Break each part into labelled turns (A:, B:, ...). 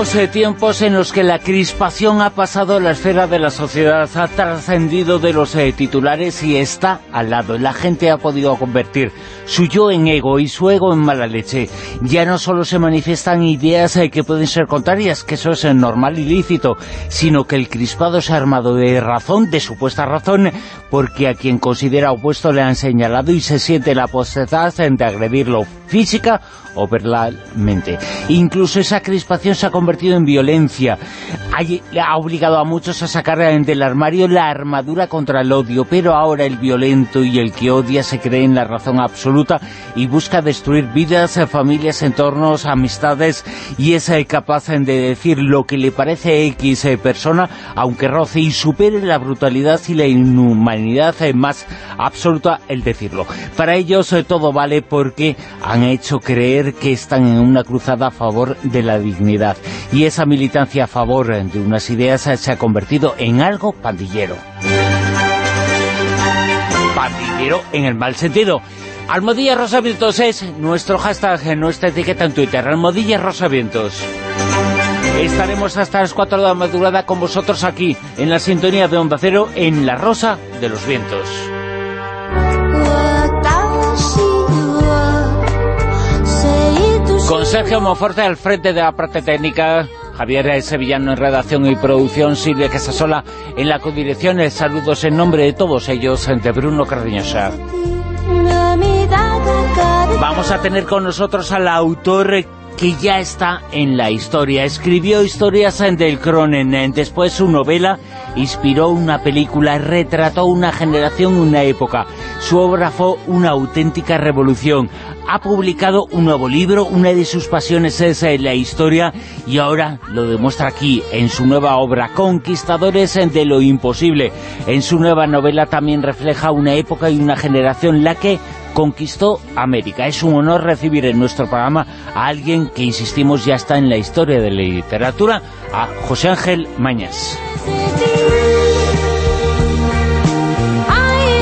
A: Vivimos eh, tiempos en los que la crispación ha pasado a la esfera de la sociedad, ha trascendido de los eh, titulares y está al lado. La gente ha podido convertir su yo en ego y su ego en mala leche. Ya no solo se manifiestan ideas eh, que pueden ser contrarias, que eso es normal y lícito, sino que el crispado se ha armado de razón, de supuesta razón, porque a quien considera opuesto le han señalado y se siente la potestad de agredirlo física o verbalmente. Incluso esa crispación se ha convertido en violencia. Ha, obligado a muchos a sacar del armario la armadura contra el odio, pero ahora el violento y el que odia se cree en la razón absoluta y busca destruir vidas, familias, entornos, amistades y es eh, capaz de decir lo que le parece X eh, persona, aunque roce y supere la brutalidad y la inhumanidad eh, más absoluta el decirlo. Para ellos todo vale porque han hecho creer que están en una cruzada a favor de la dignidad. Y esa militancia a favor de unas ideas se ha convertido en algo pandillero. Pandillero en el mal sentido. Almodilla Rosavientos es nuestro hashtag, nuestra etiqueta en Twitter, Almodilla Rosavientos. Estaremos hasta las 4 de la madrugada con vosotros aquí, en la sintonía de Onda Cero, en La Rosa de los Vientos. Con Sergio Monforte al frente de la parte técnica, Javier Sevillano en redacción y producción, Silvia Casasola en la codirección. Saludos en nombre de todos ellos, de Bruno Cardeñosa. Vamos a tener con nosotros al autor que ya está en la historia. Escribió historias del Cronen, después su novela inspiró una película, retrató una generación, una época. Su obra fue una auténtica revolución. Ha publicado un nuevo libro, una de sus pasiones es eh, la historia y ahora lo demuestra aquí en su nueva obra, Conquistadores de lo imposible. En su nueva novela también refleja una época y una generación la que conquistó América. Es un honor recibir en nuestro programa a alguien que, insistimos, ya está en la historia de la literatura, a José Ángel Mañas.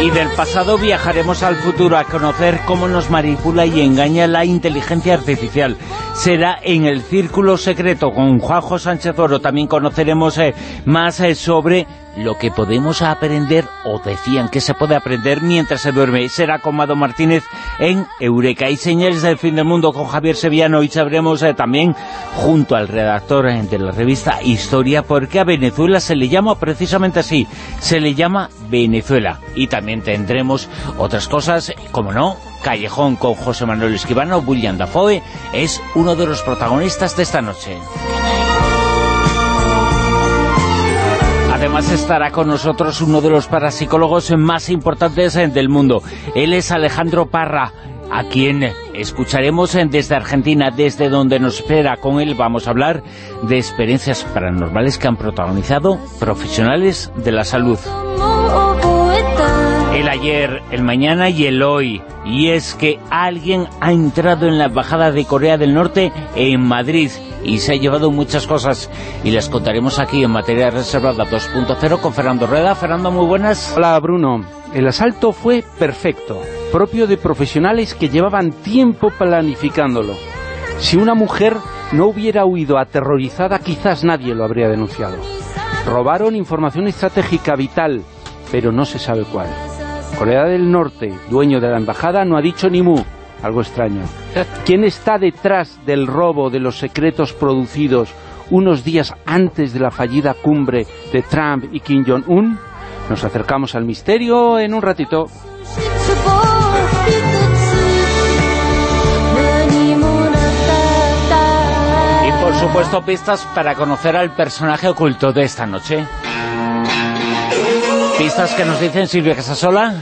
A: Y del pasado viajaremos al futuro a conocer cómo nos manipula y engaña la inteligencia artificial. Será en el Círculo Secreto con Juanjo Sánchez Oro. También conoceremos eh, más eh, sobre lo que podemos aprender, o decían que se puede aprender mientras se duerme. Será con Mado Martínez en Eureka. Y Señales del Fin del Mundo con Javier Sevillano. Y sabremos eh, también, junto al redactor eh, de la revista Historia, por qué a Venezuela se le llama precisamente así. Se le llama Venezuela. Y también tendremos otras cosas, como no, Callejón con José Manuel Esquivano. William Dafoe es uno de los protagonistas de esta noche. Además estará con nosotros uno de los parapsicólogos más importantes del mundo. Él es Alejandro Parra, a quien escucharemos desde Argentina, desde donde nos espera. Con él vamos a hablar de experiencias paranormales que han protagonizado profesionales de la salud el ayer, el mañana y el hoy. Y es que alguien ha entrado en la Embajada de Corea del Norte en Madrid y se ha llevado muchas cosas. Y las contaremos aquí en Materia Reservada 2.0 con Fernando Rueda. Fernando, muy buenas.
B: Hola, Bruno. El asalto fue perfecto, propio de profesionales que llevaban tiempo planificándolo. Si una mujer no hubiera huido aterrorizada, quizás nadie lo habría denunciado. Robaron información estratégica vital, pero no se sabe cuál. Corea del Norte, dueño de la embajada, no ha dicho ni mu, algo extraño. ¿Quién está detrás del robo de los secretos producidos unos días antes de la fallida cumbre de Trump y Kim Jong-un? Nos acercamos al misterio en un ratito.
A: Y por supuesto pistas para conocer al personaje oculto de esta noche. Pistas que nos dicen Silvia Casasola.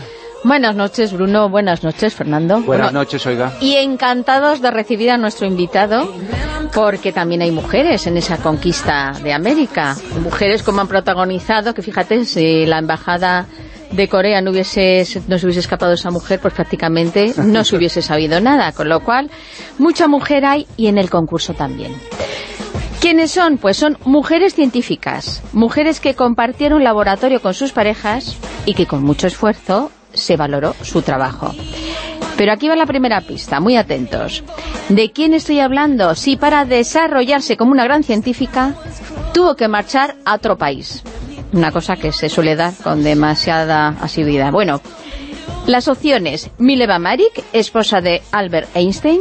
C: Buenas noches, Bruno. Buenas noches, Fernando.
B: Buenas noches, oiga.
C: Y encantados de recibir a nuestro invitado, porque también hay mujeres en esa conquista de América. Mujeres como han protagonizado, que fíjate, si la embajada de Corea no, hubiese, no se hubiese escapado esa mujer, pues prácticamente no se hubiese sabido nada. Con lo cual, mucha mujer hay y en el concurso también. ¿Quiénes son? Pues son mujeres científicas, mujeres que compartieron laboratorio con sus parejas y que con mucho esfuerzo se valoró su trabajo. Pero aquí va la primera pista, muy atentos. ¿De quién estoy hablando? Si para desarrollarse como una gran científica tuvo que marchar a otro país. Una cosa que se suele dar con demasiada asiduidad. Bueno, las opciones, Mileva Marik, esposa de Albert Einstein,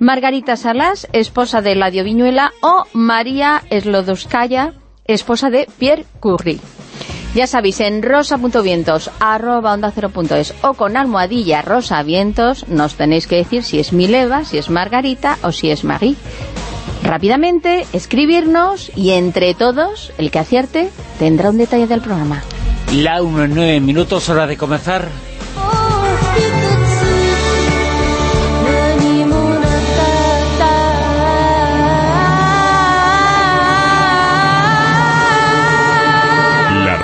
C: Margarita Salas, esposa de Ladio Viñuela, o María Slodowskaya, esposa de Pierre Curie. Ya sabéis, en rosa.vientos, arroba onda o con almohadilla rosavientos, nos tenéis que decir si es Mileva, si es Margarita o si es Marie. Rápidamente, escribirnos y entre todos, el que acierte, tendrá un detalle del programa.
A: La 1 en 9 minutos, hora de comenzar.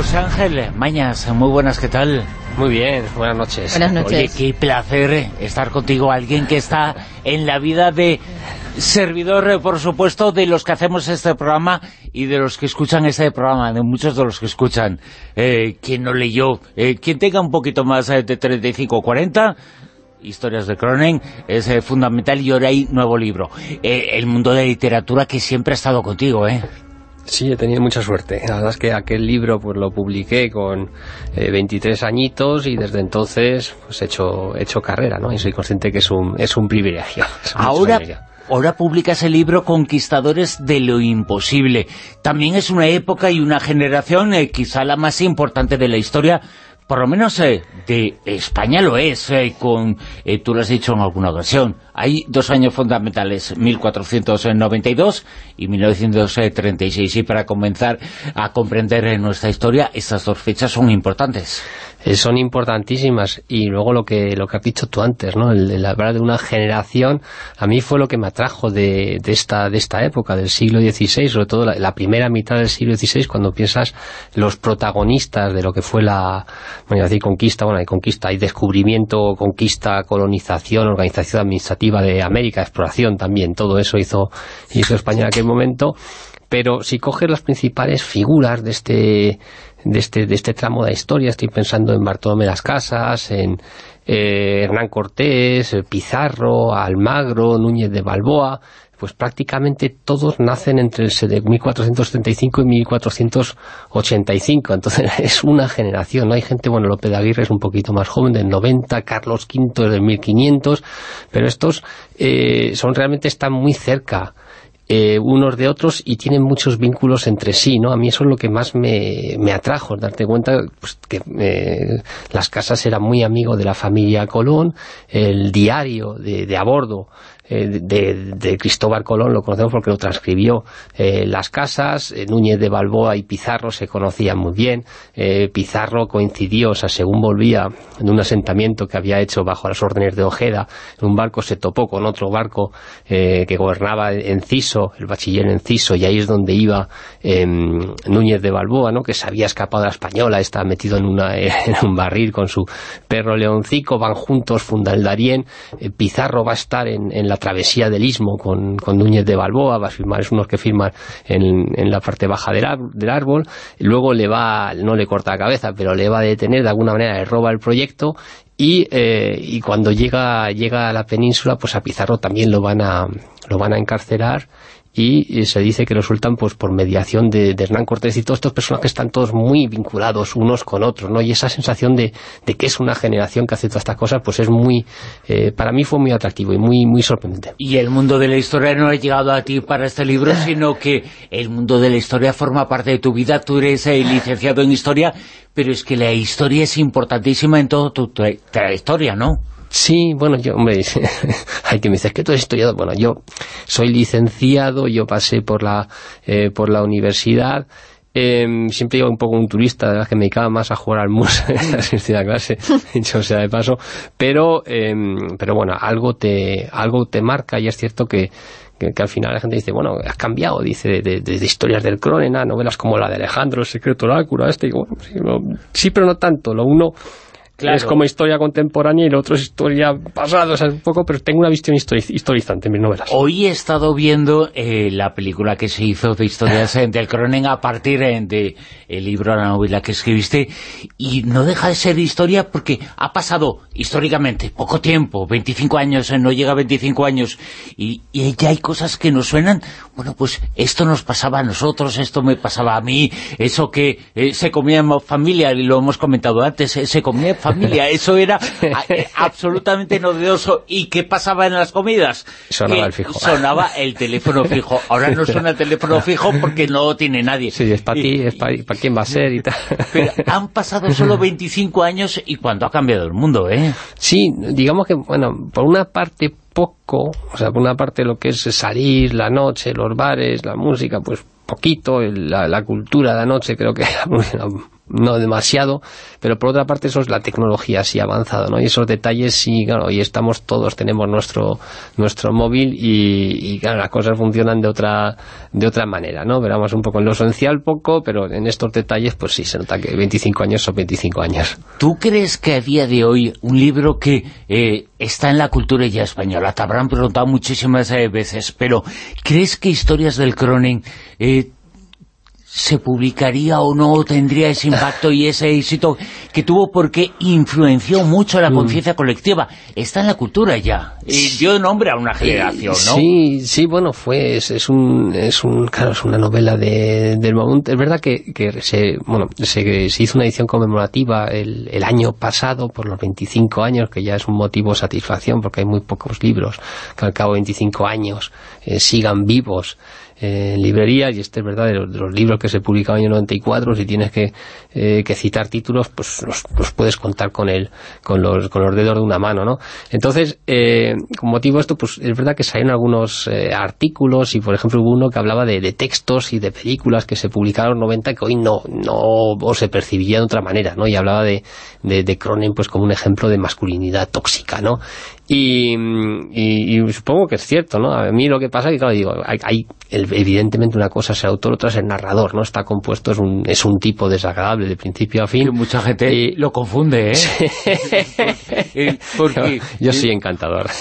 A: José Ángel Mañas, muy buenas, ¿qué tal?
D: Muy bien, buenas noches.
C: Buenas noches.
A: Oye, qué placer estar contigo, alguien que está en la vida de servidor, por supuesto, de los que hacemos este programa y de los que escuchan este programa, de muchos de los que escuchan. Eh, quien no leyó, eh, quien tenga un poquito más eh, de 35 o 40... Historias de Cronen es eh, fundamental y ahora hay nuevo libro. Eh, el mundo de la literatura que siempre ha estado contigo, ¿eh?
D: Sí, he tenido mucha suerte. La verdad es que aquel libro pues lo publiqué con eh, 23 añitos y desde entonces pues he hecho, he hecho carrera, ¿no? Y soy consciente que es un, es un privilegio. Es un
A: Ahora,
D: privilegio.
A: ahora publicas el libro Conquistadores de lo Imposible. También es una época y una generación, eh, quizá la más importante de la historia, por lo menos eh, de España lo es, eh, con, eh, tú lo has dicho en alguna ocasión. Hay dos años fundamentales, 1492 y 1936, y para comenzar a comprender nuestra historia, estas dos fechas son importantes.
D: Eh, son importantísimas y luego lo que lo que has dicho tú antes, ¿no? El, el hablar de una generación, a mí fue lo que me atrajo de, de esta de esta época, del siglo XVI, sobre todo la, primera mitad del siglo XVI, cuando piensas los protagonistas de lo que fue la, bueno, decir conquista, bueno, hay conquista, hay descubrimiento, conquista, colonización, organización administrativa de América, exploración también, todo eso hizo, hizo España en aquel momento, pero si coges las principales figuras de este de este, de este tramo de la historia, estoy pensando en Bartolomé las Casas, en eh, Hernán Cortés, Pizarro, Almagro, Núñez de Balboa, pues prácticamente todos nacen entre el de 1475 y 1485, entonces es una generación, ¿no? Hay gente, bueno, López de Aguirre es un poquito más joven, del 90, Carlos V del 1500, pero estos eh, son realmente están muy cerca eh, unos de otros y tienen muchos vínculos entre sí, ¿no? A mí eso es lo que más me, me atrajo, darte cuenta pues, que eh, las casas eran muy amigos de la familia Colón, el diario de, de a bordo de, de, Cristóbal Colón, lo conocemos porque lo transcribió eh, las casas, eh, Núñez de Balboa y Pizarro se conocían muy bien, eh, Pizarro coincidió, o sea, según volvía en un asentamiento que había hecho bajo las órdenes de Ojeda, en un barco se topó con otro barco eh, que gobernaba Enciso, el bachiller Enciso, y ahí es donde iba Núñez de Balboa, ¿no? que se había escapado de la española, estaba metido en, una, en un barril con su perro leoncico, van juntos, funda el Darién, Pizarro va a estar en, en la travesía del Istmo con, con Núñez de Balboa, va a firmar, es uno que firman en, en la parte baja del, del árbol, luego le va, no le corta la cabeza, pero le va a detener, de alguna manera le roba el proyecto y, eh, y cuando llega, llega a la península, pues a Pizarro también lo van a, lo van a encarcelar y se dice que lo sueltan pues por mediación de, Hernán Cortés y todos estos personajes están todos muy vinculados unos con otros, ¿no? Y esa sensación de, que es una generación que hace todas estas cosas, pues es muy, eh, para mí fue muy atractivo y muy, muy sorprendente.
A: Y el mundo de la historia no ha llegado a ti para este libro, sino que el mundo de la historia forma parte de tu vida, tú eres eh, licenciado en historia, pero es que la historia es importantísima en toda tu trayectoria, ¿no?
D: Sí, bueno, yo, hombre, hay que me dices que tú eres historiador. Bueno, yo soy licenciado, yo pasé por la, eh, por la universidad, eh, siempre iba un poco un turista, de verdad que me dedicaba más a jugar al mus a asistir a clase, dicho sea de paso, pero, eh, pero bueno, algo te, algo te marca y es cierto que, que, al final la gente dice, bueno, has cambiado, dice, de, historias del Crónena, novelas como la de Alejandro, el secreto oráculo, este, y bueno, sí, sí, pero no tanto, lo uno es como historia contemporánea y lo otro es historia pasada, o sea, un poco, pero tengo una visión historizante en mis novelas.
A: Hoy he estado viendo eh, la película que se hizo de historias del Cronen a partir del de el libro, la novela que escribiste, y no deja de ser historia porque ha pasado históricamente poco tiempo, 25 años, eh, no llega a 25 años, y, ya hay cosas que nos suenan, bueno, pues esto nos pasaba a nosotros, esto me pasaba a mí, eso que eh, se comía en familia, y lo hemos comentado antes, se comía en familia, familia. Eso era eh, absolutamente novedoso. ¿Y qué pasaba en las comidas?
D: Sonaba el fijo.
A: Sonaba el teléfono fijo. Ahora no suena el teléfono fijo porque no tiene nadie.
D: Sí, es para ti, es para, quién va a ser y tal.
A: Pero han pasado solo 25 años y cuánto ha cambiado el mundo, ¿eh?
D: Sí, digamos que, bueno, por una parte poco, o sea, por una parte lo que es salir, la noche, los bares, la música, pues poquito, la, la cultura de la noche creo que no demasiado, pero por otra parte eso es la tecnología así avanzada, ¿no? Y esos detalles sí, claro, y estamos todos, tenemos nuestro nuestro móvil y, claro, las cosas funcionan de otra de otra manera, ¿no? Veramos un poco en lo esencial poco, pero en estos detalles pues sí se nota que 25 años son 25 años.
A: ¿Tú crees que a día de hoy un libro que eh, está en la cultura ya española, te habrán preguntado muchísimas eh, veces, pero ¿crees que Historias del Cronen eh, se publicaría o no tendría ese impacto y ese éxito que tuvo porque influenció mucho la mm. conciencia colectiva. Está en la cultura ya. Y dio nombre a una generación, ¿no?
D: Sí, sí, bueno, fue, es, un, es un, claro, es una novela de, del momento. Es verdad que, que se, bueno, se, se, hizo una edición conmemorativa el, el año pasado por los 25 años, que ya es un motivo de satisfacción porque hay muy pocos libros que al cabo de 25 años eh, sigan vivos en librerías, y este es verdad, de los, libros que se publicaban en el 94, si tienes que, eh, que citar títulos, pues los, puedes contar con el, con los, con los dedos de una mano, ¿no? Entonces, eh, con motivo de esto, pues es verdad que salieron algunos eh, artículos, y por ejemplo hubo uno que hablaba de, de, textos y de películas que se publicaron en los 90 que hoy no, no o se percibía de otra manera, ¿no? Y hablaba de, de, de Cronen pues como un ejemplo de masculinidad tóxica, ¿no? Y, y, supongo que es cierto, ¿no? A mí lo que pasa es que, claro, digo, hay, evidentemente una cosa es el autor, otra es el narrador, ¿no? Está compuesto, es un, es un tipo desagradable de principio a fin. Que
A: mucha gente lo confunde, ¿eh?
D: yo, soy encantador.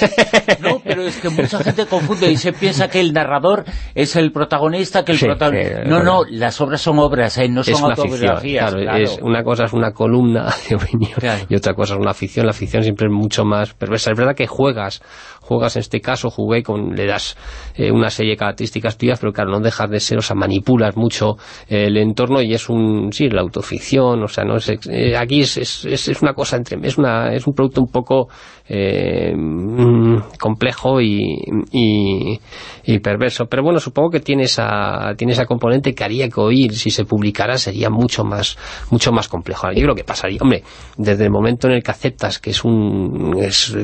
A: No, pero es que mucha gente confunde y se piensa que el narrador es el protagonista, que el protagonista... no, no, las obras son obras, ¿eh? no son autobiografías. Claro,
D: Es, una cosa es una columna de opinión y otra cosa es una ficción. La ficción siempre es mucho más perversa. Es verdad que juegas, juegas en este caso, jugué con, le das eh, una serie de características tuyas, pero claro, no dejas de ser, o sea, manipulas mucho eh, el entorno y es un, sí, la autoficción, o sea, no es, eh, aquí es, es, es, una cosa entre, es una, es un producto un poco mm, complejo y, y, perverso, pero bueno, supongo que tiene esa, tiene esa componente que haría que oír, si se publicara, sería mucho más, mucho más complejo. Yo creo que pasaría, hombre, desde el momento en el que aceptas que es un,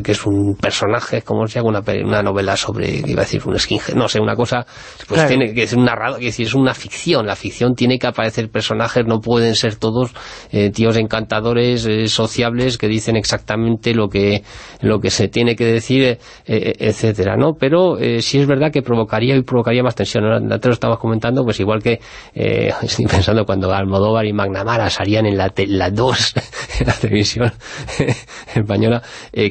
D: que es un personaje, como hago una, una novela sobre, iba a decir, un skinhead, no sé, una cosa, pues tiene que ser un narrado, que decir, es una ficción, la ficción tiene que aparecer personajes, no pueden ser todos eh, tíos encantadores, eh, sociables, que dicen exactamente lo que, lo que se tiene que decir, etcétera, ¿no? Pero sí es verdad que provocaría y provocaría más tensión. Antes lo estabas comentando, pues igual que estoy pensando cuando Almodóvar y Magnamara salían en la, la 2, en la televisión española,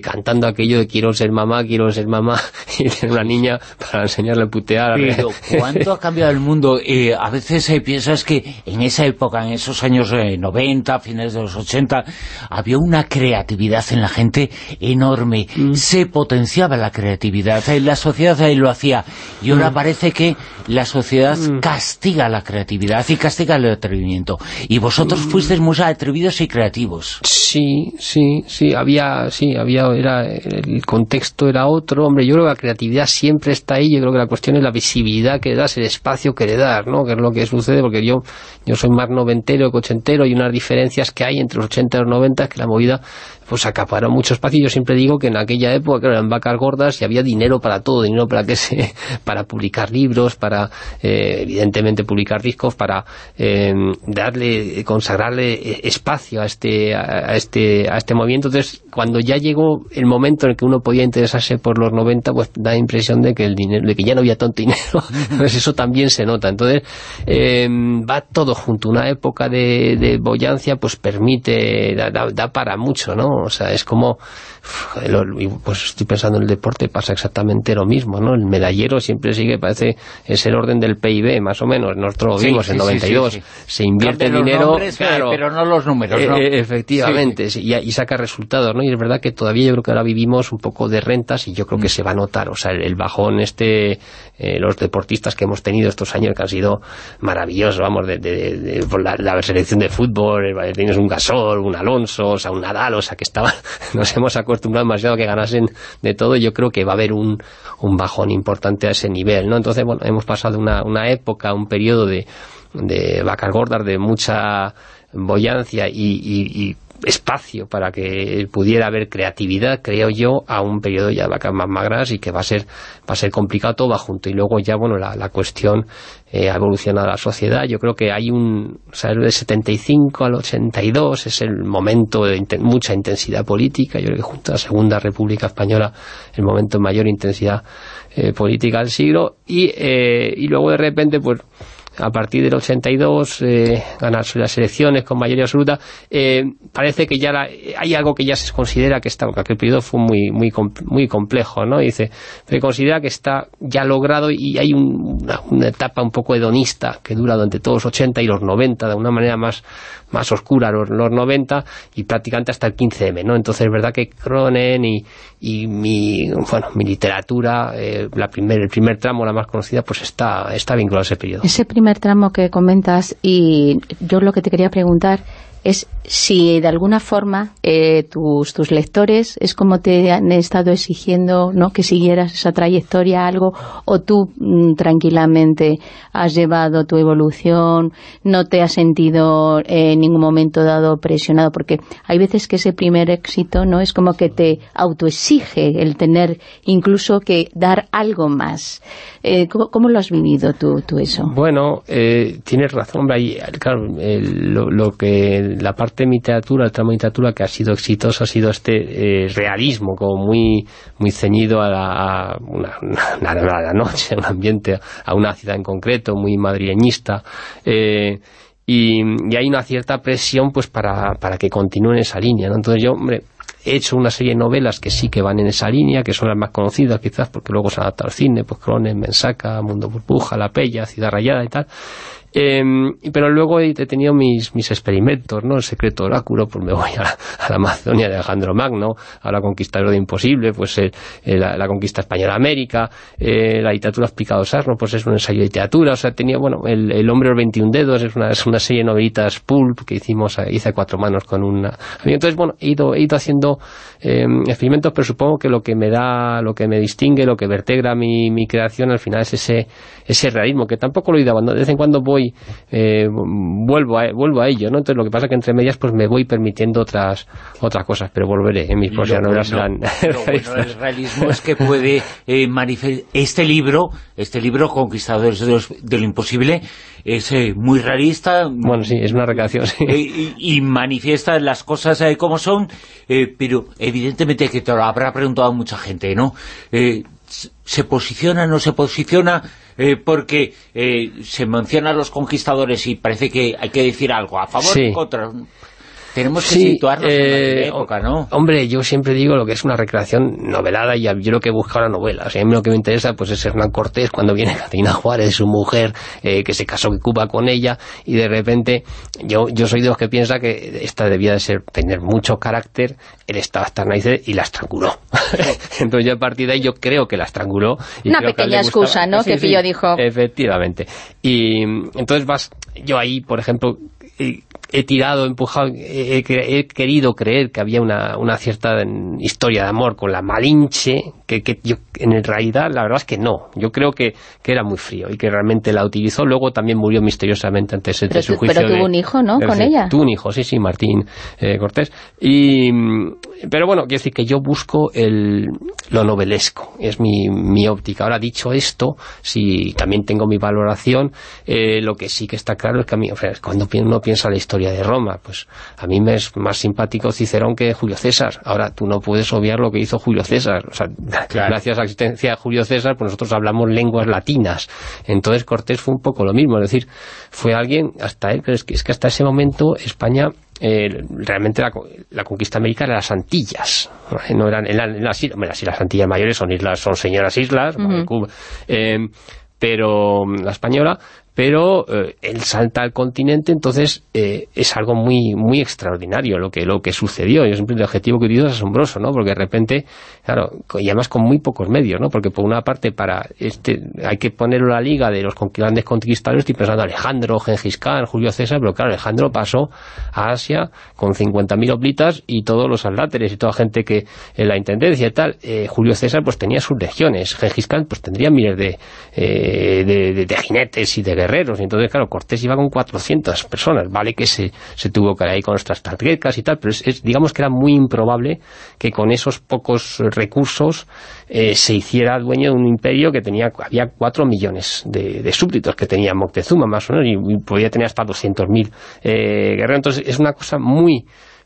D: cantando aquello de quiero ser mamá, quiero ser mamá, y tener una niña para enseñarle a putear.
A: Pero, ¿cuánto ha cambiado el mundo? a veces piensas que en esa época, en esos años 90, fines de los 80, había una creatividad en la gente enorme. Mm. Se potenciaba la creatividad. La sociedad lo hacía. Y ahora mm. parece que la sociedad mm. castiga la creatividad y castiga el atrevimiento. Y vosotros fuisteis muy atrevidos y creativos.
D: Sí, sí, sí. Había, sí, había, era, el contexto era otro. Hombre, yo creo que la creatividad siempre está ahí. Yo creo que la cuestión es la visibilidad que le das, el espacio que le das, ¿no? Que es lo que sucede, porque yo, yo soy más noventero que ochentero y unas diferencias que hay entre los 80 y los 90 que la movida pues acaparó mucho espacio. Yo siempre digo que en aquella época eran vacas gordas y había dinero para todo, dinero para que se, para publicar libros, para eh, evidentemente publicar discos, para eh, darle, consagrarle espacio a este, a este, a este movimiento. Entonces, cuando ya llegó el momento en el que uno podía interesarse por los 90, pues da la impresión de que el dinero, de que ya no había tanto dinero. Entonces eso también se nota. Entonces, eh, va todo junto. Una época de, de boyancia, pues permite, da, da para mucho, ¿no? O sea, es como pues estoy pensando en el deporte, pasa exactamente lo mismo, ¿no? El medallero siempre sigue, parece, es el orden del PIB, más o menos, nosotros lo vimos en 92, se invierte dinero,
A: pero no los números,
D: ¿no? Eh, efectivamente, y, saca resultados, ¿no? Y es verdad que todavía yo creo que ahora vivimos un poco de rentas y yo creo que mm. se va a notar, o sea, el, bajón este, eh, los deportistas que hemos tenido estos años que han sido maravillosos, vamos, de, la, selección de fútbol, tienes un Gasol, un Alonso, o sea, un Nadal, o sea, que estaban, nos hemos acordado acostumbrado demasiado a que ganasen de todo, yo creo que va a haber un, un bajón importante a ese nivel, ¿no? Entonces, bueno, hemos pasado una, una época, un periodo de, de vacas gordas, de mucha boyancia y espacio para que pudiera haber creatividad, creo yo, a un periodo ya de vacas más magras y que va a ser va a ser complicado, todo va junto. Y luego ya, bueno, la, la cuestión eh, ha evolucionado la sociedad. Yo creo que hay un... O sea, del 75 al 82 es el momento de mucha intensidad política. Yo creo que junto a la Segunda República Española el momento de mayor intensidad eh, política del siglo. Y, eh, y luego de repente, pues a partir del 82 eh, ganarse las elecciones con mayoría absoluta, eh, parece que ya hay algo que ya se considera que está, porque aquel periodo fue muy muy muy complejo, ¿no? dice, se considera que está ya logrado y hay una, etapa un poco hedonista que dura durante todos los 80 y los 90 de una manera más más oscura los, los 90 y prácticamente hasta el 15M, ¿no? Entonces es verdad que Cronen y, y mi, bueno, mi literatura, eh, la primer, el primer tramo, la más conocida, pues está, está vinculado a ese periodo.
C: Ese primer tramo que comentas y yo lo que te quería preguntar es si de alguna forma eh, tus, tus lectores es como te han estado exigiendo ¿no? que siguieras esa trayectoria, algo, o tú mm, tranquilamente has llevado tu evolución, no te has sentido en ningún momento dado presionado, porque hay veces que ese primer éxito no es como que te autoexige el tener incluso que dar algo más. Eh, ¿cómo, lo has vivido tú, tú eso?
D: Bueno, eh, tienes razón, claro, lo que la parte de literatura, el tramo de literatura que ha sido exitoso ha sido este eh, realismo, como muy muy ceñido a, la, una, la noche, a un ambiente, a una ciudad en concreto, muy madrileñista. Eh, y, hay una cierta presión pues para, para que continúe esa línea. Entonces yo, hombre, he hecho una serie de novelas que sí que van en esa línea, que son las más conocidas quizás porque luego se han adaptado al cine, pues Cronen, Mensaca, Mundo Burbuja, La Pella, Ciudad Rayada y tal, Em, pero luego he tenido mis, mis experimentos, ¿no? El secreto oráculo, pues me voy a, la Amazonia de Alejandro Magno, a la conquista de lo imposible, pues eh, eh, la, conquista española América, eh, la literatura explicado Sarno, pues es un ensayo de literatura, o sea, tenía, bueno, el, el hombre de los 21 dedos, es una, es una serie de novelitas pulp que hicimos, hice a cuatro manos con una... Entonces, bueno, he ido, he ido haciendo em, experimentos, pero supongo que lo que me da, lo que me distingue, lo que vertegra mi, mi creación al final es ese, ese realismo, que tampoco lo he ido, de vez en cuando voy voy, eh, vuelvo, a, vuelvo a ello, ¿no? Entonces lo que pasa es que entre medias pues me voy permitiendo otras otras cosas, pero volveré en mis próximas novelas.
A: el realismo es que puede eh, manifestar... Este libro, este libro, Conquistadores de, lo Imposible, es eh, muy realista.
D: Bueno, sí, es una recreación,
A: y, manifiesta las cosas como son, pero evidentemente que te lo habrá preguntado mucha gente, ¿no? ¿Se posiciona, no se posiciona? Porque se menciona a los conquistadores y parece que hay que decir algo a favor o en contra. Tenemos que situarnos en la eh, época, ¿no?
D: Hombre, yo siempre digo lo que es una recreación novelada y yo lo que he buscado la novela. O sea, a mí lo que me interesa pues es Hernán Cortés cuando viene Catalina Juárez, su mujer, eh, que se casó en Cuba con ella y de repente yo yo soy de los que piensa que esta debía de ser tener mucho carácter, él estaba hasta narices y la estranguló. entonces yo a partir de ahí yo creo que la estranguló.
C: Una pequeña excusa, ¿no? que Pillo dijo.
D: Efectivamente. Y entonces vas, yo ahí, por ejemplo, he tirado, empujado, he, querido creer que había una, una, cierta historia de amor con la Malinche, que, que yo, en realidad la verdad es que no. Yo creo que, que, era muy frío y que realmente la utilizó. Luego también murió misteriosamente antes de su juicio.
C: Pero tuvo un hijo, ¿no? con ella.
D: Tuvo un hijo, sí, sí, Martín eh, Cortés. Y, pero bueno, quiero decir que yo busco el, lo novelesco, es mi, mi óptica. Ahora, dicho esto, si también tengo mi valoración, eh, lo que sí que está claro es que a mí, cuando uno piensa la historia de Roma. Pues a mí me es más simpático Cicerón que Julio César. Ahora, tú no puedes obviar lo que hizo Julio César. O sea, gracias a la existencia de Julio César, pues nosotros hablamos lenguas latinas. Entonces Cortés fue un poco lo mismo. Es decir, fue alguien, hasta él, pero es que, es que hasta ese momento España eh, realmente la, conquista americana era las Antillas no eran en, las, las, Antillas mayores son islas son señoras islas eh, pero la española pero eh, él salta al continente, entonces eh, es algo muy muy extraordinario lo que lo que sucedió. Yo siempre el objetivo que utilizo es asombroso, ¿no? Porque de repente, claro, y además con muy pocos medios, ¿no? Porque por una parte para este hay que ponerlo a la liga de los grandes conquistadores, estoy pensando Alejandro, Gengis Khan, Julio César, pero claro, Alejandro pasó a Asia con 50.000 oblitas y todos los aláteres y toda gente que en la intendencia y tal. Eh, Julio César pues tenía sus legiones, Gengis Khan pues tendría miles de, de, de jinetes y de guerreros, y entonces, claro, Cortés iba con 400 personas, vale que se, se tuvo que ir con nuestras tarjetas y tal, pero es, digamos que era muy improbable que con esos pocos recursos eh, se hiciera dueño de un imperio que tenía, había 4 millones de, súbditos que tenía Moctezuma más o menos, y, podía tener hasta 200.000 eh, guerreros, entonces es una cosa muy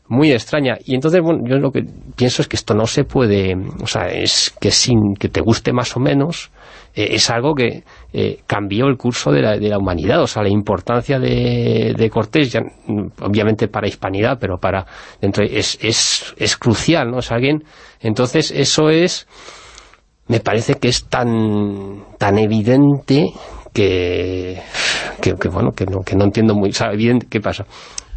D: muy extraña. Y entonces, bueno, yo lo que pienso es que esto no se puede, o sea, es que sin que te guste más o menos, eh, es algo que eh, cambió el curso de la, de la, humanidad, o sea, la importancia de, de Cortés, ya, obviamente para hispanidad, pero para dentro es, es, es crucial, ¿no? Es alguien, entonces eso es, me parece que es tan, tan evidente que, que, bueno, que no, que no entiendo muy, o sea, bien, ¿qué pasa?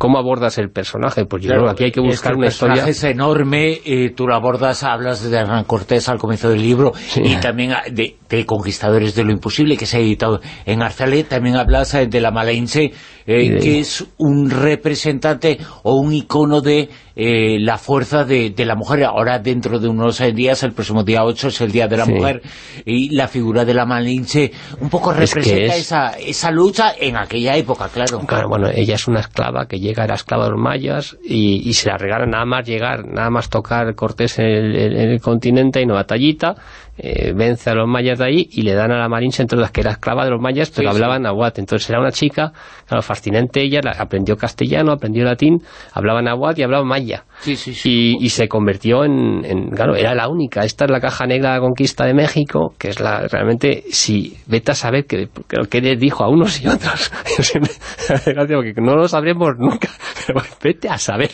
D: ¿Cómo abordas el personaje? Pues yo creo que aquí hay que buscar una historia... El
A: personaje es enorme, eh, tú lo abordas, hablas de Hernán Cortés al comienzo del libro, y también de, de, Conquistadores de lo Imposible, que se ha editado en Arzale, también hablas eh, de la Malense, eh, que es un representante o un icono de eh, la fuerza de, la mujer. Ahora, dentro de unos días, el próximo día 8 es el Día de la Mujer, y la figura de la Malinche un poco representa esa, esa lucha en aquella época, claro.
D: Claro, bueno, ella es una esclava que llega, era esclava de los mayas, y, se la regalan nada más llegar, nada más tocar Cortés en el, continente, y una batallita, eh, vence a los mayas de ahí y le dan a la Malinche, entonces que era esclava de los mayas, pero hablaba nahuatl. Entonces era una chica, claro, fascinante ella, aprendió castellano, aprendió latín, hablaba nahuatl y hablaba maya. y, se convirtió en, claro, era la única. Esta es la caja negra de la conquista de México, que es la realmente, si vete a saber qué que les dijo a unos y otros. porque no lo sabremos nunca, pero vete a saber.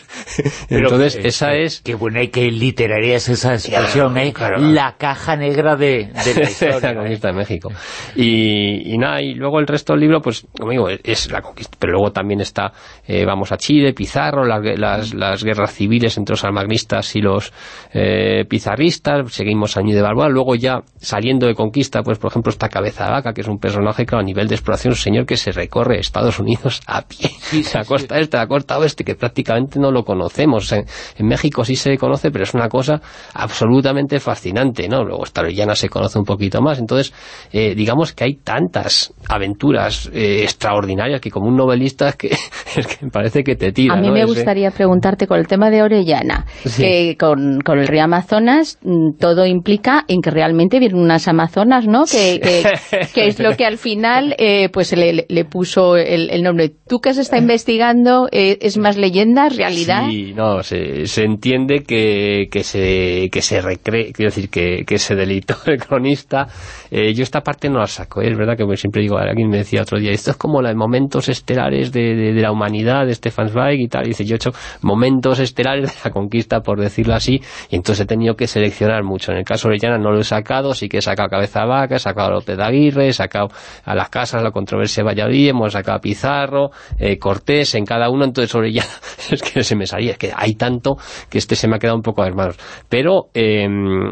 D: Entonces, esa es...
A: Qué buena y qué literaria es esa expresión, ¿eh? La caja negra negra de, la historia.
D: conquista de México. Y, nada, y luego el resto del libro, pues, como digo, es la conquista. Pero luego también está, eh, vamos a Chile, Pizarro, las, las, guerras civiles entre los almagristas y los eh, pizarristas, seguimos a de Balboa. Luego ya, saliendo de conquista, pues, por ejemplo, está Cabeza de Vaca, que es un personaje que a nivel de exploración, un señor que se recorre Estados Unidos a pie. la costa este, la costa lado este, que prácticamente no lo conocemos. En, México sí se conoce, pero es una cosa absolutamente fascinante, ¿no? Luego esta Orellana se conoce un poquito más. Entonces, eh, digamos que hay tantas aventuras eh, extraordinarias que como un novelista es que, es que parece que te tira.
C: A mí me gustaría preguntarte con el tema de Orellana, que con, con, el río Amazonas mm, todo implica en que realmente vienen unas amazonas, ¿no? Que, que, es lo que al final eh, pues le, le puso el, el, nombre. ¿Tú que has estado investigando, es más leyenda, realidad?
D: Sí, no, se, se entiende que, que, se, que se recree, quiero decir, que, que se el cronista. Eh, yo esta parte no la saco, es verdad que siempre digo, alguien me decía otro día, esto es como los momentos estelares de, la humanidad de Stefan Zweig y tal, y dice, yo he hecho momentos estelares de la conquista, por decirlo así, y entonces he tenido que seleccionar mucho. En el caso de Llana no lo he sacado, sí que he sacado Cabeza Vaca, he sacado a López de Aguirre, he sacado a las casas, la controversia de Valladolid, hemos sacado a Pizarro, eh, Cortés, en cada uno, entonces sobre Llana es que se me salía, es que hay tanto que este se me ha quedado un poco a manos. Pero, eh,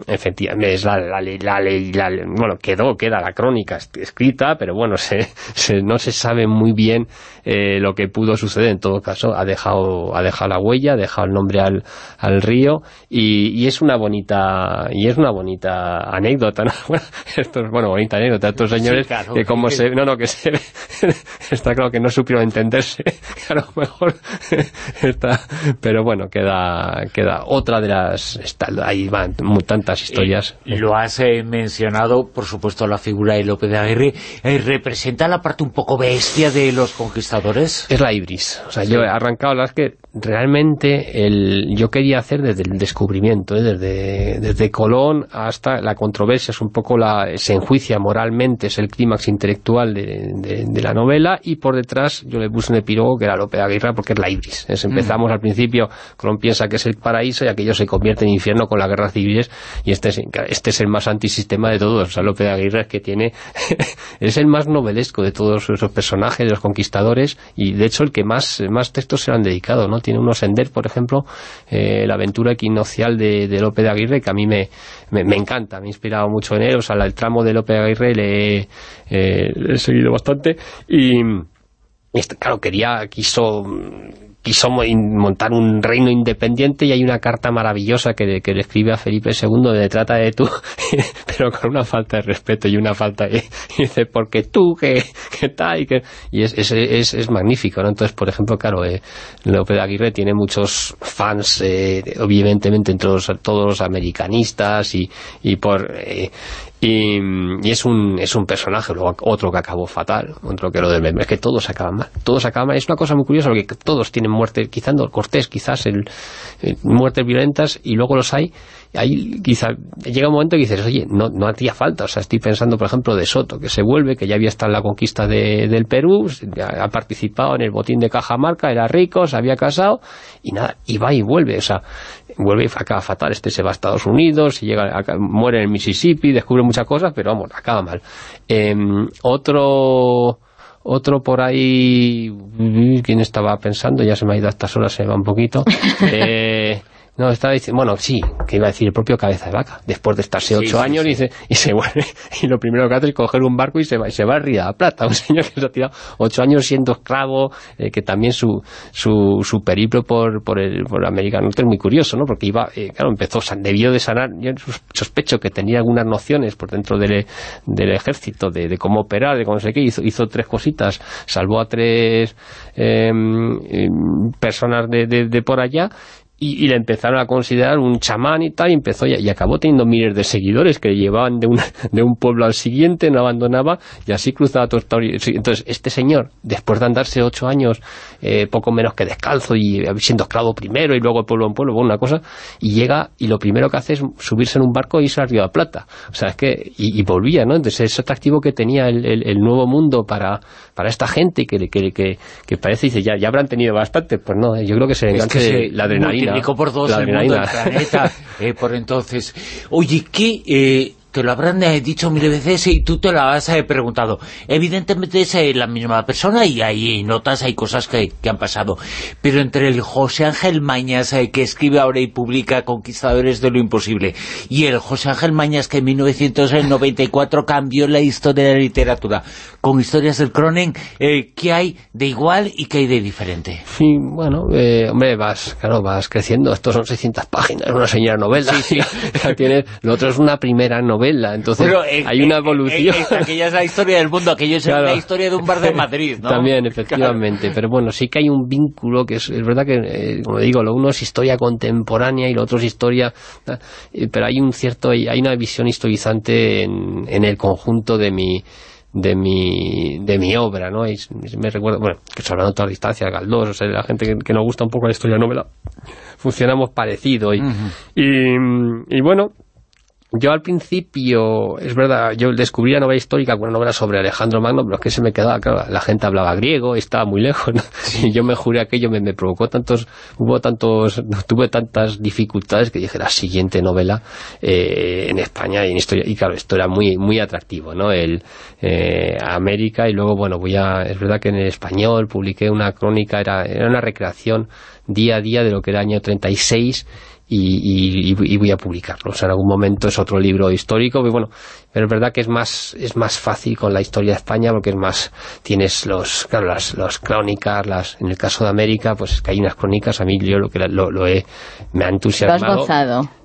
D: efectivamente, es la, la, la, bueno, quedó, queda la crónica escrita, pero bueno, se, se, no se sabe muy bien eh, lo que pudo suceder. En todo caso, ha dejado, ha dejado la huella, ha dejado el nombre al, al río y, es una bonita y es una bonita anécdota, ¿no? Bueno, bueno, bonita anécdota. Estos señores que como se... No, no, que se... está claro que no supieron entenderse, a lo mejor está... Pero bueno, queda, queda otra de las... Está, ahí van tantas historias.
A: Y, lo has eh, mencionado, por supuesto, la figura de López de Aguirre. Eh, ¿Representa la parte un poco bestia de los conquistadores?
D: Es la ibris. O sea, yo he arrancado las que realmente el, yo quería hacer desde el descubrimiento, ¿eh? desde, desde Colón hasta la controversia, es un poco la, se enjuicia moralmente, es el clímax intelectual de, de, la novela, y por detrás yo le puse un epílogo que era López Aguirre porque es la ibris. Es, empezamos al principio, Colón piensa que es el paraíso y aquello se convierte en infierno con las guerras civiles, y este es, este es el más antisistema de todos. O sea, López Aguirre es que tiene, es el más novelesco de todos esos personajes, de los conquistadores, y de hecho el que más, más textos se han dedicado, ¿no? tiene unos Sender, por ejemplo, eh, la aventura equinocial de, de López de Aguirre, que a mí me, me, encanta, me ha inspirado mucho en él, o sea, el tramo de López de Aguirre le, eh, he seguido bastante, y, y claro, quería, quiso quiso montar un reino independiente y hay una carta maravillosa que, que le escribe a Felipe II de trata de tú, pero con una falta de respeto y una falta de... Y dice, porque tú, que, tal, y que... Y es, es, es, magnífico, ¿no? Entonces, por ejemplo, claro, eh, López Aguirre tiene muchos fans, eh, evidentemente, entre todos los americanistas y, y por... Eh, y, es un es un personaje, luego otro que acabó fatal, otro que lo del es que todos acaban mal, todos acaban mal, es una cosa muy curiosa porque todos tienen muerte, quizás Cortés, quizás el, muertes violentas y luego los hay, ahí quizá llega un momento que dices, oye, no, no hacía falta, o sea, estoy pensando por ejemplo de Soto, que se vuelve, que ya había estado en la conquista de, del Perú, ha participado en el botín de Cajamarca, era rico, se había casado y nada, y va y vuelve, o sea, vuelve y acaba fatal, este se va a Estados Unidos, y llega, muere en el Mississippi, descubre muchas cosas, pero vamos, acaba mal. Em, otro otro por ahí, ¿quién estaba pensando? Ya se me ha ido a estas horas, se va un poquito. Eh, no, estaba diciendo, bueno, sí, que iba a decir el propio Cabeza de Vaca. Después de estarse ocho años Y, se, y se vuelve, y lo primero que hace es coger un barco y se va, y se va a la Plata. Un señor que se ha tirado ocho años siendo esclavo, eh, que también su, su, su periplo por, por, el, por América Norte es muy curioso, ¿no? Porque iba, eh, claro, empezó, debió de sanar, yo sospecho que tenía algunas nociones por dentro del, del ejército de, de, cómo operar, de cómo sé qué, hizo, hizo tres cositas, salvó a tres em, personas de, de, de por allá y, le empezaron a considerar un chamán y tal, y empezó y, acabó teniendo miles de seguidores que llevaban de un, de un pueblo al siguiente, no abandonaba, y así cruzaba todo Entonces, este señor, después de andarse ocho años, eh, poco menos que descalzo, y siendo esclavo primero, y luego pueblo en pueblo, una cosa, y llega, y lo primero que hace es subirse en un barco e irse a Río de Plata. O sea, es que, y, volvía, ¿no? Entonces, es atractivo que tenía el, el, nuevo mundo para, para esta gente, que, que, que, que parece, dice, ya, ya habrán tenido bastante, pues no, yo creo que se enganche la adrenalina
A: por dos el mundo del planeta, eh, por entonces. Oye, ¿qué, eh, te lo habrán eh, dicho mil veces y tú te lo has eh, preguntado. Evidentemente es eh, la misma persona y hay notas, hay cosas que, han pasado. Pero entre el José Ángel Mañas que escribe ahora y publica Conquistadores de lo Imposible y el José Ángel Mañas que en 1994 cambió la historia de la literatura con historias del Cronen, ¿qué hay de igual y qué hay de diferente?
D: Sí, bueno, hombre, vas, claro, vas creciendo. Estos son 600 páginas, una señora novela. Sí, sí. lo otro es una primera novela, entonces hay una evolución.
A: aquella es la historia del mundo, aquello es la historia de un bar de Madrid, ¿no?
D: También, efectivamente, pero bueno, sí que hay un vínculo que es, verdad que, eh, como digo, lo uno es historia contemporánea y lo otro es historia, eh, pero hay un cierto, hay una visión historizante en, en el conjunto de mi de mi, de mi obra, ¿no? Y me recuerdo, bueno, que se hablando a toda distancia, Galdós, o sea, la gente que, nos gusta un poco la historia novela, funcionamos parecido y, y bueno, yo al principio, es verdad, yo descubrí la novela histórica con una novela sobre Alejandro Magno, pero es que se me quedaba, claro, la gente hablaba griego, estaba muy lejos, y yo me juré aquello, me, me provocó tantos, hubo tantos, tuve tantas dificultades que dije, la siguiente novela eh, en España y en historia, y claro, esto era muy muy atractivo, ¿no? El eh, América, y luego, bueno, voy a, es verdad que en el español publiqué una crónica, era, era una recreación día a día de lo que era el año 36, y, y, voy a publicarlo. O sea, en algún momento es otro libro histórico, pero bueno, pero es verdad que es más es más fácil con la historia de España porque es más tienes los claro, las, las crónicas las en el caso de América pues es que hay unas crónicas. A mí yo lo que lo, lo he me ha entusiasmado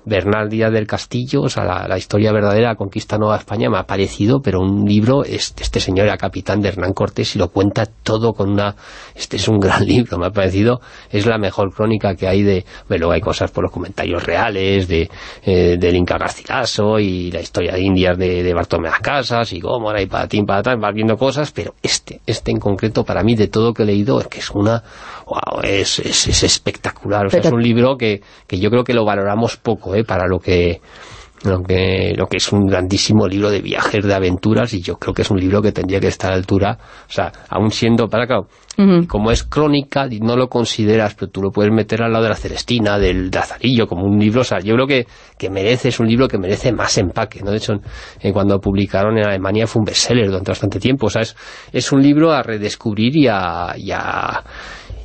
D: Bernal Díaz del Castillo o sea la, historia verdadera la conquista Nueva España me ha parecido pero un libro este, este señor era capitán de Hernán Cortés y lo cuenta todo con una este es un gran libro me ha parecido es la mejor crónica que hay de bueno, hay cosas por los comentarios reales de eh, del Inca Garcilaso y la historia de Indias de de, Bartolomé las Casas y Gómora y Patatín, Patatán, vas viendo cosas, pero este, este en concreto, para mí, de todo que he leído, es que es una... Wow, es, es, espectacular. O sea, es un libro que, que yo creo que lo valoramos poco, ¿eh? Para lo que lo que, lo que es un grandísimo libro de viajes, de aventuras, y yo creo que es un libro que tendría que estar a la altura, o sea, aún siendo, para acá, como es crónica, no lo consideras, pero tú lo puedes meter al lado de la Celestina, del Lazarillo, como un libro, o sea, yo creo que, que merece, es un libro que merece más empaque, ¿no? De hecho, eh, cuando publicaron en Alemania fue un bestseller durante bastante tiempo, o sea, es, es un libro a redescubrir y a, y a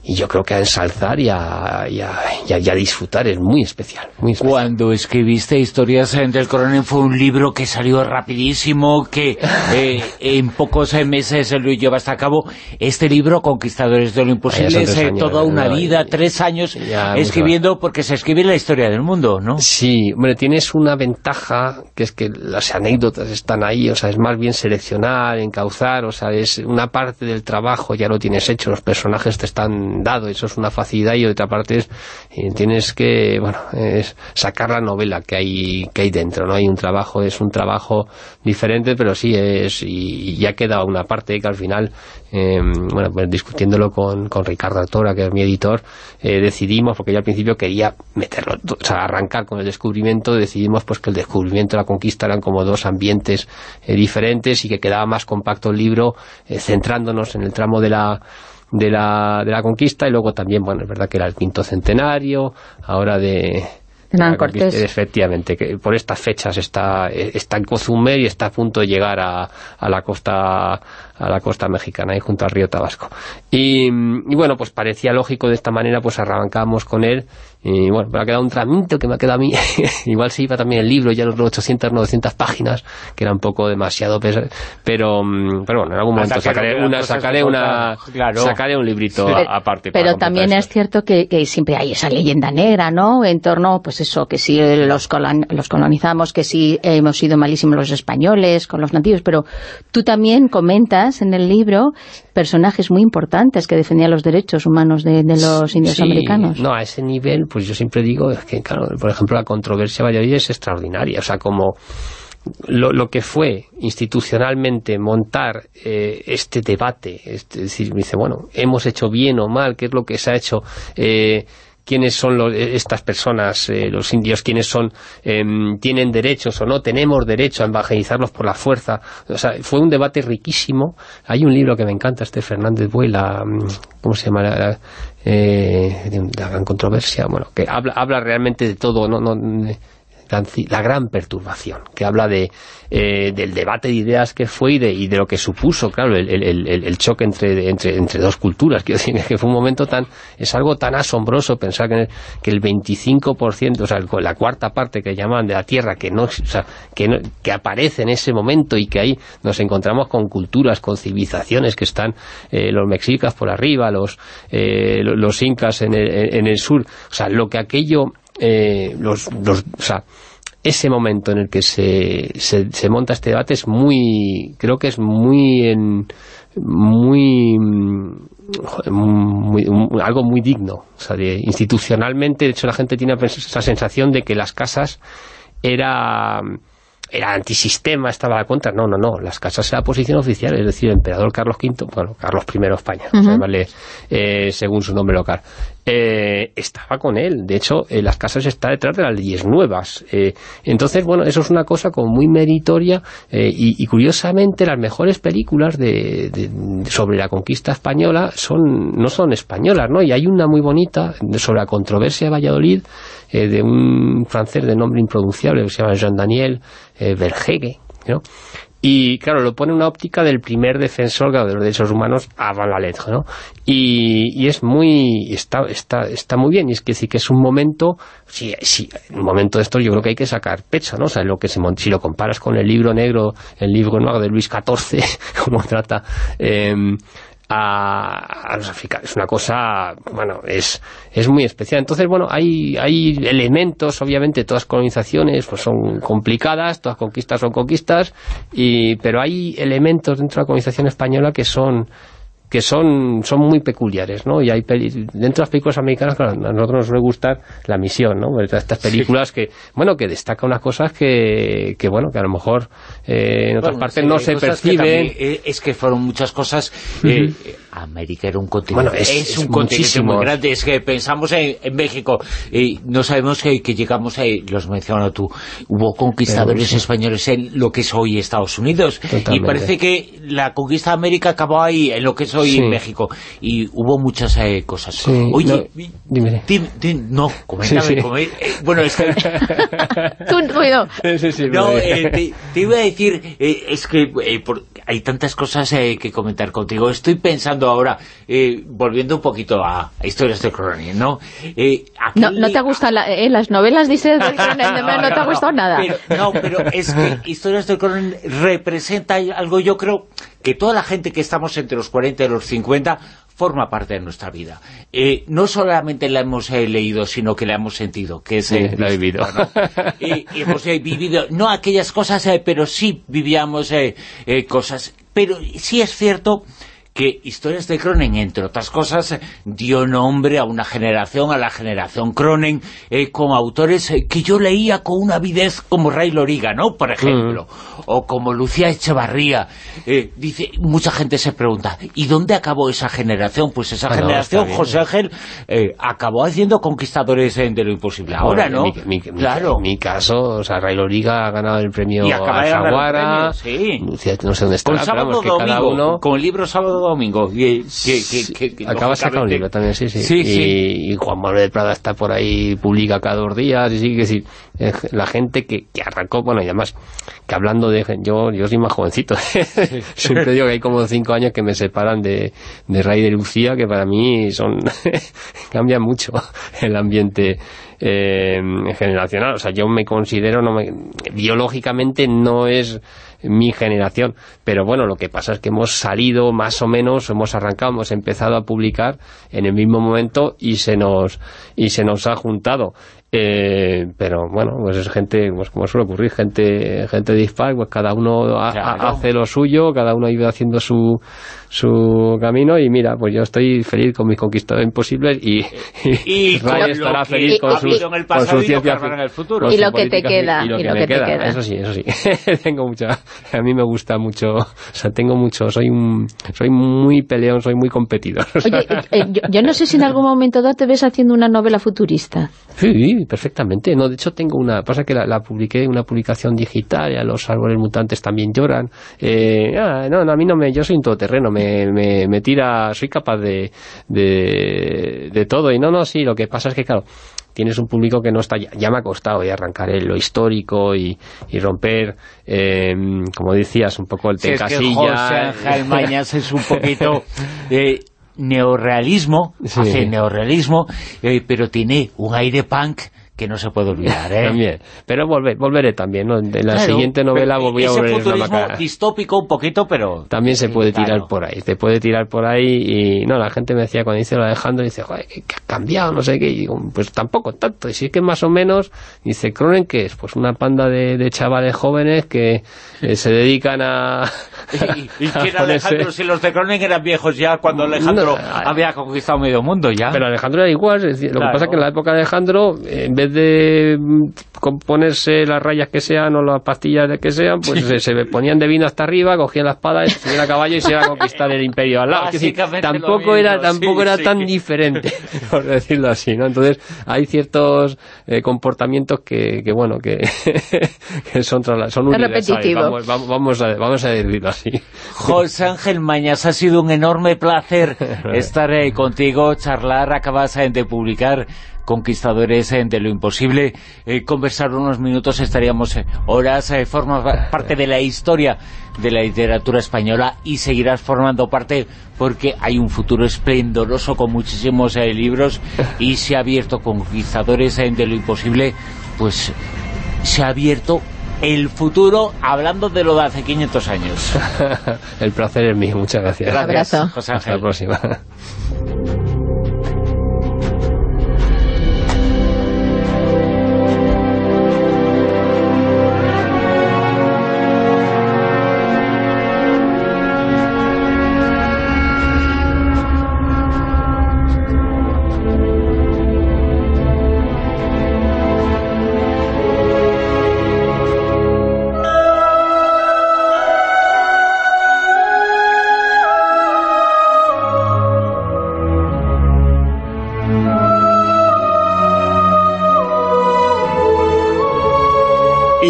D: y yo creo que a ensalzar y a, y a, disfrutar es muy especial, muy
A: Cuando escribiste Historias del Coronel fue un libro que salió rapidísimo, que eh, en pocos meses lo llevaste a cabo. Este libro, Conquistadores de lo Imposible, es eh, toda una vida, tres años escribiendo, porque se escribe la historia del mundo, ¿no?
D: Sí, hombre, tienes una ventaja, que es que las anécdotas están ahí, o sea, es más bien seleccionar, encauzar, o sea, es una parte del trabajo ya lo tienes hecho, los personajes te están dado, eso es una facilidad y otra parte es, eh, tienes que, bueno, es sacar la novela que hay, que hay dentro, ¿no? Hay un trabajo, es un trabajo diferente, pero sí es, y, ya queda una parte que al final, em, bueno, pues discutiéndolo con, con Ricardo Artora, que es mi editor, eh, decidimos, porque yo al principio quería meterlo, o sea, arrancar con el descubrimiento, decidimos pues que el descubrimiento y la conquista eran como dos ambientes eh, diferentes y que quedaba más compacto el libro, centrándonos en el tramo de la de la, de la conquista y luego también, bueno, es verdad que era el quinto centenario, ahora de...
C: Cortés.
D: Efectivamente, que por estas fechas está, está en Cozumel y está a punto de llegar a, a la costa a la costa mexicana, ahí junto al río Tabasco. Y, y, bueno, pues parecía lógico de esta manera, pues arrancamos con él y bueno, me ha quedado un tramito que me ha quedado a mí. Igual se iba también el libro, ya los 800, 900 páginas, que era un poco demasiado pesado. Pero, mm, pero bueno, en algún momento sacaré una, sacaré una, sacaré un librito aparte.
C: Pero también es cierto que, que, siempre hay esa leyenda negra, ¿no? En torno, pues eso, que si los, los colonizamos, que si hemos sido malísimos los españoles con los nativos, pero tú también comentas en el libro personajes muy importantes que defendían los derechos humanos de, los indios americanos.
D: No, a ese nivel, pues yo siempre digo que, claro, por ejemplo, la controversia Valladolid es extraordinaria. O sea, como lo, que fue institucionalmente montar eh, este debate, es decir, me dice, bueno, hemos hecho bien o mal, qué es lo que se ha hecho... Eh, quiénes son eh, estas personas, eh, los indios, quiénes son, em, tienen derechos o no, tenemos derecho a evangelizarlos por la fuerza. O sea, fue un debate riquísimo. Hay un libro que me encanta, este Fernández Buela, mm, ¿cómo se llama? La, eh, la gran controversia, bueno, que habla, habla realmente de todo, no, no la gran perturbación, que habla de, eh, del debate de ideas que fue y de, y de lo que supuso, claro, el, el, el, choque entre, entre, entre, dos culturas. Que fue un momento tan... Es algo tan asombroso pensar que, que el 25%, o sea, la cuarta parte que llaman de la Tierra, que no, o sea, que, que aparece en ese momento y que ahí nos encontramos con culturas, con civilizaciones que están eh, los mexicas por arriba, los, eh, los incas en el, en el sur. O sea, lo que aquello... Eh, los, los, o sea, ese momento en el que se, se, monta este debate es muy, creo que es muy, en, muy, algo muy digno. O sea, institucionalmente, de hecho la gente tiene esa sensación de que las casas era era antisistema, estaba a la contra. No, no, no. Las casas era posición oficial, es decir, el emperador Carlos V, bueno, Carlos I de España, eh, según su nombre local, eh, estaba con él. De hecho, eh, las casas está detrás de las leyes nuevas. Eh, entonces, bueno, eso es una cosa como muy meritoria y, curiosamente las mejores películas de, sobre la conquista española son no son españolas, ¿no? Y hay una muy bonita sobre la controversia de Valladolid de un francés de nombre impronunciable que se llama Jean Daniel Vergege, ¿no? Y claro, lo pone una óptica del primer defensor de los derechos humanos a la letra, ¿no? Y, y, es muy, está, está, está muy bien, y es que sí que es un momento, sí, sí, un momento de esto yo creo que hay que sacar pecho, ¿no? O sea, si lo comparas con el libro negro, el libro negro de Luis XIV, como trata eh, a, los africanos. Es una cosa, bueno, es, es muy especial. Entonces, bueno, hay, hay elementos, obviamente, todas colonizaciones pues son complicadas, todas conquistas son conquistas, y, pero hay elementos dentro de la colonización española que son que son, son muy peculiares, ¿no? Y hay dentro de las películas americanas, claro, a nosotros nos suele gustar la misión, ¿no? Estas películas que, bueno, que destacan unas cosas que, que bueno, que a lo mejor eh, en otras partes no se perciben.
A: Eh, es que fueron muchas cosas... Eh, América era un continente, bueno, es, un continente muy grande, es que pensamos en, México y no sabemos que, llegamos ahí, los mencionado tú, hubo conquistadores españoles en lo que es hoy Estados Unidos y parece que la conquista de América acabó ahí, en lo que es hoy México y hubo muchas eh, cosas. Oye, no, dime. no, coméntame, eh, bueno, es que...
C: Tú ruido.
A: no, eh, te, iba a decir, es que hay tantas cosas que comentar contigo, estoy pensando ahora, eh, volviendo un poquito a, historias de Cronin, ¿no?
C: Eh, no, no te gustan eh, las novelas, dices, de Cronin, no, no, te ha gustado nada.
A: no, pero es que historias de Cronin representa algo, yo creo, que toda la gente que estamos entre los 40 y los 50 forma parte de nuestra vida. no solamente la hemos leído, sino que la hemos sentido, que es...
D: la he vivido.
A: y, hemos vivido, no aquellas cosas, pero sí vivíamos cosas. Pero sí es cierto que Historias de Cronen, entre otras cosas, dio nombre a una generación, a la generación Cronen, eh, con autores eh, que yo leía con una avidez como Ray Loriga, ¿no?, por ejemplo, mm. o como Lucía Echevarría. Eh, dice, mucha gente se pregunta, ¿y dónde acabó esa generación? Pues esa generación, José Ángel, acabó haciendo conquistadores de lo imposible. Ahora, ¿no?
D: Mi, claro. En mi caso, o sea, Ray Loriga ha ganado el premio Alfaguara, sí. no sé dónde está,
A: con Sábado Domingo, con el libro Sábado Domingo. Que,
D: Acaba de sacar un libro también, sí, sí. y, Juan Manuel Prada está por ahí, publica cada dos días, y sí, que sí, la gente que, que arrancó, bueno, y además, que hablando de... Yo, yo soy más jovencito, siempre digo que hay como cinco años que me separan de, de Ray de Lucía, que para mí son... cambian mucho el ambiente eh, generacional, o sea, yo me considero, no me, biológicamente no es mi generación. Pero bueno, lo que pasa es que hemos salido más o menos, hemos arrancado, hemos empezado a publicar en el mismo momento y se nos, y se nos ha juntado. Eh, pero bueno, pues es gente, pues como suele ocurrir, gente gente dispar, pues cada uno hace lo suyo, cada uno ido haciendo su, su camino y mira, pues yo estoy feliz con mis conquistadores imposibles y,
A: y, estará feliz con, sus, con su ciencia en el futuro.
C: Y lo que te queda. Y lo, que, te queda.
D: Eso sí, eso sí. tengo mucha, a mí me gusta mucho, o sea, tengo mucho, soy un, soy muy peleón, soy muy competidor.
C: Oye, eh, yo, no sé si en algún momento dado te ves haciendo una novela futurista.
D: Sí, perfectamente. No, de hecho tengo una, pasa que la, la publiqué una publicación digital, y a los árboles mutantes también lloran. Eh, ah, no, no, a mí no me, yo soy un todoterreno, me, me, me tira, soy capaz de, de, de todo. Y no, no, sí, lo que pasa es que, claro, tienes un público que no está... Ya, me ha costado ya arrancar lo histórico y, romper, em, como decías, un poco el
A: tencasilla. Es que José Mañas es un poquito... de neorrealismo, hace neorrealismo, eh, pero tiene un aire punk que no se puede olvidar, ¿eh?
D: también. Pero volveré también, ¿no? En la siguiente novela voy a volver
A: ese futurismo distópico un poquito, pero...
D: También se puede tirar por ahí, se puede tirar por ahí y... No, la gente me decía cuando dice lo de Alejandro, dice, joder, que ha cambiado, no sé qué, y digo, pues tampoco tanto. Y sí que más o menos, dice, Cronen, que es? Pues una panda de, chavales jóvenes que eh, se dedican a...
A: ¿Y, y quién Alejandro? Si los de Cronen eran viejos ya cuando Alejandro había conquistado medio mundo ya.
D: Pero Alejandro era igual, lo que pasa es que en la época de Alejandro, en vez de componerse las rayas que sean o las pastillas de que sean, pues se, ponían de vino hasta arriba, cogían la espada, subían a caballo y se iban a conquistar el imperio al lado. tampoco era, tampoco era tan diferente, por decirlo así, ¿no? Entonces, hay ciertos eh, comportamientos que, que, bueno, que, son, son universales. Vamos, vamos, a, vamos a decirlo así.
A: José Ángel Mañas, ha sido un enorme placer estar eh, contigo, charlar, acabas eh, de publicar conquistadores eh, de lo imposible. Eh, conversar unos minutos estaríamos horas, forma parte de la historia de la literatura española y seguirás formando parte porque hay un futuro esplendoroso con muchísimos libros y se ha abierto conquistadores de lo imposible, pues se ha abierto el futuro hablando de lo de hace 500 años.
D: el placer es mío, muchas gracias.
C: Gracias,
D: José Hasta la próxima.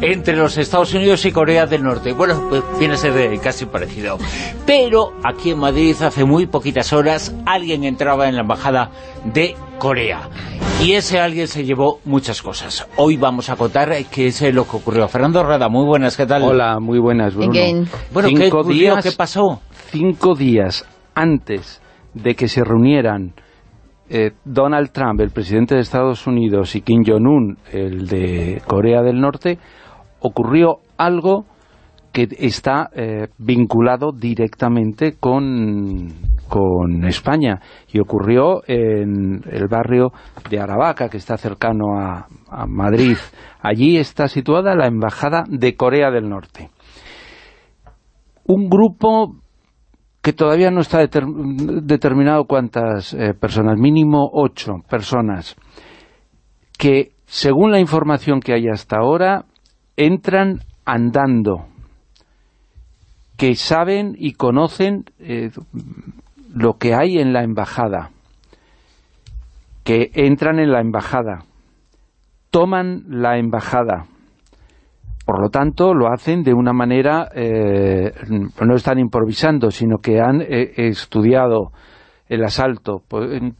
A: entre los Estados Unidos y Corea del Norte. Bueno, pues viene a ser casi parecido. Pero aquí en Madrid hace muy poquitas horas alguien entraba en la embajada de Corea. Y ese alguien se llevó muchas cosas. Hoy vamos a contar qué es lo que ocurrió. Fernando Rada, muy buenas, ¿qué tal?
B: Hola, muy buenas, Bruno.
A: Bueno, ¿qué días, ¿Qué pasó?
B: Cinco días antes de que se reunieran eh, Donald Trump, el presidente de Estados Unidos, y Kim Jong-un, el de Corea del Norte, ocurrió algo que está eh, vinculado directamente con, España y ocurrió en el barrio de Aravaca, que está cercano a, Madrid. Allí está situada la Embajada de Corea del Norte. Un grupo que todavía no está determinado cuántas eh, personas, mínimo ocho personas, que según la información que hay hasta ahora entran andando, que saben y conocen eh, lo que hay en la embajada, que entran en la embajada, toman la embajada, por lo tanto lo hacen de una manera, eh, no están improvisando, sino que han eh, estudiado el asalto.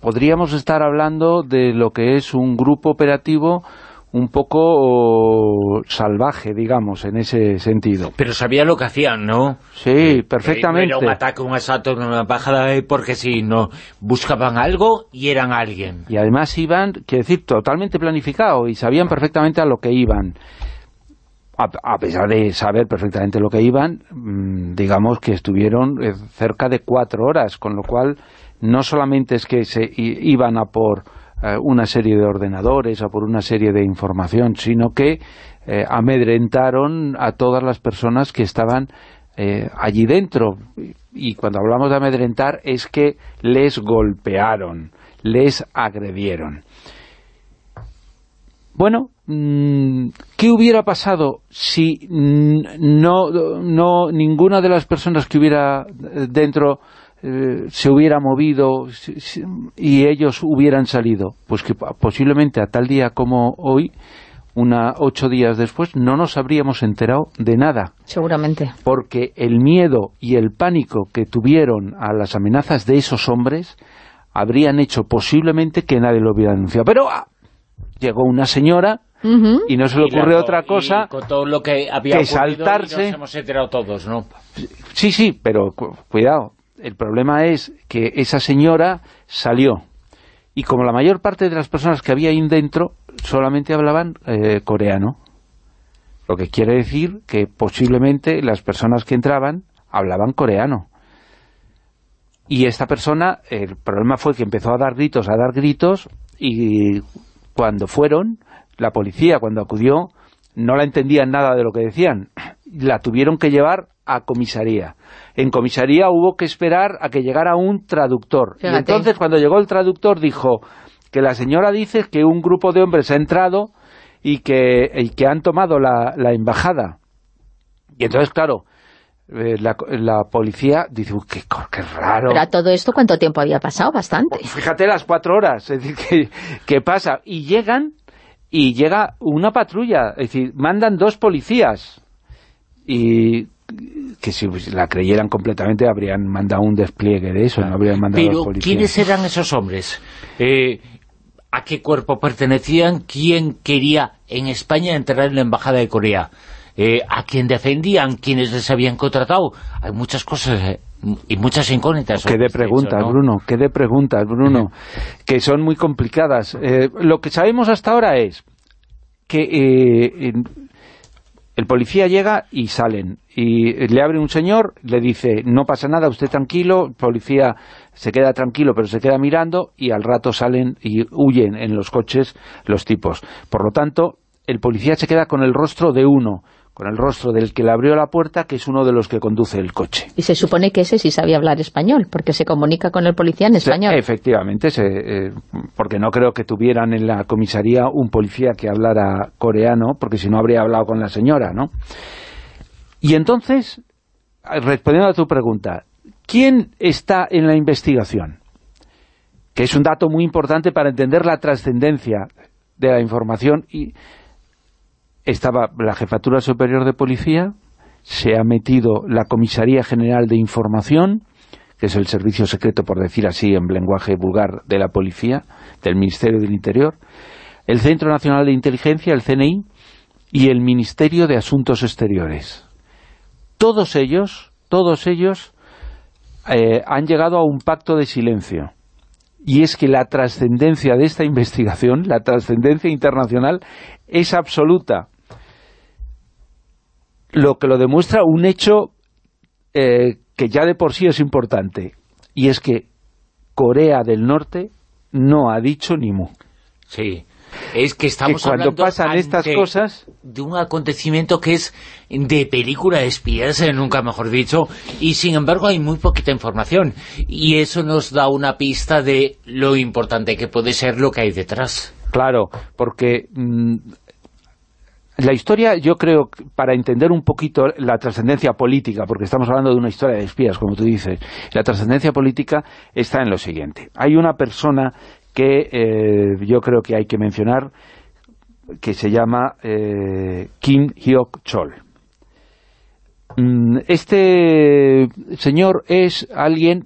B: Podríamos estar hablando de lo que es un grupo operativo un poco salvaje, digamos, en ese sentido.
A: Pero sabía lo que hacían, ¿no?
B: Sí, perfectamente.
A: Pero un ataque, un asalto, una bajada, porque si no, buscaban algo y eran alguien.
B: Y además iban, quiero decir, totalmente planificado y sabían perfectamente a lo que iban. A, pesar de saber perfectamente lo que iban, mm, digamos que estuvieron eh, cerca de cuatro horas, con lo cual no solamente es que se iban a por una serie de ordenadores o por una serie de información, sino que eh, amedrentaron a todas las personas que estaban eh, allí dentro. Y cuando hablamos de amedrentar es que les golpearon, les agredieron. Bueno, mm, ¿qué hubiera pasado si no, no ninguna de las personas que hubiera dentro eh, se hubiera movido y ellos hubieran salido? Pues que posiblemente a tal día como hoy una ocho días después, no nos habríamos enterado de nada.
C: Seguramente.
B: Porque el miedo y el pánico que tuvieron a las amenazas de esos hombres habrían hecho posiblemente que nadie lo hubiera denunciado. Pero ah, llegó una señora y no se le ocurrió otra cosa
A: con todo lo que había
B: saltarse.
A: nos hemos enterado todos, ¿no?
B: Sí, sí, pero cuidado. El problema es que esa señora salió y como la mayor parte de las personas que había ahí dentro solamente hablaban eh, coreano. Lo que quiere decir que posiblemente las personas que entraban hablaban coreano. Y esta persona, el problema fue que empezó a dar gritos, a dar gritos, y cuando fueron, la policía, cuando acudió, no la entendían nada de lo que decían. La tuvieron que llevar a comisaría. En comisaría hubo que esperar a que llegara un traductor. Y entonces, cuando llegó el traductor, dijo que la señora dice que un grupo de hombres ha entrado y que, que han tomado la, embajada. Y entonces, claro, eh, la, policía dice, qué, qué, raro.
C: Pero todo esto, ¿cuánto tiempo había pasado? Bastante.
B: Fíjate las cuatro horas, es decir, que, pasa. Y llegan, y llega una patrulla, es decir, mandan dos policías. Y que si la creyeran completamente habrían mandado un despliegue de eso, no habrían mandado
A: Pero, ¿quiénes eran esos hombres? Eh, a qué cuerpo pertenecían, quién quería en España entrar en la Embajada de Corea, eh, a quién defendían, quiénes les habían contratado. Hay muchas cosas eh, y muchas incógnitas.
B: Qué de preguntas, Bruno, qué de preguntas, Bruno, que son muy complicadas. Lo que sabemos hasta ahora es que el policía llega y salen. Y le abre un señor, le dice, no pasa nada, usted tranquilo, el policía se queda tranquilo, pero se queda mirando, y al rato salen y huyen en los coches los tipos. Por lo tanto, el policía se queda con el rostro de uno, con el rostro del que le abrió la puerta, que es uno de los que conduce el coche.
C: Y se supone que ese sí sabía hablar español, porque se comunica con el policía en español.
B: efectivamente, eh, porque no creo que tuvieran en la comisaría un policía que hablara coreano, porque si no habría hablado con la señora, ¿no? Y entonces, respondiendo a tu pregunta, ¿quién está en la investigación? Que es un dato muy importante para entender la trascendencia de la información y estaba la Jefatura Superior de Policía, se ha metido la Comisaría General de Información, que es el servicio secreto, por decir así, en lenguaje vulgar, de la Policía, del Ministerio del Interior, el Centro Nacional de Inteligencia, el CNI, y el Ministerio de Asuntos Exteriores. Todos ellos, todos ellos eh, han llegado a un pacto de silencio. Y es que la trascendencia de esta investigación, la trascendencia internacional, es absoluta lo que lo demuestra un hecho eh, que ya de por sí es importante, y es que Corea del Norte no ha dicho ni mu.
A: Sí, es que estamos cuando
B: pasan estas cosas
A: de un acontecimiento que es de película de espías, eh, nunca mejor dicho, y sin embargo hay muy poquita información, y eso nos da una pista de lo importante que puede ser lo que hay detrás.
B: Claro, porque mm, la historia, yo creo, para entender un poquito la trascendencia política, porque estamos hablando de una historia de espías, como tú dices, la trascendencia política está en lo siguiente. Hay una persona que eh, yo creo que hay que mencionar, que se llama eh, Kim Hyok-chol. Mm, este señor es alguien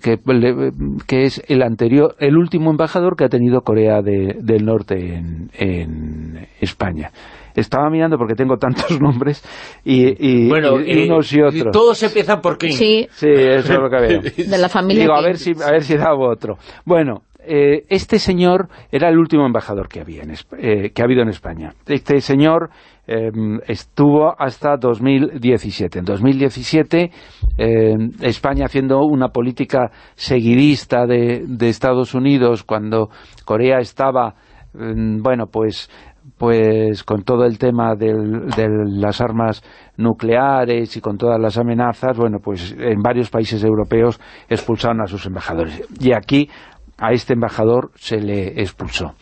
B: que, es el anterior, el último embajador que ha tenido Corea del Norte en España estaba mirando porque tengo tantos nombres y,
A: bueno,
B: y, unos y otros.
A: Todos empiezan por King.
C: Sí.
B: Sí, eso es lo que veo.
C: De la familia
B: Digo, a ver si, a ver si da otro. Bueno, eh, este señor era el último embajador que, había en, eh, que ha habido en España. Este señor eh, estuvo hasta 2017. En 2017, España haciendo una política seguidista de, de Estados Unidos cuando Corea estaba, bueno, pues pues con todo el tema de las armas nucleares y con todas las amenazas, bueno, pues en varios países europeos expulsaron a sus embajadores. Y aquí a este embajador se le expulsó.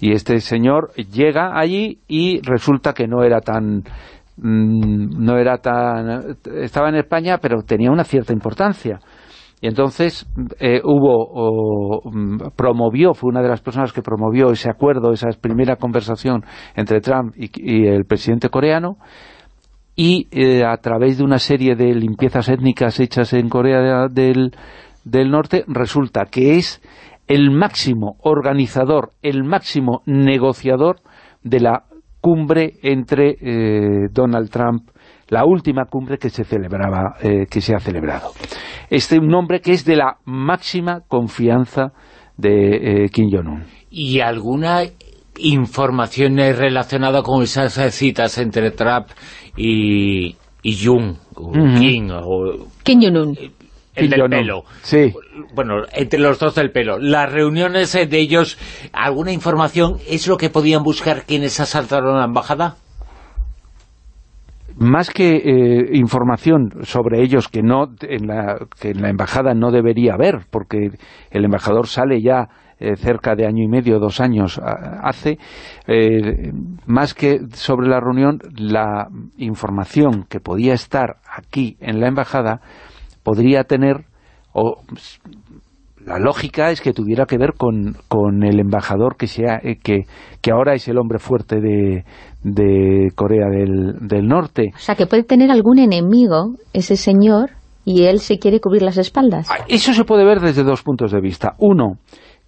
B: Y este señor llega allí y resulta que no era tan mm, no era tan estaba en España pero tenía una cierta importancia y entonces eh, hubo, mm, promovió, fue una de las personas que promovió ese acuerdo, esa primera conversación entre Trump y, el presidente coreano, y eh, a través de una serie de limpiezas étnicas hechas en Corea del, Norte, resulta que es el máximo organizador, el máximo negociador de la cumbre entre eh, Donald Trump la última cumbre que se celebraba, eh, que se ha celebrado. Este es un hombre que es de la máxima confianza de eh, Kim Jong-un.
A: ¿Y alguna información relacionada con esas citas entre Trump y, y Jung, o Kim,
C: Kim Jong-un?
A: El del pelo.
B: Sí.
A: Bueno, entre los dos del pelo. Las reuniones de ellos, ¿alguna información es lo que podían buscar quienes asaltaron la embajada?
B: Más que eh, información sobre ellos que no en la, que en la embajada no debería haber, porque el embajador sale ya eh, cerca de año y medio, dos años hace, eh, más que sobre la reunión, la información que podía estar aquí en la embajada podría tener, o la lógica es que tuviera que ver con, con el embajador que, sea, que, que ahora es el hombre fuerte de, de Corea del, Norte.
C: O sea, que puede tener algún enemigo ese señor y él se quiere cubrir las espaldas.
B: Ah, eso se puede ver desde dos puntos de vista. Uno,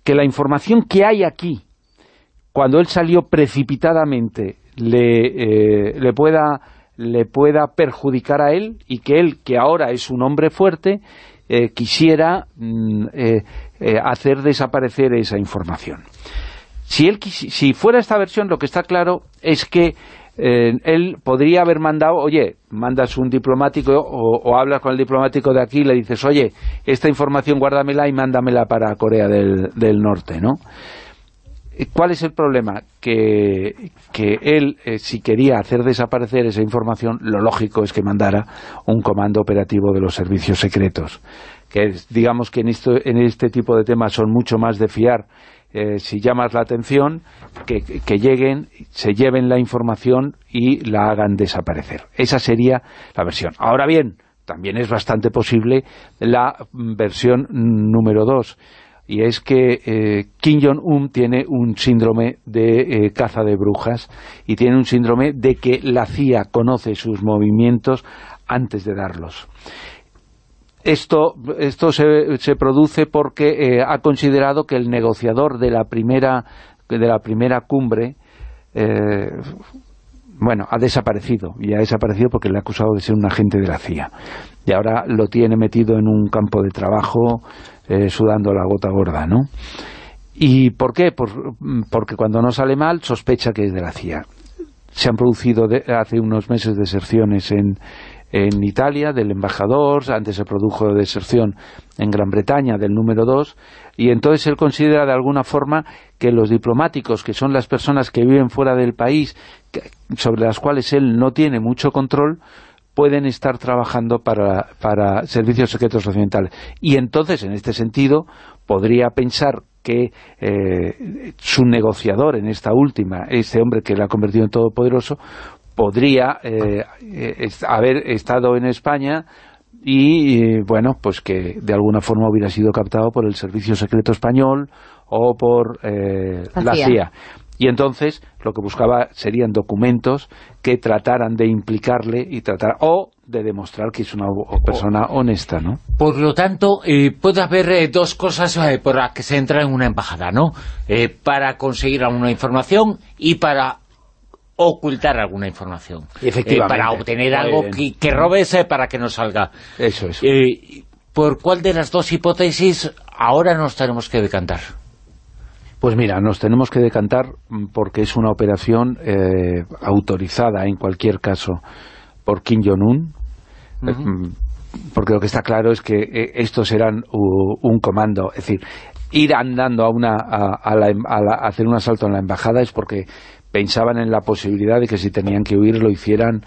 B: que la información que hay aquí, cuando él salió precipitadamente, le, eh, le, pueda, le pueda perjudicar a él y que él, que ahora es un hombre fuerte, eh, quisiera mm, eh, hacer desaparecer esa información. Si, él, si fuera esta versión, lo que está claro es que eh, él podría haber mandado, oye, mandas un diplomático o, hablas con el diplomático de aquí y le dices, oye, esta información guárdamela y mándamela para Corea del, Norte, ¿no? ¿Cuál es el problema? Que, él, eh, si quería hacer desaparecer esa información, lo lógico es que mandara un comando operativo de los servicios secretos. Que digamos que en, esto, en este tipo de temas son mucho más de fiar eh, si llamas la atención, que, lleguen, se lleven la información y la hagan desaparecer. Esa sería la versión. Ahora bien, también es bastante posible la versión número dos, y es que eh, Kim Jong-un tiene un síndrome de eh, caza de brujas y tiene un síndrome de que la CIA conoce sus movimientos antes de darlos. Esto, esto se, se produce porque eh, ha considerado que el negociador de la primera, de la primera cumbre bueno, ha desaparecido, y ha desaparecido porque le ha acusado de ser un agente de la CIA. Y ahora lo tiene metido en un campo de trabajo eh, sudando la gota gorda, ¿no? ¿Y por qué? porque cuando no sale mal sospecha que es de la CIA. Se han producido hace unos meses deserciones en, en Italia del embajador, antes se produjo deserción en Gran Bretaña del número 2, y entonces él considera de alguna forma que los diplomáticos, que son las personas que viven fuera del país, sobre las cuales él no tiene mucho control, pueden estar trabajando para, para servicios secretos occidentales. Y entonces, en este sentido, podría pensar que eh, su negociador en esta última, este hombre que le ha convertido en todopoderoso, podría eh, eh, haber estado en España y, bueno, pues que de alguna forma hubiera sido captado por el Servicio Secreto Español o por eh, la, CIA. Y entonces lo que buscaba serían documentos que trataran de implicarle y tratar o de demostrar que es una persona honesta, ¿no?
A: Por lo tanto, puede haber dos cosas por las que se entra en una embajada, ¿no? para conseguir alguna información y para ocultar alguna información.
B: Efectivamente.
A: Eh, para obtener algo que, que robes para que no salga.
B: Eso es.
A: Eh, ¿Por cuál de las dos hipótesis ahora nos tenemos que decantar?
B: Pues mira, nos tenemos que decantar porque es una operación eh, autorizada en cualquier caso por Kim Jong-un, mm, porque lo que está claro es que estos eran un comando, es decir, ir andando a, una, a hacer un asalto en la embajada es porque pensaban en la posibilidad de que si tenían que huir lo hicieran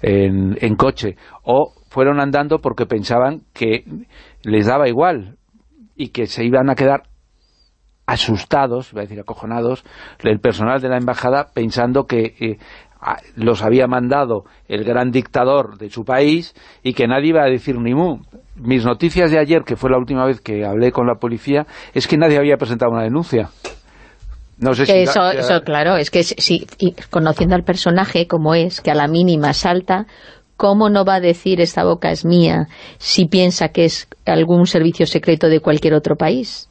B: en, en coche, o fueron andando porque pensaban que les daba igual y que se iban a quedar asustados, iba a decir acojonados, el personal de la embajada pensando que eh, los había mandado el gran dictador de su país y que nadie iba a decir ni mu. Mis noticias de ayer, que fue la última vez que hablé con la policía, es que nadie había presentado una denuncia.
C: No sé si eso, eso, claro, es que si, conociendo al personaje como es, que a la mínima salta, ¿cómo no va a decir esta boca es mía si piensa que es algún servicio secreto de cualquier otro país?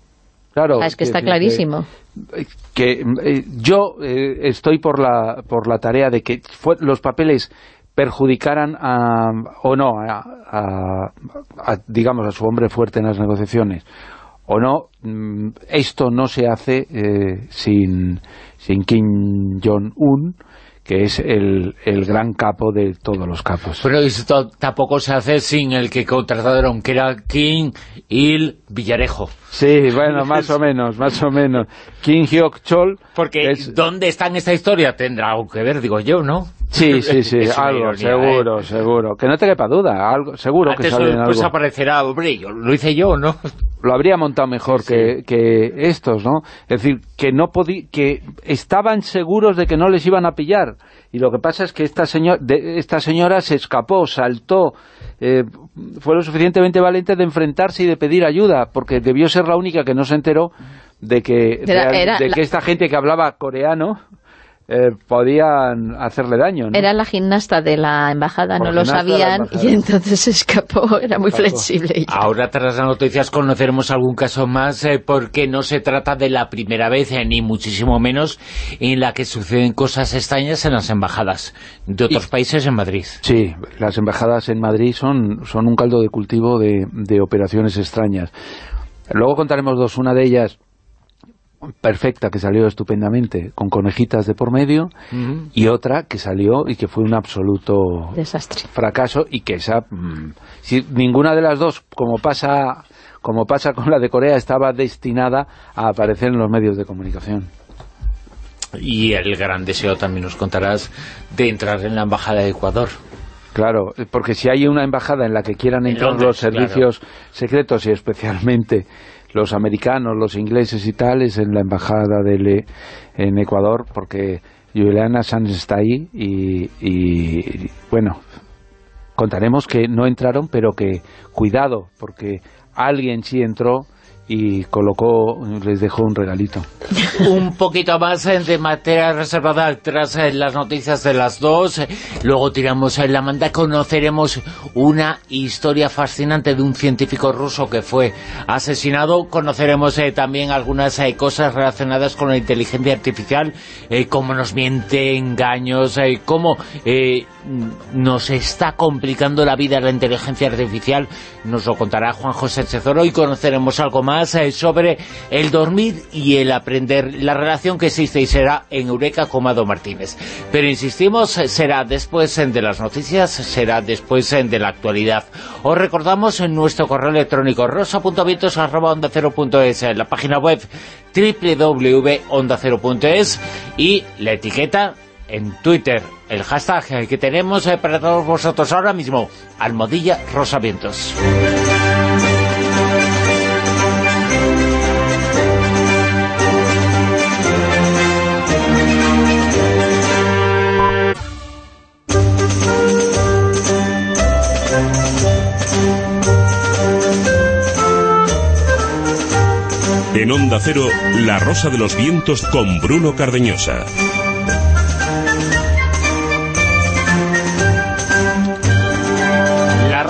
B: Claro.
C: Ah, es que está clarísimo.
B: Que, eh, yo eh, estoy por la, por la tarea de que los papeles perjudicaran a, o no a, digamos a su hombre fuerte en las negociaciones o no, mm, esto no se hace eh, sin, sin Kim Jong-un que es el, el, gran capo de todos los capos.
A: Pero esto tampoco se hace sin el que contrataron, que era King Il Villarejo.
B: Sí, bueno, más o menos, más o menos. King Hyok Chol...
A: Porque, ¿dónde está en esta historia? Tendrá algo que ver, digo yo, ¿no?
B: Sí, sí, sí, algo, seguro, ¿eh? seguro. Que no te quepa duda, algo, seguro que sale en
A: pues aparecerá, hombre, lo hice yo, ¿no?
B: Lo habría montado mejor que, que, estos, ¿no? Es decir, que no podí, que estaban seguros de que no les iban a pillar. Y lo que pasa es que esta, señor, de, esta señora se escapó, saltó, eh, fue lo suficientemente valiente de enfrentarse y de pedir ayuda, porque debió ser la única que no se enteró de que, de, que esta gente que hablaba coreano eh, podían hacerle daño.
C: Era la gimnasta de la embajada, no lo sabían y entonces se escapó, era muy flexible.
A: Ahora tras las noticias conoceremos algún caso más eh, porque no se trata de la primera vez, eh, ni muchísimo menos, en la que suceden cosas extrañas en las embajadas de otros países en Madrid.
B: Sí, las embajadas en Madrid son, son un caldo de cultivo de, de operaciones extrañas. Luego contaremos dos, una de ellas perfecta que salió estupendamente con conejitas de por medio y otra que salió y que fue un absoluto
C: desastre.
B: fracaso y que esa mm, si ninguna de las dos como pasa como pasa con la de Corea estaba destinada a aparecer en los medios de comunicación.
A: Y el gran deseo también nos contarás de entrar en la embajada de Ecuador.
B: Claro, porque si hay una embajada en la que quieran entrar los servicios secretos y especialmente los americanos, los ingleses y tales en la embajada de en Ecuador, porque Juliana Sanz está ahí y, bueno, contaremos que no entraron, pero que cuidado, porque alguien sí entró y colocó, les dejó un regalito.
A: un poquito más de materia reservada tras eh, las noticias de las dos. Luego tiramos en la manda, conoceremos una historia fascinante de un científico ruso que fue asesinado. Conoceremos eh, también algunas eh, cosas relacionadas con la inteligencia artificial, cómo nos miente, engaños, cómo nos está complicando la vida la inteligencia artificial. Nos lo contará Juan José Chezoro y conoceremos algo más eh, sobre el dormir y el aprender, la relación que existe y será en Eureka Comado Martínez. Pero insistimos, eh, será después eh, de las noticias, será después de la actualidad. Os recordamos en nuestro correo electrónico rosa.vientos.es, en la página web www.ondacero.es y la etiqueta en Twitter, el hashtag que tenemos para todos vosotros ahora mismo, almohadilla rosavientos.
E: En Onda Cero, La Rosa de los Vientos con Bruno Cardeñosa.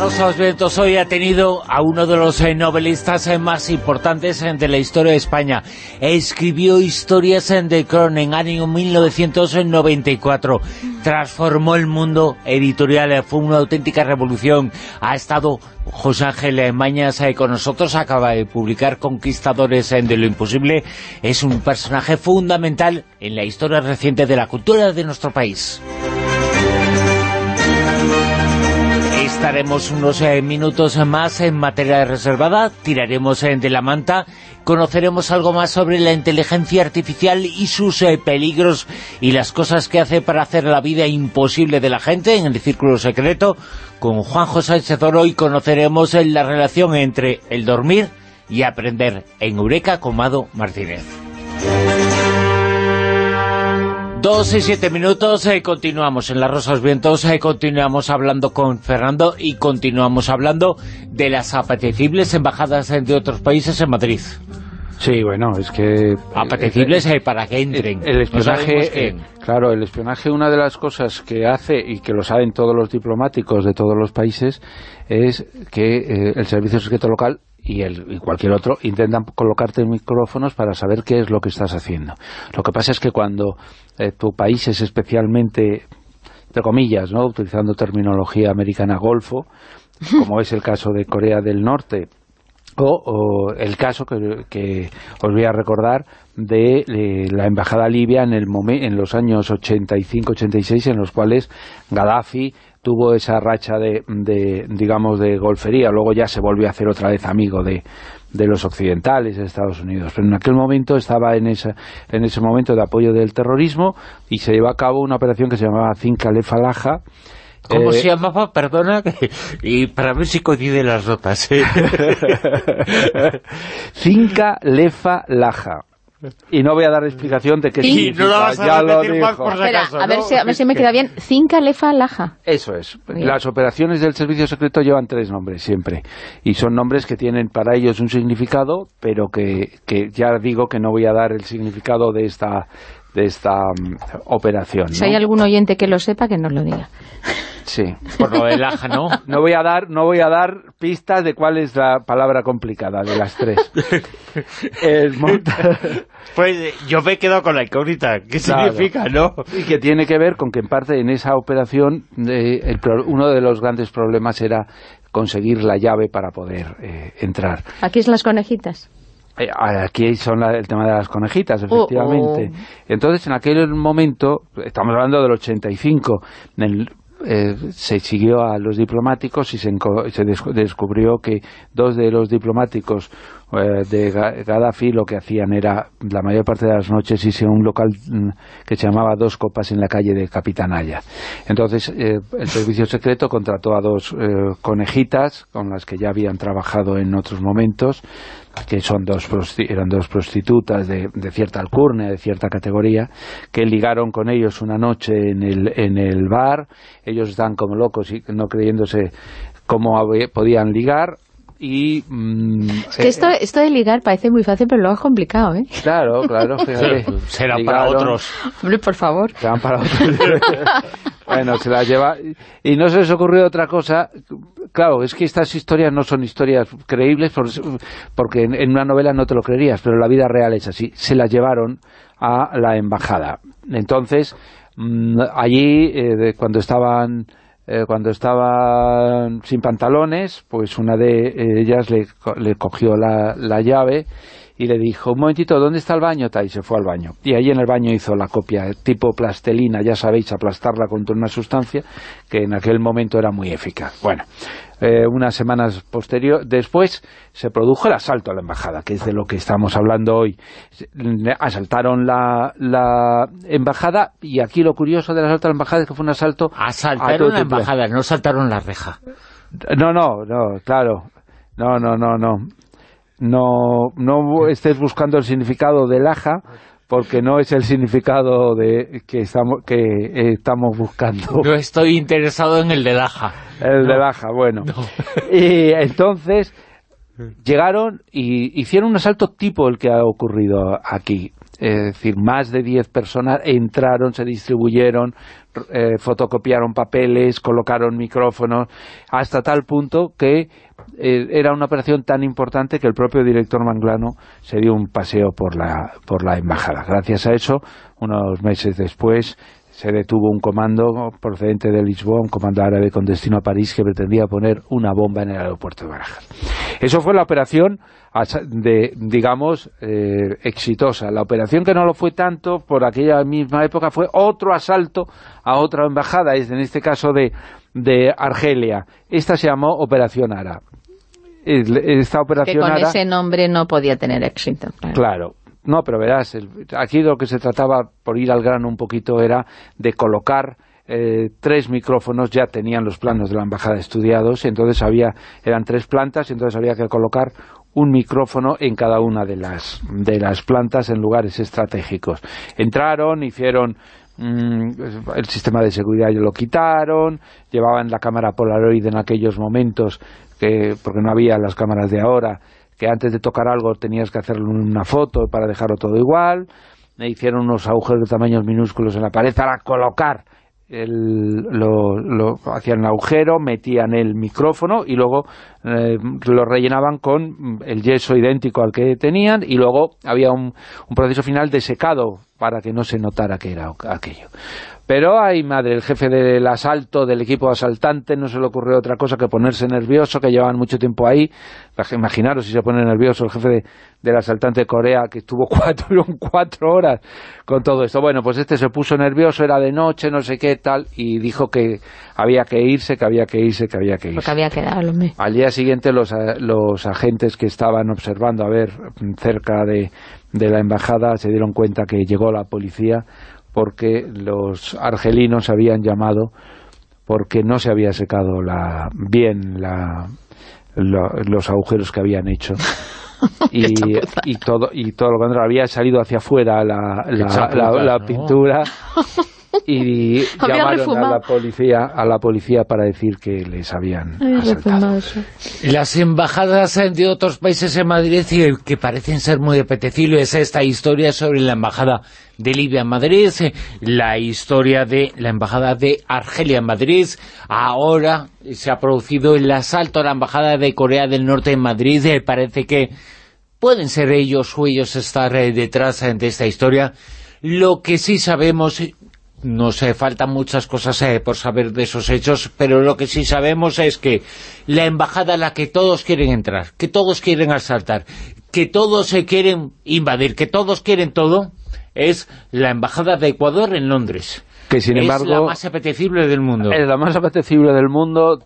A: Rosa de Vientos hoy ha tenido a uno de los eh, novelistas eh, más importantes eh, de la historia de España. Escribió historias en The Crown en año 1994. Transformó el mundo editorial, fue una auténtica revolución. Ha estado José Ángel Mañas con nosotros, acaba de publicar Conquistadores de lo Imposible. Es un personaje fundamental en la historia reciente de la cultura de nuestro país. Estaremos unos eh, minutos más en materia reservada, tiraremos eh, de la manta, conoceremos algo más sobre la inteligencia artificial y sus peligros y las cosas que hace para hacer la vida imposible de la gente en el círculo secreto con Juan José Oro y conoceremos la relación entre el dormir y aprender en Eureka con Mado Martínez. Dos y siete minutos, eh, continuamos en Las Rosas Vientos, eh, continuamos hablando con Fernando y continuamos hablando de las apetecibles embajadas de otros países en Madrid.
B: Sí, bueno, es que...
A: Apetecibles eh, para que entren.
B: El espionaje, eh, claro, el espionaje, una de las cosas que hace, y que lo saben todos los diplomáticos de todos los países, es que eh, el servicio secreto local y, el, y cualquier otro intentan colocarte micrófonos para saber qué es lo que estás haciendo. Lo que pasa es que cuando eh, tu país es especialmente, entre comillas, ¿no? utilizando terminología americana golfo, como es el caso de Corea del Norte, o, o el caso que, que os voy a recordar de eh, la embajada libia en el momen- en los años 85-86 en los cuales Gaddafi tuvo esa racha de, de, digamos de golfería luego ya se volvió a hacer otra vez amigo de, de los occidentales de Estados Unidos pero en aquel momento estaba en esa, en ese momento de apoyo del terrorismo y se llevó a cabo una operación que se llamaba Cinca Le Falaja
A: ¿Cómo
B: Eh,
A: se llamaba? Perdona, y para ver si coinciden las notas. ¿eh?
B: Cinca Lefa Laja. Y no voy a dar explicación de qué
C: Sí,
B: significa,
A: no la vas a
B: ya lo
A: más
B: dijo.
A: por si
C: Espera,
A: acaso,
C: a ver,
A: ¿no?
C: si, a ver si me queda bien. Cinca lefa laja.
B: Eso es.
C: Bien.
B: Las operaciones del servicio secreto llevan tres nombres siempre. Y son nombres que tienen para ellos un significado, pero que, que ya digo que no voy a dar el significado de esta de esta mm, operación.
C: Si
B: ¿no?
C: hay algún oyente que lo sepa, que nos lo diga.
B: Sí.
A: Por lo del aja, ¿no?
B: No voy a dar no voy a dar pistas de cuál es la palabra complicada de las tres. El monta-
A: Pues eh, yo me he quedado con la incógnita. ¿Qué
B: Claro.
A: significa, no?
B: Y que tiene que ver con que en parte en esa operación eh, el pro- uno de los grandes problemas era conseguir la llave para poder eh, entrar.
C: Aquí es las conejitas.
B: Eh, Aquí son la- el tema de las conejitas,
C: Oh,
B: efectivamente. Entonces, en aquel momento, estamos hablando del 85, en el- eh, se siguió a los diplomáticos y se, se des- descubrió que dos de los diplomáticos eh, de Ga- Gaddafi lo que hacían era, la mayor parte de las noches, irse a un local mm, que se llamaba Dos Copas en la calle de Capitanaya. Entonces, eh, el servicio secreto contrató a dos eh, conejitas con las que ya habían trabajado en otros momentos que son dos eran dos prostitutas de, de cierta alcurnia, de cierta categoría, que ligaron con ellos una noche en el, en el bar, ellos estaban como locos y no creyéndose cómo podían ligar, y... mm,
C: Es que
B: eh,
C: esto, esto de ligar parece muy fácil, pero luego es complicado, ¿eh?
B: Claro, claro, fíjate.
A: Será para otros.
C: Hombre, por favor.
B: se van para otros. bueno, se las lleva... Y no se les ocurrió otra cosa... Claro, es que estas historias no son historias creíbles por- porque en, en una novela no te lo creerías, pero la vida real es así. Se las llevaron a la embajada. Entonces, mm, allí, eh, de- cuando estaban... eh, cuando estaban sin pantalones, pues una de ellas le, le cogió la, la llave y le dijo, un momentito, ¿dónde está el baño? Y se fue al baño. Y ahí en el baño hizo la copia, tipo plastelina, ya sabéis, aplastarla contra una sustancia que en aquel momento era muy eficaz. Bueno, eh, unas semanas posterior, después se produjo el asalto a la embajada, que es de lo que estamos hablando hoy. Asaltaron la, la embajada y aquí lo curioso del asalto a la embajada es que fue un asalto... a
A: Asaltaron la
B: temple.
A: embajada, no saltaron la reja.
B: No, no, no, claro. No, no, no, no. No, no estés buscando el significado del aja porque no es el significado de que estamos que eh, estamos buscando.
A: Yo estoy interesado en el del aja.
B: El del aja, bueno. Y entonces llegaron y hicieron un asalto tipo el que ha ocurrido aquí. Es decir, más de 10 personas entraron, se distribuyeron, eh, fotocopiaron papeles, colocaron micrófonos, hasta tal punto que eh, era una operación tan importante que el propio director Manglano se dio un paseo por la, por la embajada. Gracias a eso, unos meses después, se detuvo un comando procedente de Lisboa, un comando árabe con destino a París que pretendía poner una bomba en el aeropuerto de Barajas. Eso fue la operación, de, digamos, eh, exitosa. La operación que no lo fue tanto por aquella misma época fue otro asalto a otra embajada, es en este caso de, de Argelia. Esta se llamó Operación Ara. Esta
C: Que
B: operación
C: con
B: Ara...
C: ese nombre no podía tener éxito. claro.
B: Claro. No, pero verás, el- aquí lo que se trataba, por ir al grano un poquito, era de colocar eh, tres micrófonos, ya tenían los planos de la embajada estudiados, y entonces había, eran tres plantas, y entonces había que colocar un micrófono en cada una de las, de las plantas en lugares estratégicos. Entraron, hicieron mm, el sistema de seguridad lo quitaron, llevaban la cámara Polaroid en aquellos momentos, que, porque no había las cámaras de ahora, que antes de tocar algo tenías que hacerle una foto para dejarlo todo igual, me hicieron unos agujeros de tamaños minúsculos en la pared para colocar el, lo, hacían el agujero, metían el micrófono y luego eh, lo rellenaban con el yeso idéntico al que tenían y luego había un, un proceso final de secado para que no se notara que era aquello. Pero, ay madre, el jefe del asalto, del equipo asaltante, no se le ocurrió otra cosa que ponerse nervioso, que llevaban mucho tiempo ahí. Imaginaros si se pone nervioso el jefe de, del asaltante de Corea, que estuvo cuatro, cuatro horas con todo esto. Bueno, pues este se puso nervioso, era de noche, no sé qué, tal, y dijo que había que irse, que había que irse, que había que irse.
C: Porque había quedado, hombre.
B: Al día siguiente los, los agentes que estaban observando, a ver, cerca de, de la embajada, se dieron cuenta que llegó la policía porque los argelinos habían llamado porque no se había secado la, bien la, la, los agujeros que habían hecho. y, y, todo y todo lo que había salido hacia afuera la, la, la, la pintura y llamaron a la policía a la policía para decir que les habían asaltado.
A: Las embajadas de otros países en Madrid que parecen ser muy apetecibles esta historia sobre la embajada de Libia en Madrid, la historia de la embajada de Argelia en Madrid, ahora se ha producido el asalto a la embajada de Corea del Norte en Madrid, parece que pueden ser ellos o ellos estar detrás de esta historia. Lo que sí sabemos, no sé, faltan muchas cosas eh, por saber de esos hechos, pero lo que sí sabemos es que la embajada a la que todos quieren entrar, que todos quieren asaltar, que todos se quieren invadir, que todos quieren todo, es la embajada de Ecuador en Londres.
B: Que sin embargo,
A: es la más apetecible del mundo.
B: Es la más apetecible del mundo.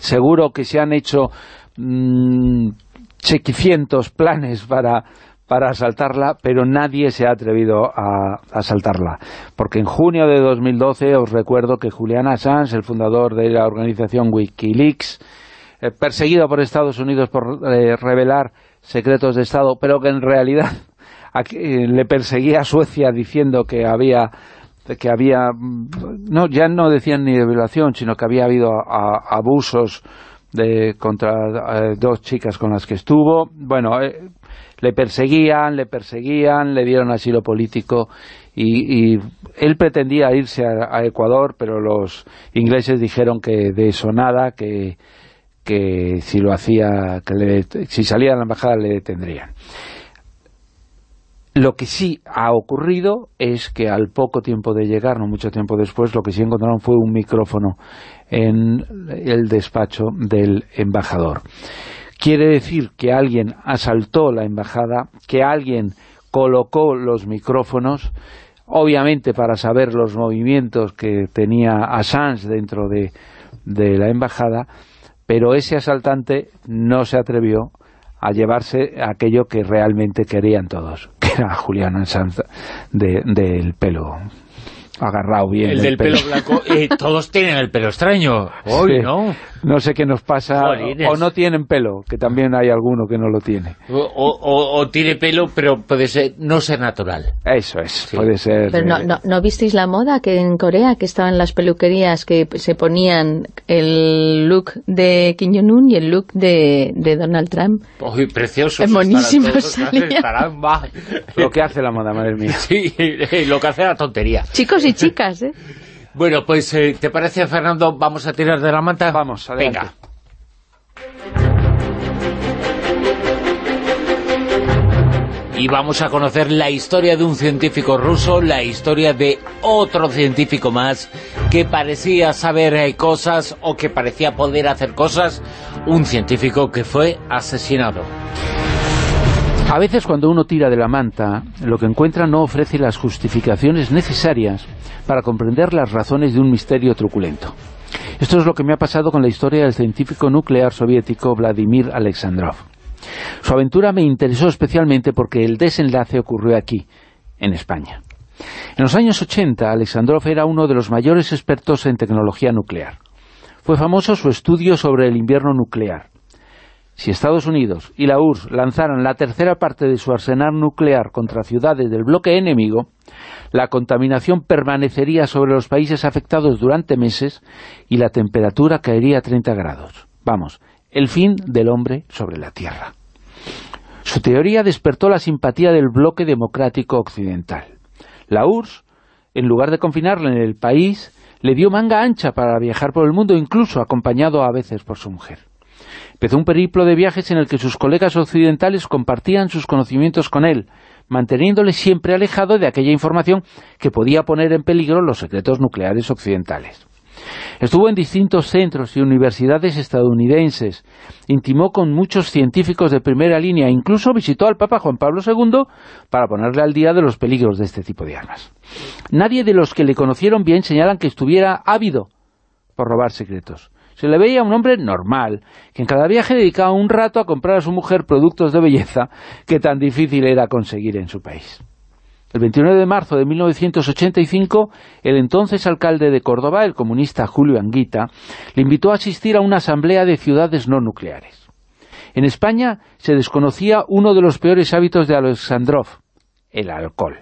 B: Seguro que se han hecho mmm, chequicientos planes para para asaltarla, pero nadie se ha atrevido a asaltarla. Porque en junio de 2012 os recuerdo que Julian Assange, el fundador de la organización Wikileaks, eh, perseguido por Estados Unidos por eh, revelar secretos de Estado, pero que en realidad eh, le perseguía a Suecia diciendo que había que había no ya no decían ni de violación sino que había habido a, abusos de contra dos chicas con las que estuvo bueno eh, le perseguían, le perseguían, le dieron asilo político y, y él pretendía irse a, Ecuador, pero los ingleses dijeron que de eso nada, que, que si lo hacía, que le, si salía a la embajada le detendrían. Lo que sí ha ocurrido es que al poco tiempo de llegar, no mucho tiempo después, lo que sí encontraron fue un micrófono en el despacho del embajador. Quiere decir que alguien asaltó la embajada, que alguien colocó los micrófonos, obviamente para saber los movimientos que tenía Assange dentro de, de la embajada, pero ese asaltante no se atrevió a llevarse aquello que realmente querían todos, que era Julián Assange del de, pelo agarrado bien.
A: El del pelo, pelo blanco, eh, todos tienen el pelo extraño, hoy,
B: sí.
A: ¿no?
B: No sé qué nos pasa, Jolines. o no tienen pelo, que también hay alguno que no lo tiene.
A: O, o, o tiene pelo, pero puede ser no ser natural.
B: Eso es, sí. puede ser...
C: Pero no, no, no, visteis la moda que en Corea, que estaban las peluquerías que se ponían el look de Kim Jong-un y el look de, de, Donald Trump?
A: Uy, precioso.
C: Es monísimo salía.
B: Lo que hace la moda, madre mía.
A: Sí, lo que hace la tontería.
C: Chicos y chicas, ¿eh?
A: Bueno, pues, eh, ¿te parece, Fernando? ¿Vamos a tirar de la manta?
B: Vamos, adelante.
A: Venga. Y vamos a conocer la historia de un científico ruso, la historia de otro científico más que parecía saber eh, cosas o que parecía poder hacer cosas, un científico que fue asesinado.
B: A veces cuando uno tira de la manta, lo que encuentra no ofrece las justificaciones necesarias para comprender las razones de un misterio truculento. Esto es lo que me ha pasado con la historia del científico nuclear soviético Vladimir Alexandrov. Su aventura me interesó especialmente porque el desenlace ocurrió aquí, en España. En los años 80, Alexandrov era uno de los mayores expertos en tecnología nuclear. Fue famoso su estudio sobre el invierno nuclear. Si Estados Unidos y la URSS lanzaran la tercera parte de su arsenal nuclear contra ciudades del bloque enemigo, la contaminación permanecería sobre los países afectados durante meses y la temperatura caería a 30 grados. Vamos, el fin del hombre sobre la Tierra. Su teoría despertó la simpatía del bloque democrático occidental. La URSS, en lugar de confinarle en el país, le dio manga ancha para viajar por el mundo, incluso acompañado a veces por su mujer. Empezó un periplo de viajes en el que sus colegas occidentales compartían sus conocimientos con él, manteniéndole siempre alejado de aquella información que podía poner en peligro los secretos nucleares occidentales. Estuvo en distintos centros y universidades estadounidenses, intimó con muchos científicos de primera línea, incluso visitó al Papa Juan Pablo II para ponerle al día de los peligros de este tipo de armas. Nadie de los que le conocieron bien señalan que estuviera ávido por robar secretos. Se le veía un hombre normal, que en cada viaje dedicaba un rato a comprar a su mujer productos de belleza que tan difícil era conseguir en su país. El 29 de marzo de 1985, el entonces alcalde de Córdoba, el comunista Julio Anguita, le invitó a asistir a una asamblea de ciudades no nucleares. En España se desconocía uno de los peores hábitos de Alexandrov, el alcohol.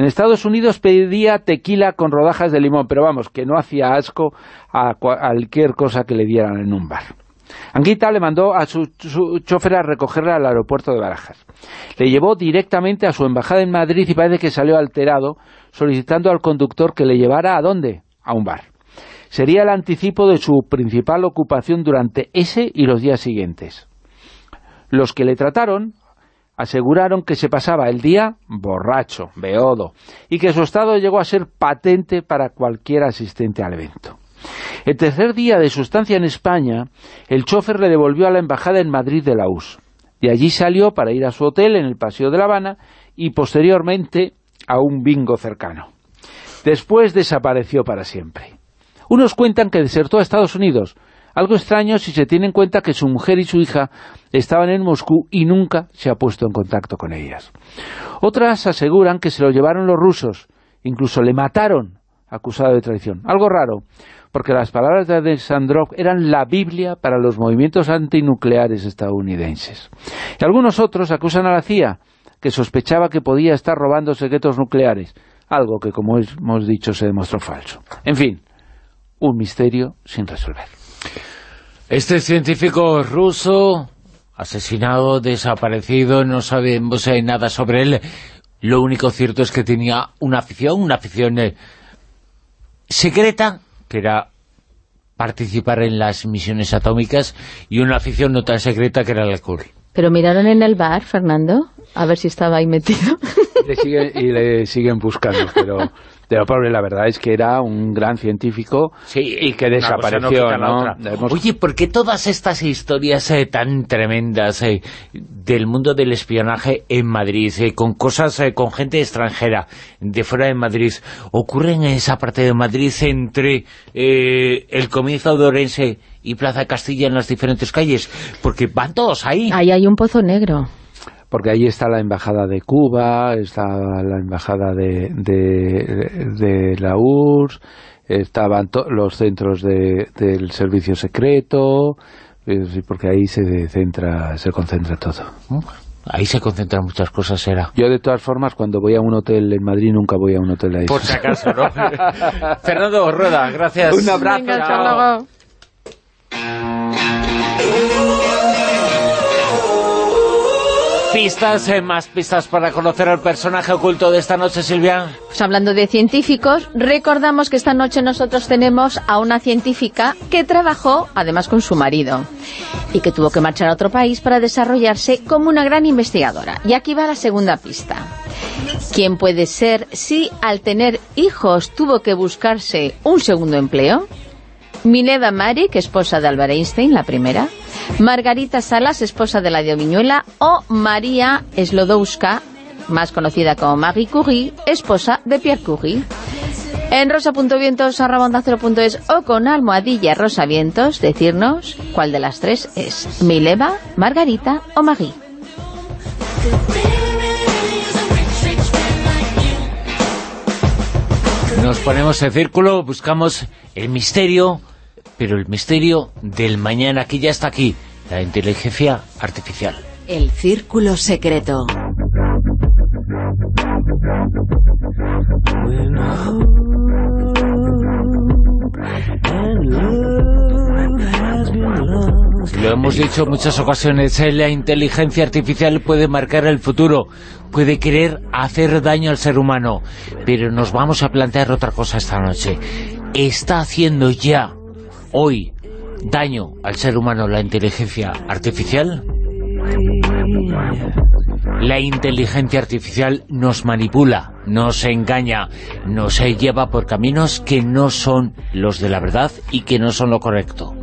B: En Estados Unidos pedía tequila con rodajas de limón, pero vamos, que no hacía asco a cualquier cosa que le dieran en un bar. Anguita le mandó a su, chofer a recogerla al aeropuerto de Barajas. Le llevó directamente a su embajada en Madrid y parece que salió alterado, solicitando al conductor que le llevara ¿a dónde? A un bar. Sería el anticipo de su principal ocupación durante ese y los días siguientes. Los que le trataron aseguraron que se pasaba el día borracho, beodo, y que su estado llegó a ser patente para cualquier asistente al evento. El tercer día de su estancia en España, el chofer le devolvió a la embajada en Madrid de la US. De allí salió para ir a su hotel en el Paseo de La Habana y posteriormente a un bingo cercano. Después desapareció para siempre. Unos cuentan que desertó a Estados Unidos, algo extraño si se tiene en cuenta que su mujer y su hija estaban en Moscú y nunca se ha puesto en contacto con ellas. Otras aseguran que se lo llevaron los rusos, incluso le mataron acusado de traición. Algo raro, porque las palabras de Alexandrov eran la Biblia para los movimientos antinucleares estadounidenses. Y algunos otros acusan a la CIA, que sospechaba que podía estar robando secretos nucleares, algo que, como hemos dicho, se demostró falso. En fin, un misterio sin resolver.
A: Este científico ruso, asesinado, desaparecido, no sabemos eh, nada sobre él. Lo único cierto es que tenía una afición, una afición eh, secreta, que era participar en las misiones atómicas, y una afición no tan secreta que era el alcohol.
C: ¿Pero miraron en el bar, Fernando? A ver si estaba ahí metido.
B: y le siguen buscando, pero pero pobre, la verdad es que era un gran científico y que desapareció, ¿no?
A: Oye, ¿por qué todas estas historias eh, tan tremendas eh, del mundo del espionaje en Madrid, eh, con cosas, con gente extranjera de fuera de Madrid, ocurren en esa parte de Madrid entre el comienzo de Orense y Plaza Castilla en las diferentes calles? Porque van todos ahí.
C: Ahí hay un pozo negro
B: porque ahí está la embajada de Cuba, está la embajada de, de, la URSS, estaban los centros del servicio secreto, porque ahí se centra, se concentra todo.
A: Ahí se concentran muchas cosas, era.
B: Yo, de todas formas, cuando voy a un hotel en Madrid, nunca voy a un hotel ahí.
A: Por si acaso, ¿no? Fernando Rueda, gracias.
B: Un abrazo.
A: Pistas, eh, más pistas para conocer al personaje oculto de esta noche, Silvia.
C: Pues hablando de científicos, recordamos que esta noche nosotros tenemos a una científica que trabajó, además con su marido, y que tuvo que marchar a otro país para desarrollarse como una gran investigadora. Y aquí va la segunda pista. ¿Quién puede ser si al tener hijos tuvo que buscarse un segundo empleo? Mileva Marik, esposa de Albert Einstein, la primera. Margarita Salas, esposa de la Viñuela, o María Slodowska, más conocida como Marie Curie, esposa de Pierre Curie. En rosa.vientos, es o con almohadilla rosavientos, decirnos cuál de las tres es Mileva, Margarita o Marie.
A: Nos ponemos en círculo, buscamos el misterio pero el misterio del mañana que ya está aquí, la inteligencia artificial.
F: El círculo secreto.
A: Lo hemos dicho en muchas ocasiones, eh, la inteligencia artificial puede marcar el futuro, puede querer hacer daño al ser humano, pero nos vamos a plantear otra cosa esta noche. ¿Está haciendo ya, hoy, daño al ser humano la inteligencia artificial? La inteligencia artificial nos manipula, nos engaña, nos lleva por caminos que no son los de la verdad y que no son lo correcto.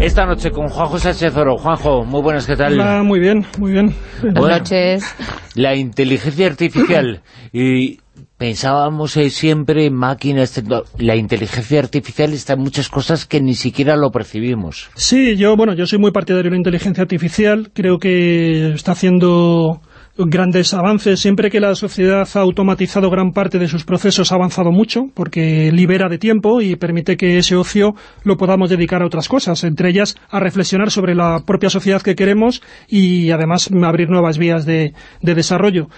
A: Esta noche con Juanjo Sánchez Oro. Juanjo, muy buenas, ¿qué tal?
G: Hola, muy bien, muy bien.
C: Buenas noches.
A: La inteligencia artificial, y pensábamos eh, siempre en máquinas, la inteligencia artificial está en muchas cosas que ni siquiera lo percibimos.
G: Sí, yo, bueno, yo soy muy partidario de la inteligencia artificial, creo que está haciendo grandes avances. Siempre que la sociedad ha automatizado gran parte de sus procesos ha avanzado mucho, porque libera de tiempo y permite que ese ocio lo podamos dedicar a otras cosas, entre ellas a reflexionar sobre la propia sociedad que queremos y además abrir nuevas vías de, desarrollo.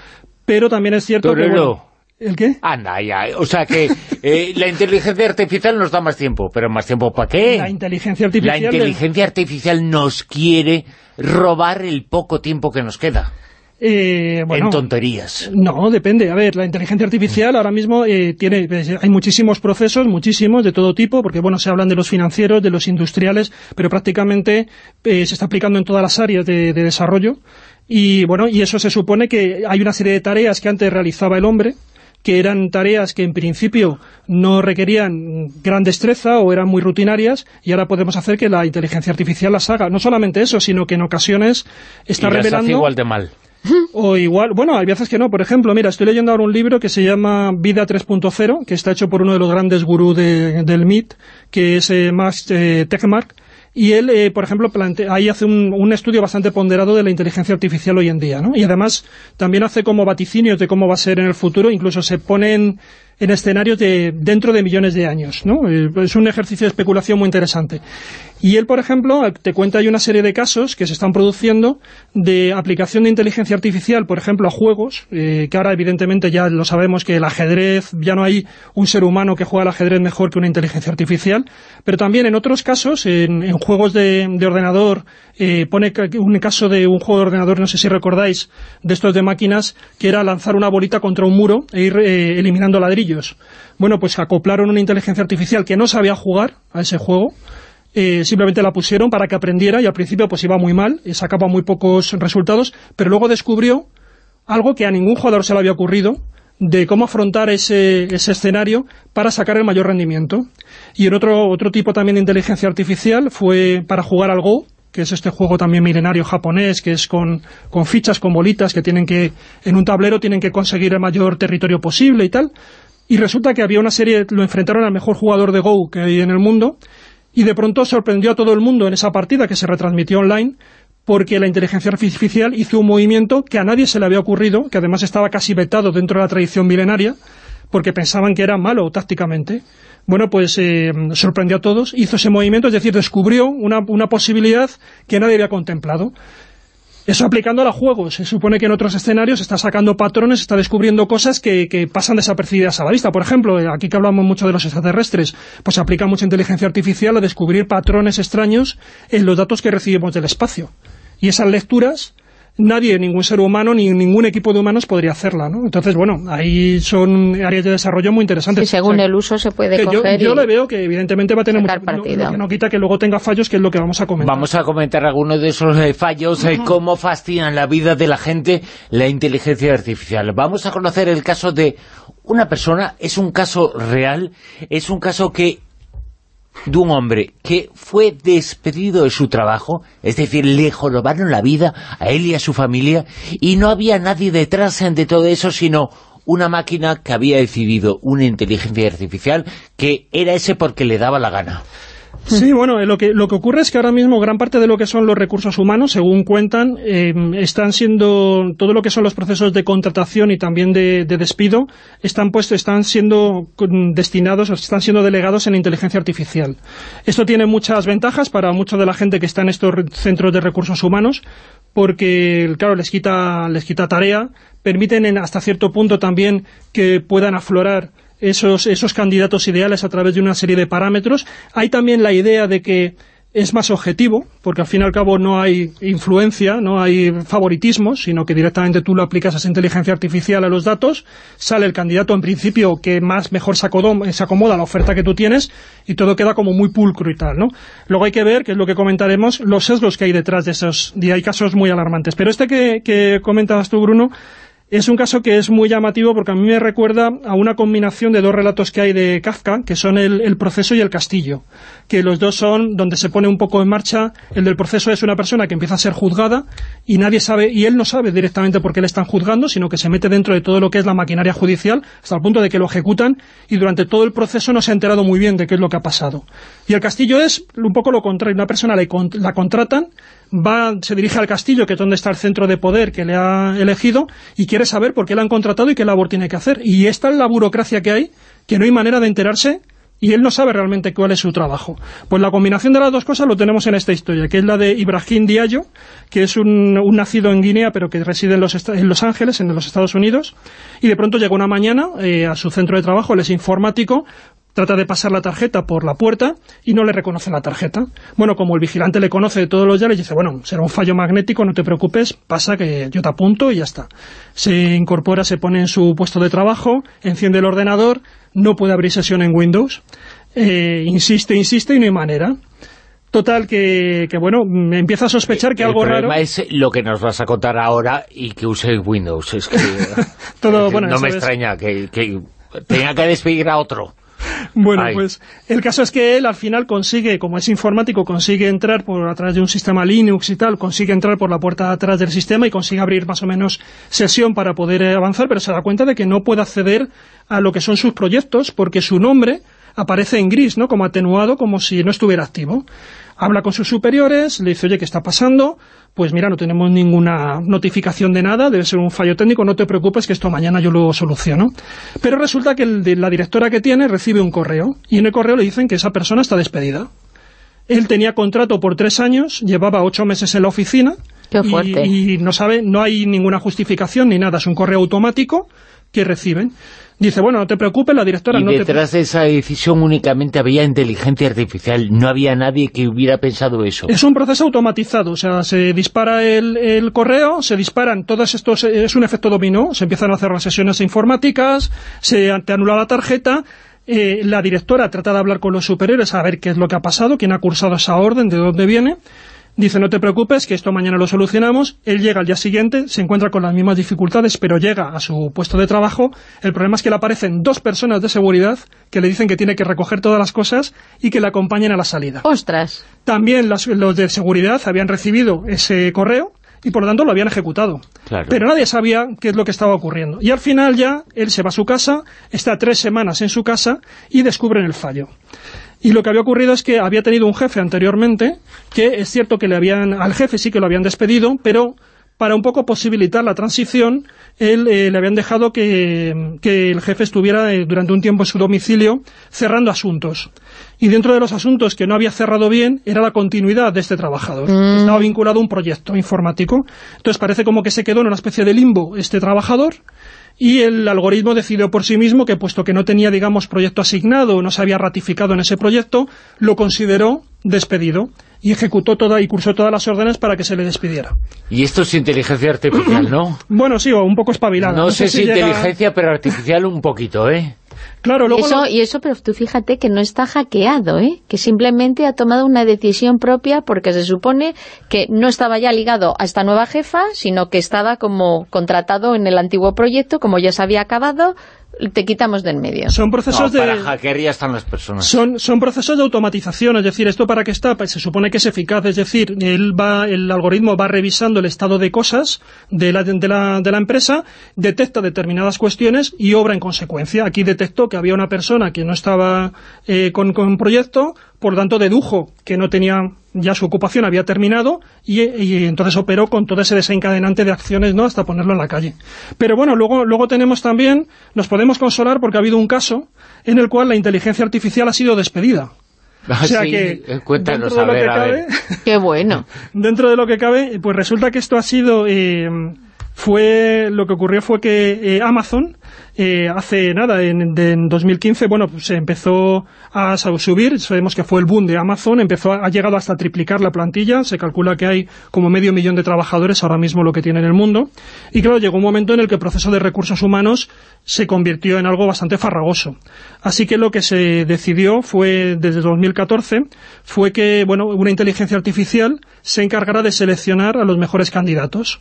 G: Pero también es cierto que... ¿El qué?
A: Anda, ya. O sea que eh, la inteligencia artificial nos da más tiempo. ¿Pero más tiempo para qué?
G: La inteligencia artificial...
A: La inteligencia artificial nos quiere robar el poco tiempo que nos queda.
G: Eh, bueno,
A: en tonterías.
G: No, depende. A ver, la inteligencia artificial ahora mismo eh, tiene pues, hay muchísimos procesos, muchísimos, de todo tipo, porque bueno, se hablan de los financieros, de los industriales, pero prácticamente eh, se está aplicando en todas las áreas de, de desarrollo. Y bueno, y eso se supone que hay una serie de tareas que antes realizaba el hombre, que eran tareas que en principio no requerían gran destreza o eran muy rutinarias y ahora podemos hacer que la inteligencia artificial las haga. No solamente eso, sino que en ocasiones está revelando...
A: igual de mal.
G: O igual, bueno, hay veces que no. Por ejemplo, mira, estoy leyendo ahora un libro que se llama Vida 3.0, que está hecho por uno de los grandes gurús del MIT, que es eh, Max eh, Techmark, y él, eh, por ejemplo, ahí hace un, estudio bastante ponderado de la inteligencia artificial hoy en día, ¿no? Y además también hace como vaticinios de cómo va a ser en el futuro, incluso se ponen en escenarios de dentro de millones de años, ¿no? Es un ejercicio de especulación muy interesante. Y él, por ejemplo, te cuenta hay una serie de casos que se están produciendo de aplicación de inteligencia artificial, por ejemplo, a juegos, eh, que ahora evidentemente ya lo sabemos que el ajedrez, ya no hay un ser humano que juega al ajedrez mejor que una inteligencia artificial, pero también en otros casos, en, juegos de, ordenador, eh, pone un caso de un juego de ordenador, no sé si recordáis, de estos de máquinas, que era lanzar una bolita contra un muro e ir eh, eliminando ladrillos. Bueno, pues acoplaron una inteligencia artificial que no sabía jugar a ese juego, eh, simplemente la pusieron para que aprendiera y al principio pues iba muy mal, sacaba muy pocos resultados, pero luego descubrió algo que a ningún jugador se le había ocurrido, de cómo afrontar ese, ese, escenario para sacar el mayor rendimiento. Y en otro, otro tipo también de inteligencia artificial fue para jugar al Go, que es este juego también milenario japonés, que es con, con fichas, con bolitas, que tienen que, en un tablero tienen que conseguir el mayor territorio posible y tal. Y resulta que había una serie, lo enfrentaron al mejor jugador de Go que hay en el mundo, y de pronto sorprendió a todo el mundo en esa partida que se retransmitió online porque la inteligencia artificial hizo un movimiento que a nadie se le había ocurrido, que además estaba casi vetado dentro de la tradición milenaria, porque pensaban que era malo tácticamente. Bueno, pues eh, sorprendió a todos, hizo ese movimiento, es decir, descubrió una, una posibilidad que nadie había contemplado. Eso aplicando a juegos. Se supone que en otros escenarios está sacando patrones, está descubriendo cosas que, pasan desapercibidas a la vista. Por ejemplo, aquí que hablamos mucho de los extraterrestres, pues se aplica mucha inteligencia artificial a descubrir patrones extraños en los datos que recibimos del espacio. Y esas lecturas nadie, ningún ser humano, ni ningún equipo de humanos podría hacerla, ¿no? Entonces, bueno, ahí son áreas de desarrollo muy interesantes.
C: Y según el uso se puede coger
G: Yo, le veo que evidentemente va a tener mucho...
C: partido.
G: No, no, quita que luego tenga fallos, que es lo que vamos a comentar.
A: Vamos a comentar algunos de esos eh, fallos, eh, cómo fascinan la vida de la gente la inteligencia artificial. Vamos a conocer el caso de una persona, es un caso real, es un caso que de un hombre que fue despedido de su trabajo, es decir, le jorobaron la vida a él y a su familia, y no había nadie detrás de todo eso, sino una máquina que había decidido, una inteligencia artificial, que era ese porque le daba la gana.
G: Sí, bueno, lo que, lo que ocurre es que ahora mismo gran parte de lo que son los recursos humanos, según cuentan, eh, están siendo, todo lo que son los procesos de contratación y también de, despido, están puestos, están siendo destinados, están siendo delegados en inteligencia artificial. Esto tiene muchas ventajas para mucha de la gente que está en estos centros de recursos humanos, porque, claro, les quita, les quita tarea, permiten hasta cierto punto también que puedan aflorar esos, esos candidatos ideales a través de una serie de parámetros. Hay también la idea de que es más objetivo, porque al fin y al cabo no hay influencia, no hay favoritismo, sino que directamente tú lo aplicas a esa inteligencia artificial a los datos, sale el candidato en principio que más mejor se acomoda a la oferta que tú tienes y todo queda como muy pulcro y tal, ¿no? Luego hay que ver, que es lo que comentaremos, los sesgos que hay detrás de esos, y hay casos muy alarmantes. Pero este que, que comentabas tú, Bruno, es un caso que es muy llamativo porque a mí me recuerda a una combinación de dos relatos que hay de Kafka, que son el, proceso y el castillo, que los dos son donde se pone un poco en marcha, el del proceso es una persona que empieza a ser juzgada y nadie sabe, y él no sabe directamente por qué le están juzgando, sino que se mete dentro de todo lo que es la maquinaria judicial, hasta el punto de que lo ejecutan, y durante todo el proceso no se ha enterado muy bien de qué es lo que ha pasado. Y el castillo es un poco lo contrario, una persona la contratan, va, se dirige al castillo, que es donde está el centro de poder que le ha elegido, y quiere saber por qué le han contratado y qué labor tiene que hacer. Y esta es la burocracia que hay, que no hay manera de enterarse y él no sabe realmente cuál es su trabajo. Pues la combinación de las dos cosas lo tenemos en esta historia, que es la de Ibrahim Diallo, que es un, nacido en Guinea, pero que reside en Los, en los, Ángeles, en los Estados Unidos, y de pronto llega una mañana eh, a su centro de trabajo, él es informático, trata de pasar la tarjeta por la puerta y no le reconoce la tarjeta. Bueno, como el vigilante le conoce de todos los días, le dice, bueno, será un fallo magnético, no te preocupes, pasa que yo te apunto y ya está. Se incorpora, se pone en su puesto de trabajo, enciende el ordenador, no puede abrir sesión en Windows, eh, insiste, insiste y no hay manera. Total, que, que, bueno, me empieza a sospechar que algo raro...
A: El es lo que nos vas a contar ahora y que use Windows. Es que,
G: Todo, bueno,
A: no me extraña que, que tenga que despedir a otro.
G: Bueno, pues el caso es que él al final consigue, como es informático, consigue entrar por a través de un sistema Linux y tal, consigue entrar por la puerta de atrás del sistema y consigue abrir más o menos sesión para poder eh, avanzar, pero se da cuenta de que no puede acceder a lo que son sus proyectos porque su nombre aparece en gris, ¿no? Como atenuado, como si no estuviera activo habla con sus superiores, le dice, oye, ¿qué está pasando? Pues mira, no tenemos ninguna notificación de nada, debe ser un fallo técnico, no te preocupes que esto mañana yo lo soluciono. Pero resulta que la directora que tiene recibe un correo, y en el correo le dicen que esa persona está despedida. Él tenía contrato por tres años, llevaba ocho meses en la oficina, y, y, no sabe, no hay ninguna justificación ni nada, es un correo automático que reciben. Dice, bueno, no te preocupes, la directora
A: y
G: no
A: detrás de esa decisión únicamente había inteligencia artificial, no había nadie que hubiera pensado eso.
G: Es un proceso automatizado, o sea, se dispara el, correo, se disparan todos estos, es un efecto dominó, se empiezan a hacer las sesiones informáticas, se te anula la tarjeta, eh, la directora trata de hablar con los superiores a ver qué es lo que ha pasado, quién ha cursado esa orden, de dónde viene, Dice, no te preocupes, que esto mañana lo solucionamos. Él llega al día siguiente, se encuentra con las mismas dificultades, pero llega a su puesto de trabajo. El problema es que le aparecen dos personas de seguridad que le dicen que tiene que recoger todas las cosas y que le acompañen a la salida.
C: ¡Ostras!
G: También los de seguridad habían recibido ese correo y por lo tanto lo habían ejecutado. Pero nadie sabía qué es lo que estaba ocurriendo. Y al final ya él se va a su casa, está tres semanas en su casa y descubren el fallo. Y lo que había ocurrido es que había tenido un jefe anteriormente, que es cierto que le habían, al jefe sí que lo habían despedido, pero para un poco posibilitar la transición, él, eh, le habían dejado que, el jefe estuviera eh, durante un tiempo en su domicilio cerrando asuntos. Y dentro de los asuntos que no había cerrado bien era la continuidad de este trabajador. Mm. Estaba vinculado a un proyecto informático. Entonces parece como que se quedó en una especie de limbo este trabajador y el algoritmo decidió por sí mismo que puesto que no tenía, digamos, proyecto asignado o no se había ratificado en ese proyecto, lo consideró despedido y ejecutó toda y cursó todas las órdenes para que se le despidiera.
A: Y esto es inteligencia artificial, ¿no?
G: bueno, sí, o un poco espabilada.
A: No, sé, si, inteligencia, pero artificial un poquito, ¿eh?
G: Claro, luego
C: eso, Y eso, pero tú fíjate que no está hackeado, ¿eh? que simplemente ha tomado una decisión propia porque se supone que no estaba ya ligado a esta nueva jefa, sino que estaba como contratado en el antiguo proyecto, como ya se había acabado, te quitamos del medio.
G: Son procesos de...
A: para hackear ya están las personas.
G: Son, son procesos de automatización, es decir, ¿esto para qué está? Pues se supone que es eficaz, es decir, él va, el algoritmo va revisando el estado de cosas de la, de la, de la empresa, detecta determinadas cuestiones y obra en consecuencia. Aquí detectó que había una persona que no estaba eh, con, con proyecto, por lo tanto dedujo que no tenía ya su ocupación había terminado y, y, entonces operó con todo ese desencadenante de acciones ¿no? hasta ponerlo en la calle. Pero bueno, luego, luego tenemos también, nos podemos consolar porque ha habido un caso en el cual la inteligencia artificial ha sido despedida.
A: Ah,
G: o sea
A: sí,
G: que,
A: cuéntanos,
G: dentro de
A: a
G: lo
A: ver,
G: que
A: a
G: cabe,
A: ver.
C: Qué bueno.
G: dentro de lo que cabe, pues resulta que esto ha sido... eh, fue lo que ocurrió fue que eh, Amazon eh, hace nada, en, en 2015, bueno, pues se empezó a subir, sabemos que fue el boom de Amazon, empezó a- ha llegado hasta triplicar la plantilla, se calcula que hay como medio millón de trabajadores ahora mismo lo que tiene en el mundo, y claro, llegó un momento en el que el proceso de recursos humanos se convirtió en algo bastante farragoso. Así que lo que se decidió fue, desde 2014, fue que, bueno, una inteligencia artificial se encargara de seleccionar a los mejores candidatos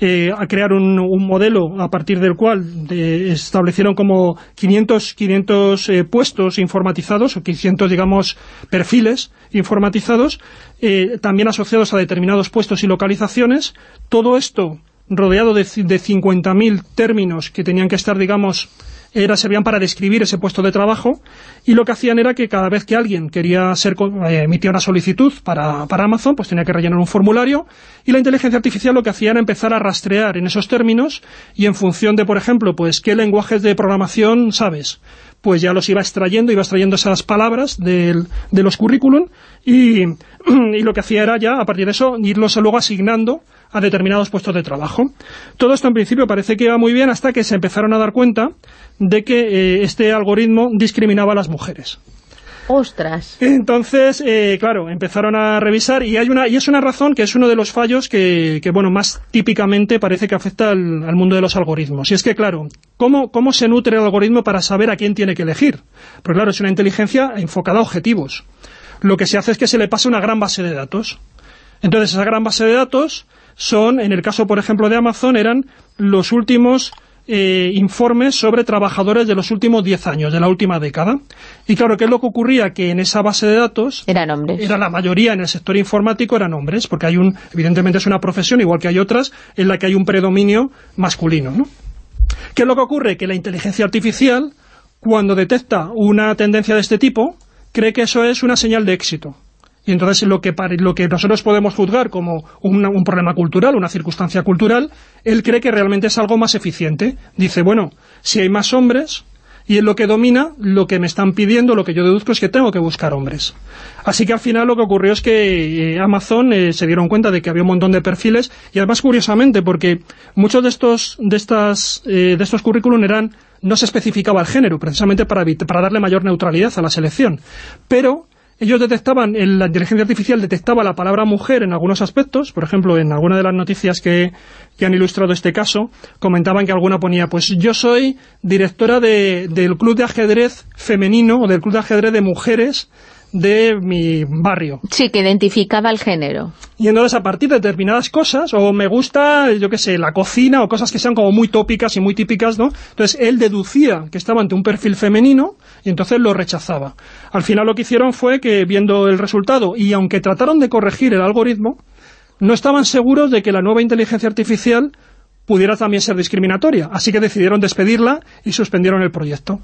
G: eh, a crear un, un modelo a partir del cual de- establecieron como 500, 500 eh, puestos informatizados, o 500, digamos, perfiles informatizados, eh, también asociados a determinados puestos y localizaciones. Todo esto rodeado de, de 50.000 términos que tenían que estar, digamos, era, servían para describir ese puesto de trabajo y lo que hacían era que cada vez que alguien quería ser eh, emitía una solicitud para, para Amazon, pues tenía que rellenar un formulario y la inteligencia artificial lo que hacía era empezar a rastrear en esos términos y en función de, por ejemplo, pues qué lenguajes de programación sabes, pues ya los iba extrayendo, iba extrayendo esas palabras del, de los currículum y, y lo que hacía era ya, a partir de eso, irlos luego asignando a determinados puestos de trabajo. Todo esto en principio parece que iba muy bien hasta que se empezaron a dar cuenta de que eh, este algoritmo discriminaba a las mujeres.
C: Ostras.
G: Entonces, eh, claro, empezaron a revisar y hay una y es una razón que es uno de los fallos que, que, bueno, más típicamente parece que afecta al, al mundo de los algoritmos. Y es que, claro, ¿cómo, ¿cómo se nutre el algoritmo para saber a quién tiene que elegir? Porque, claro, es una inteligencia enfocada a objetivos. Lo que se hace es que se le pasa una gran base de datos. Entonces, esa gran base de datos son, en el caso, por ejemplo, de Amazon, eran los últimos eh, informes sobre trabajadores de los últimos 10 años, de la última década. Y claro, ¿qué es lo que ocurría? Que en esa base de datos
C: Eran hombres.
G: era la mayoría en el sector informático eran hombres, porque hay un, evidentemente es una profesión, igual que hay otras, en la que hay un predominio masculino, ¿no? ¿Qué es lo que ocurre? Que la inteligencia artificial, cuando detecta una tendencia de este tipo, cree que eso es una señal de éxito. Y entonces lo que, lo que nosotros podemos juzgar como una- un problema cultural, una circunstancia cultural, él cree que realmente es algo más eficiente. Dice, bueno, si hay más hombres, y en lo que domina, lo que me están pidiendo, lo que yo deduzco es que tengo que buscar hombres. Así que al final lo que ocurrió es que eh, Amazon eh, se dieron cuenta de que había un montón de perfiles, y además curiosamente, porque muchos de estos, de estas, eh, de estos currículum eran, no se especificaba el género, precisamente para darle mayor neutralidad a la selección. Pero ellos detectaban, el- la inteligencia artificial detectaba la palabra mujer en algunos aspectos, por ejemplo, en alguna de las noticias que, que han ilustrado este caso, comentaban que alguna ponía, pues yo soy directora de- del club de ajedrez femenino o del club de ajedrez de mujeres de mi barrio.
C: Sí, que identificaba el género.
G: Y entonces a partir de determinadas cosas, o me gusta, yo qué sé, la cocina, o cosas que sean como muy tópicas y muy típicas, ¿no? Entonces él deducía que estaba ante un perfil femenino y entonces lo rechazaba. Al final lo que hicieron fue que, viendo el resultado, y aunque trataron de corregir el algoritmo, no estaban seguros de que la nueva inteligencia artificial pudiera también ser discriminatoria. Así que decidieron despedirla y suspendieron el proyecto.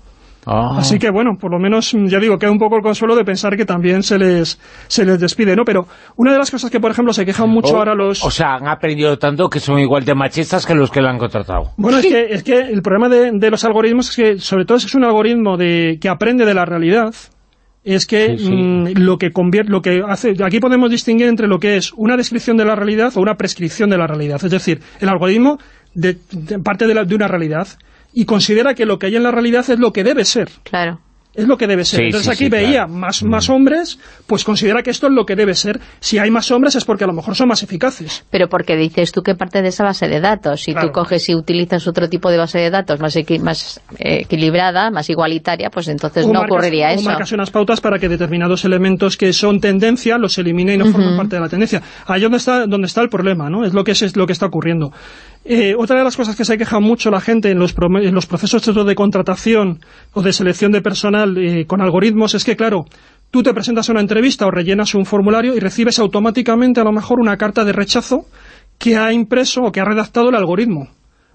A: Ah.
G: Así que bueno, por lo menos, mm, ya digo, queda un poco el consuelo de pensar que también se les, se les despide, ¿no? Pero una de las cosas que, por ejemplo, se quejan mucho
A: O-
G: ahora los...
A: O sea, han aprendido tanto que son igual de machistas que los que la han contratado.
G: Bueno, es que, es que el problema de, de los algoritmos es que, sobre todo, si es un algoritmo de, que aprende de la realidad, es que
A: Sí, sí.
G: mm, lo que convierte, lo que hace, aquí podemos distinguir entre lo que es una descripción de la realidad o una prescripción de la realidad. Es decir, el algoritmo de, de- parte de, la- de una realidad y considera que lo que hay en la realidad es lo que debe ser.
C: Claro.
G: Es lo que debe ser.
A: Sí,
G: Entonces
A: sí,
G: aquí
A: sí,
G: veía
A: claro.
G: más, más hombres, pues considera que esto es lo que debe ser. Si hay más hombres es porque a lo mejor son más eficaces.
C: Pero porque dices tú que parte de esa base de datos. Si
G: Claro.
C: tú coges y utilizas otro tipo de base de datos más, equi- más eh, equilibrada, más igualitaria, pues entonces
G: O
C: no
G: marcas-
C: ocurriría
G: o
C: eso.
G: marcas unas pautas para que determinados elementos que son tendencia los elimine y no formen parte de la tendencia. Ahí es donde está, donde está el problema, ¿no? Es lo que es, es lo que está ocurriendo. Eh, otra de las cosas que se queja mucho la gente en los, los procesos de contratación o de selección de personal eh, con algoritmos es que, claro, tú te presentas a una entrevista o rellenas un formulario y recibes automáticamente a lo mejor una carta de rechazo que ha impreso o que ha redactado el algoritmo.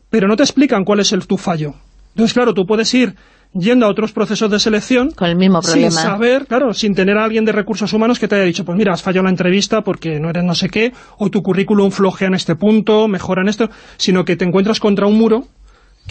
G: Pero no te explican cuál es el tu fallo. Entonces, claro, tú puedes ir yendo a otros procesos de selección
C: con el mismo problema.
G: sin saber, claro, sin tener a alguien de recursos humanos que te haya dicho, pues mira, has fallado la entrevista porque no eres no sé qué, o tu currículum flojea en este punto, mejora en esto, sino que te encuentras contra un muro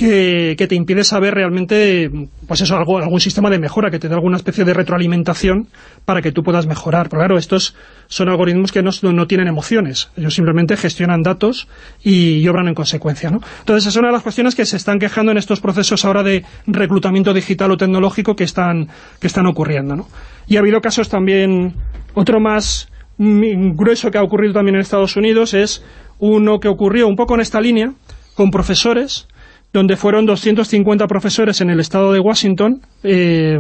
G: que, te impide saber realmente, pues eso, algo, algún sistema de mejora, que te dé alguna especie de retroalimentación para que tú puedas mejorar. Pero claro, estos son algoritmos que no, no tienen emociones, ellos simplemente gestionan datos y, obran en consecuencia, ¿no? Entonces, es una de las cuestiones que se están quejando en estos procesos ahora de reclutamiento digital o tecnológico que están, que están ocurriendo, ¿no? Y ha habido casos también, otro más grueso que ha ocurrido también en Estados Unidos es uno que ocurrió un poco en esta línea, con profesores donde fueron 250 profesores en el estado de Washington eh,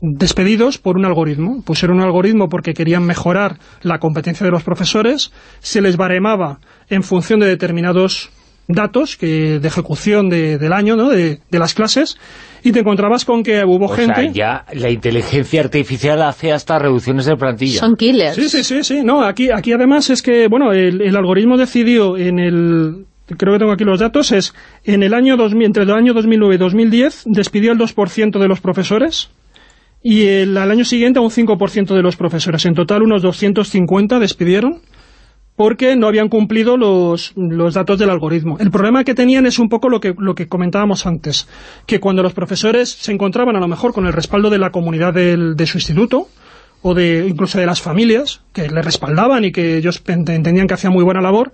G: despedidos por un algoritmo. Pusieron un algoritmo porque querían mejorar la competencia de los profesores, se les baremaba en función de determinados datos que de ejecución del año, ¿no? de, las clases, y te encontrabas con que hubo gente...
A: Sea, ya la inteligencia artificial hace hasta reducciones de plantilla.
C: Son killers.
G: Sí, sí, sí, sí. No, aquí, aquí además es que, bueno, el algoritmo decidió en el creo que tengo aquí los datos, es en el año 2000, entre el año 2009 y 2010 despidió el 2% de los profesores y el, al año siguiente un 5% de los profesores. En total unos 250 despidieron porque no habían cumplido los, los, datos del algoritmo. El problema que tenían es un poco lo que, lo que comentábamos antes, que cuando los profesores se encontraban a lo mejor con el respaldo de la comunidad del, de su instituto, o de incluso de las familias, que le respaldaban y que ellos entendían que hacían muy buena labor,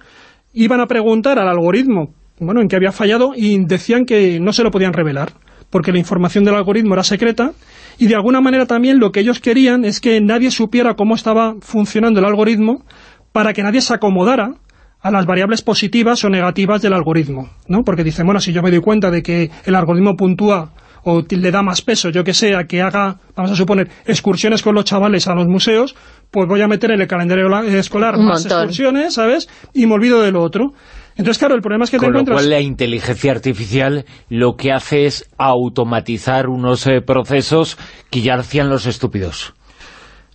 G: iban a preguntar al algoritmo bueno, en qué había fallado y decían que no se lo podían revelar, porque la información del algoritmo era secreta y de alguna manera también lo que ellos querían es que nadie supiera cómo estaba funcionando el algoritmo para que nadie se acomodara a las variables positivas o negativas del algoritmo, ¿no? Porque dicen, bueno, si yo me doy cuenta de que el algoritmo puntúa o le da más peso, yo que sé, a que haga, vamos a suponer, excursiones con los chavales a los museos, pues voy a meter en el calendario escolar más excursiones, ¿sabes? Y me olvido de lo otro. Entonces, claro, el problema es que
A: te
G: encuentras...
A: Con lo cual la inteligencia artificial lo que hace es automatizar unos eh, procesos que ya hacían los estúpidos.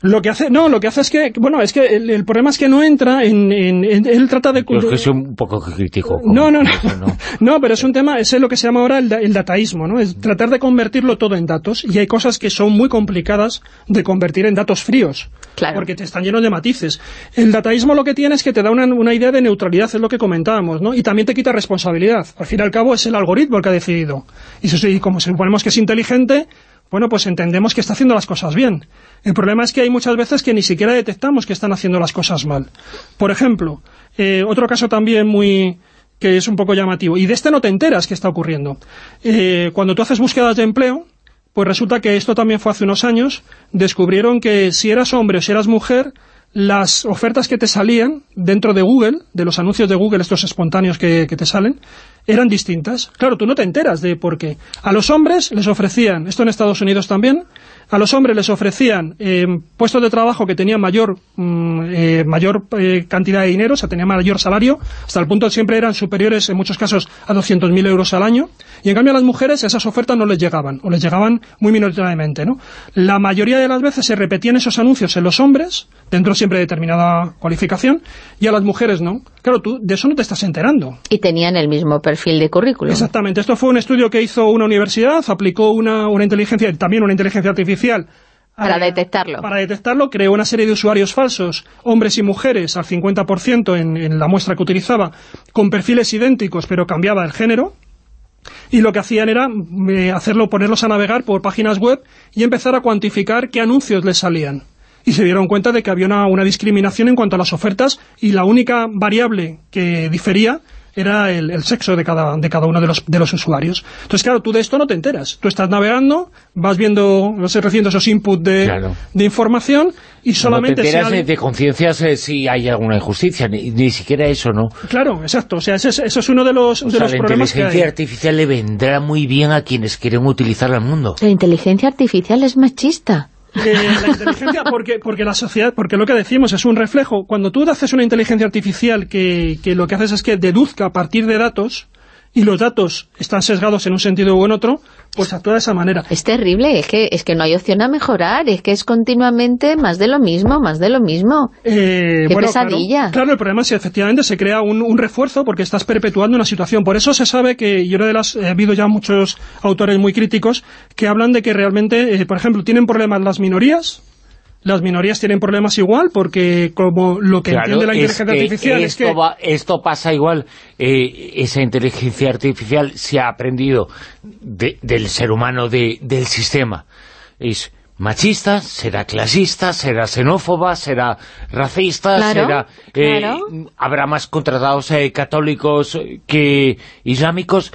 G: Lo que hace, no, lo que hace es que, bueno, es que el, problema es que no entra en, él trata de...
A: Yo es que soy un poco crítico.
G: No, no, no, no, pero es un tema, es lo que se llama ahora el, dataísmo, ¿no? Es tratar de convertirlo todo en datos, y hay cosas que son muy complicadas de convertir en datos fríos,
C: claro.
G: porque te están llenos de matices. El dataísmo lo que tiene es que te da una, una idea de neutralidad, es lo que comentábamos, ¿no? Y también te quita responsabilidad. Al fin y al cabo es el algoritmo el que ha decidido. Y, y como suponemos que es inteligente, bueno, pues entendemos que está haciendo las cosas bien. El problema es que hay muchas veces que ni siquiera detectamos que están haciendo las cosas mal. Por ejemplo, eh, otro caso también muy que es un poco llamativo, y de este no te enteras que está ocurriendo. Eh, cuando tú haces búsquedas de empleo, pues resulta que esto también fue hace unos años, descubrieron que si eras hombre o si eras mujer, las ofertas que te salían dentro de Google, de los anuncios de Google, estos espontáneos que, te salen, eran distintas. Claro, tú no te enteras de por qué. A los hombres les ofrecían, esto en Estados Unidos también, a los hombres les ofrecían eh, puestos de trabajo que tenían mayor mm, eh, mayor eh, cantidad de dinero, o sea, tenían mayor salario, hasta el punto de que siempre eran superiores en muchos casos a 200.000 euros al año, y en cambio a las mujeres esas ofertas no les llegaban, o les llegaban muy minoritariamente, ¿no? La mayoría de las veces se repetían esos anuncios en los hombres, dentro siempre de determinada cualificación, y a las mujeres no. Claro, tú de eso no te estás enterando.
C: Y tenían el mismo perfil de currículum.
G: Exactamente. Esto fue un estudio que hizo una universidad, aplicó una, una inteligencia, también una inteligencia artificial
C: para detectarlo.
G: Para detectarlo, creó una serie de usuarios falsos, hombres y mujeres, al 50% en, en la muestra que utilizaba, con perfiles idénticos, pero cambiaba el género, y lo que hacían era eh, hacerlo, ponerlos a navegar por páginas web y empezar a cuantificar qué anuncios les salían. Y se dieron cuenta de que había una, una discriminación en cuanto a las ofertas y la única variable que difería era el, sexo de cada, de cada uno de los, de los usuarios. Entonces, claro, tú de esto no te enteras. Tú estás navegando, vas viendo, no sé, recibiendo esos inputs de, de información y solamente...
A: No te enteras de, conciencias eh, si hay alguna injusticia, ni, siquiera eso, ¿no?
G: Claro, exacto. O sea, eso es, uno de los, de los problemas
A: la inteligencia artificial le vendrá muy bien a quienes quieren utilizarla al mundo.
C: La inteligencia artificial es machista
G: la inteligencia, porque, porque la sociedad, porque lo que decimos es un reflejo. Cuando tú haces una inteligencia artificial que, que lo que haces es que deduzca a partir de datos, y los datos están sesgados en un sentido u en otro, pues actúa de esa manera.
C: Es terrible, es que, es que no hay opción a mejorar, es que es continuamente más de lo mismo, más de lo mismo.
G: Eh,
C: Qué
G: bueno,
C: pesadilla.
G: Claro, claro, el problema es que efectivamente se crea un, un refuerzo porque estás perpetuando una situación. Por eso se sabe que, y una de las, ha habido ya muchos autores muy críticos que hablan de que realmente, eh, por ejemplo, tienen problemas las minorías, las minorías tienen problemas igual porque como lo que
A: Claro,
G: entiende la
A: es
G: inteligencia
A: que
G: artificial es
A: esto,
G: que...
A: va- esto pasa igual, eh, esa inteligencia artificial se ha aprendido de- del ser humano, de- del sistema. Es machista, será clasista, será xenófoba, será racista,
C: Claro,
A: será... eh,
C: claro.
A: Habrá más contratados eh, católicos que islámicos.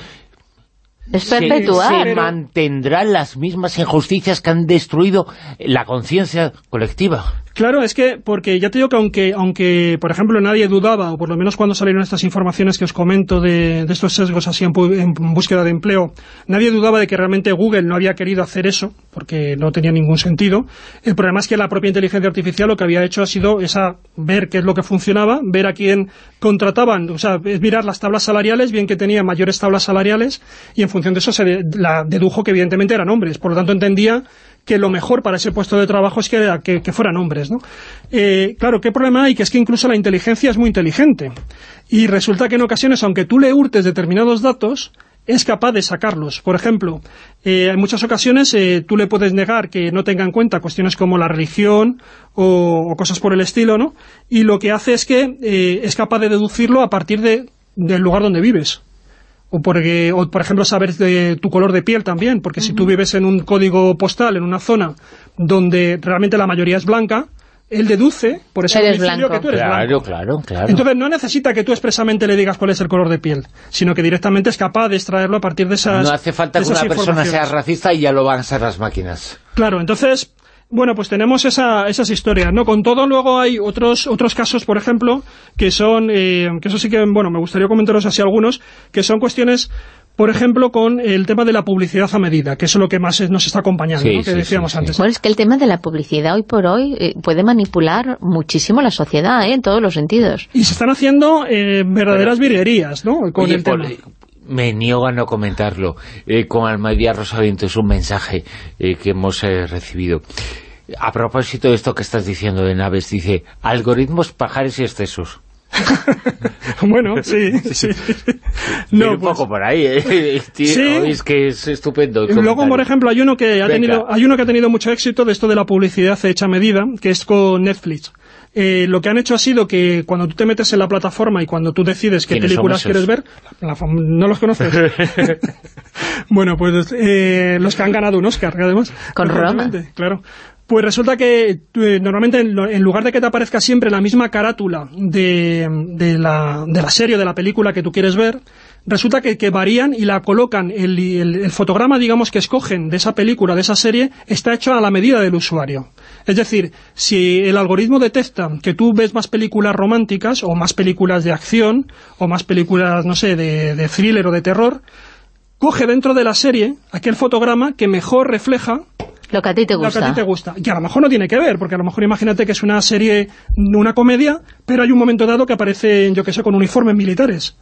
C: Es
A: Se-
C: perpetuar.
A: Se, mantendrán las mismas injusticias que han destruido la conciencia colectiva.
G: Claro, es que, porque ya te digo que aunque, aunque por ejemplo, nadie dudaba, o por lo menos cuando salieron estas informaciones que os comento de, de estos sesgos así en, en búsqueda de empleo, nadie dudaba de que realmente Google no había querido hacer eso, porque no tenía ningún sentido. El problema es que la propia inteligencia artificial lo que había hecho ha sido esa, ver qué es lo que funcionaba, ver a quién contrataban, o sea, mirar las tablas salariales, bien que tenía mayores tablas salariales, y en función de eso se la dedujo que evidentemente eran hombres. Por lo tanto, entendía que lo mejor para ese puesto de trabajo es que, fueran hombres, ¿no? Eh, claro, ¿qué problema hay? Que es que incluso la inteligencia es muy inteligente. Y resulta que en ocasiones, aunque tú le hurtes determinados datos, es capaz de sacarlos. Por ejemplo, eh, en muchas ocasiones eh, tú le puedes negar que no tenga en cuenta cuestiones como la religión o, cosas por el estilo, ¿no? Y lo que hace es que es capaz de deducirlo a partir de, del lugar donde vives. O, porque, o por ejemplo saber de tu color de piel también, porque si tú vives en un código postal, en una zona donde realmente la mayoría es blanca, él deduce por ese
C: Eres
G: domicilio
C: blanco.
G: que tú eres
A: Claro,
G: blanco.
A: claro, claro.
G: Entonces no necesita que tú expresamente le digas cuál es el color de piel, sino que directamente es capaz de extraerlo a partir de esas
A: no hace falta que una persona sea racista y ya lo van a ser las máquinas.
G: Claro, entonces, bueno, pues tenemos esa, esas historias, ¿no? Con todo luego hay otros otros casos, por ejemplo, que son, eh, que eso sí que, bueno, me gustaría comentaros así algunos, que son cuestiones, por ejemplo, con el tema de la publicidad a medida, que es lo que más nos está acompañando,
A: Sí,
G: ¿no? Que
A: sí,
G: decíamos
A: sí, sí.
G: antes.
C: Bueno, es que el tema de la publicidad hoy por hoy eh, puede manipular muchísimo la sociedad, ¿eh? en todos los sentidos.
G: Y se están haciendo eh, verdaderas virguerías, ¿no? Con
A: Oye,
G: el
A: por-
G: tema.
A: Me niego a no comentarlo. Eh, con Almadía Rosaviento es un mensaje eh, que hemos eh, recibido. A propósito de esto que estás diciendo de naves, dice, algoritmos, pajares y excesos.
G: bueno, sí, sí.
A: Viene
G: no,
A: un
G: pues,
A: poco por ahí, ¿eh? Tío,
G: Sí.
A: Es que es estupendo.
G: Luego, por ejemplo, hay uno que ha
A: Venga.
G: tenido hay uno que ha tenido mucho éxito de esto de la publicidad hecha a medida, que es con Netflix. Eh, lo que han hecho ha sido que cuando tú te metes en la plataforma y cuando tú decides qué
A: ¿Quiénes son
G: películas quieres ver, la- la fam- ¿no los conoces? bueno, pues eh, los que han ganado un Oscar, además.
C: Con Roma.
G: Claro. Pues resulta que eh, normalmente en, en lugar de que te aparezca siempre la misma carátula de, de la, de la serie o de la película que tú quieres ver, resulta que, que varían y la colocan, el, el- el fotograma, digamos, que escogen de esa película, de esa serie, está hecho a la medida del usuario. Es decir, si el algoritmo detecta que tú ves más películas románticas, o más películas de acción, o más películas, no sé, de, de thriller o de terror, coge dentro de la serie aquel fotograma que mejor refleja
C: Lo que a ti te
G: lo que a
C: gusta.
G: ti te gusta. Y a lo mejor no tiene que ver, porque a lo mejor imagínate que es una serie, una comedia, pero hay un momento dado que aparecen, yo que sé, con uniformes militares.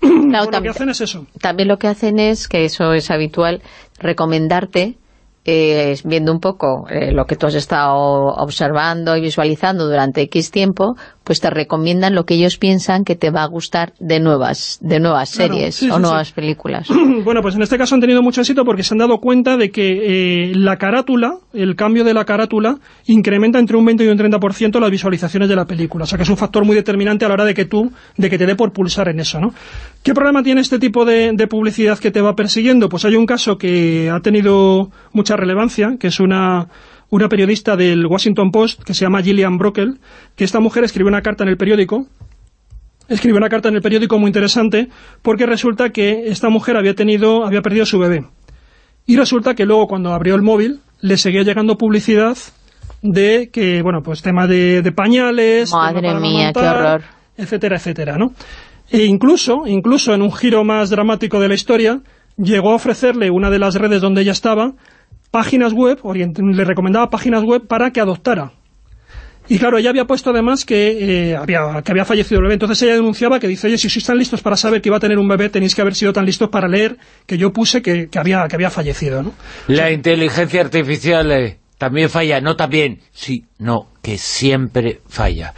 C: Claro,
G: lo que hacen es eso.
C: También lo que hacen es, que eso es habitual, recomendarte, eh, viendo un poco eh, lo que tú has estado observando y visualizando durante X tiempo, pues te recomiendan lo que ellos piensan que te va a gustar de nuevas, de nuevas
G: Claro,
C: series
G: sí,
C: o
G: sí,
C: nuevas
G: sí.
C: películas.
G: bueno, pues en este caso han tenido mucho éxito porque se han dado cuenta de que eh, la carátula, el cambio de la carátula, incrementa entre un 20 y un 30% las visualizaciones de la película. O sea que es un factor muy determinante a la hora de que tú, de que te dé por pulsar en eso, ¿no? ¿Qué problema tiene este tipo de, de publicidad que te va persiguiendo? Pues hay un caso que ha tenido mucha relevancia, que es una, una periodista del Washington Post, que se llama Gillian Brockel, que esta mujer escribió una carta en el periódico, escribió una carta en el periódico muy interesante porque resulta que esta mujer había tenido había perdido su bebé y resulta que luego cuando abrió el móvil le seguía llegando publicidad de que, bueno, pues tema de, de pañales,
C: Madre mía, qué horror.
G: etcétera, etcétera, ¿no? E incluso, incluso en un giro más dramático de la historia, llegó a ofrecerle una de las redes donde ella estaba páginas web, le recomendaba páginas web para que adoptara. Y claro, ella había puesto además que, eh, había, que había fallecido el bebé. Entonces ella denunciaba que dice, oye, si sois tan listos para saber que iba a tener un bebé, tenéis que haber sido tan listos para leer que yo puse que, había, que había fallecido, ¿no?
A: La inteligencia artificial eh, también falla, no también, sí, no, que siempre falla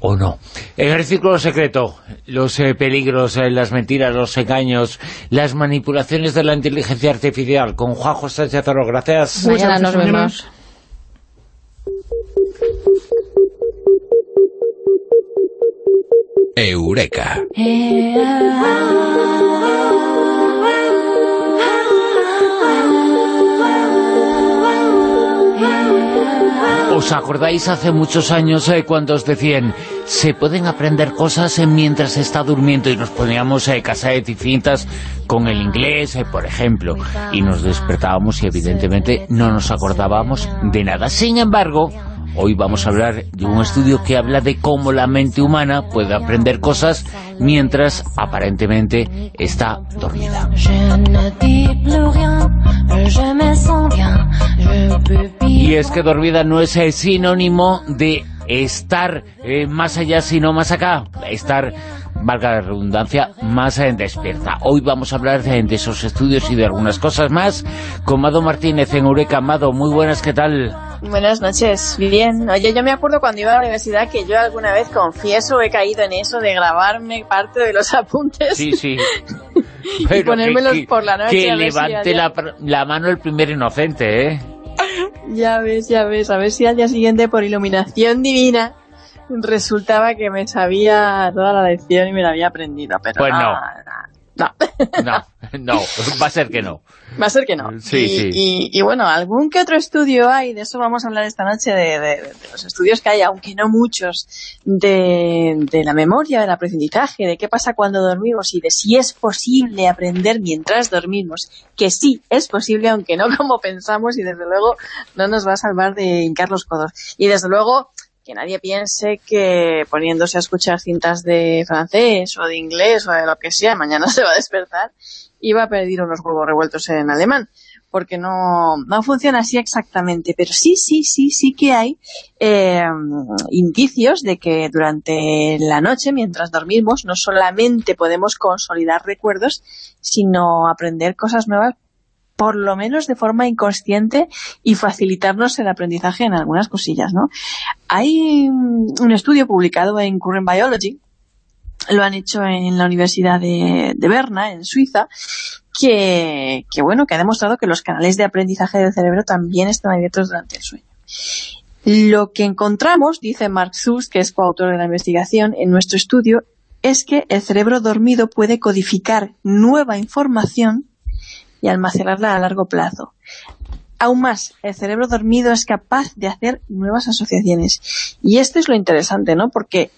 A: o no. En el círculo secreto, los eh, peligros, las mentiras, los engaños, las manipulaciones de la inteligencia artificial. Con Juan Sánchez gracias.
C: Mañana nos vemos.
E: Eureka.
A: ¿Os acordáis hace muchos años eh, cuando os decían se pueden aprender cosas eh, mientras está durmiendo y nos poníamos eh, de cintas con el inglés, eh, por ejemplo, y nos despertábamos y evidentemente no nos acordábamos de nada. Sin embargo, Hoy vamos a hablar de un estudio que habla de cómo la mente humana puede aprender cosas mientras aparentemente está dormida. Y es que dormida no es el sinónimo de estar eh, más allá sino más acá, estar valga la redundancia, más en despierta. Hoy vamos a hablar de, esos estudios y de algunas cosas más con Mado Martínez en Eureka. Mado, muy buenas, ¿qué tal?
H: Buenas noches, bien. Oye, yo me acuerdo cuando iba a la universidad que yo alguna vez, confieso, he caído en eso de grabarme parte de los apuntes.
A: Sí, sí.
H: y ponérmelos por la noche.
A: Que levante la, la mano el primer inocente, ¿eh?
H: ya ves, ya ves. A ver si al día siguiente, por iluminación divina, resultaba que me sabía toda la lección y me la había aprendido, pero
A: pues
H: no.
A: No. no, no, va a ser que no.
H: Va a ser que no.
A: Sí,
H: y,
A: sí.
H: Y, bueno, algún que otro estudio hay, de eso vamos a hablar esta noche, de, los estudios que hay, aunque no muchos, de, de, la memoria, del aprendizaje, de qué pasa cuando dormimos y de si es posible aprender mientras dormimos, que sí es posible, aunque no como pensamos y desde luego no nos va a salvar de hincar los codos. Y desde luego que nadie piense que poniéndose a escuchar cintas de francés o de inglés o de lo que sea, mañana se va a despertar y va a pedir unos huevos revueltos en alemán, porque no, no funciona así exactamente, pero sí, sí, sí, sí que hay eh, indicios de que durante la noche, mientras dormimos, no solamente podemos consolidar recuerdos, sino aprender cosas nuevas por lo menos de forma inconsciente y facilitarnos el aprendizaje en algunas cosillas, ¿no? Hay un estudio publicado en Current Biology, lo han hecho en la Universidad de, Berna, en Suiza, que, bueno, que ha demostrado que los canales de aprendizaje del cerebro también están abiertos durante el sueño. Lo que encontramos, dice Mark Zus, que es coautor de la investigación, en nuestro estudio, es que el cerebro dormido puede codificar nueva información y almacenarla a largo plazo. Aún más, el cerebro dormido es capaz de hacer nuevas asociaciones. Y esto es lo interesante, ¿no? Porque,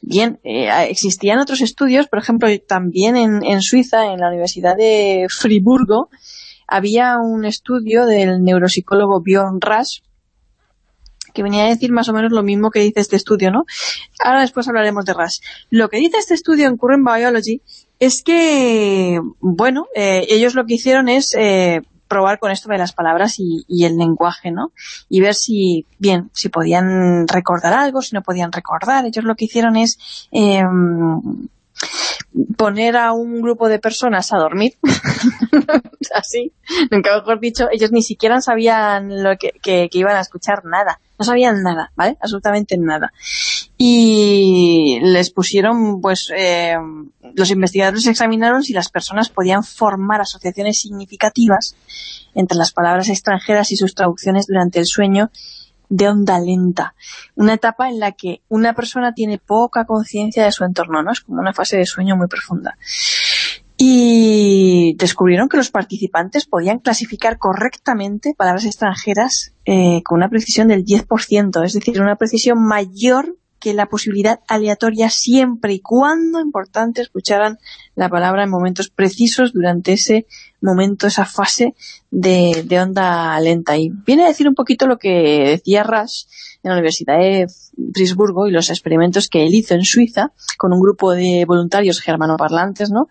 H: bien, eh, existían otros estudios, por ejemplo, también en, en Suiza, en la Universidad de Friburgo, había un estudio del neuropsicólogo Björn Rasch, que venía a decir más o menos lo mismo que dice este estudio, ¿no? Ahora después hablaremos de Rasch. Lo que dice este estudio en Current Biology es que, bueno, eh, ellos lo que hicieron es eh, probar con esto de las palabras y, el lenguaje, ¿no? Y ver si, bien, si podían recordar algo, si no podían recordar. Ellos lo que hicieron es em, poner a un grupo de personas a dormir, así, nunca mejor dicho, ellos ni siquiera sabían lo que, que, iban a escuchar nada, no sabían nada, ¿vale? Absolutamente nada. Y les pusieron, pues, eh, los investigadores examinaron si las personas podían formar asociaciones significativas entre las palabras extranjeras y sus traducciones durante el sueño de onda lenta. Una etapa en la que una persona tiene poca conciencia de su entorno, ¿no? Es como una fase de sueño muy profunda. Y descubrieron que los participantes podían clasificar correctamente palabras extranjeras eh, con una precisión del 10%, es decir, una precisión mayor que la posibilidad aleatoria siempre y cuando, importante, escucharan la palabra en momentos precisos durante ese momento, esa fase de, onda lenta. Y viene a decir un poquito lo que decía Rasch en la Universidad de Frisburgo y los experimentos que él hizo en Suiza con un grupo de voluntarios germanoparlantes, ¿no?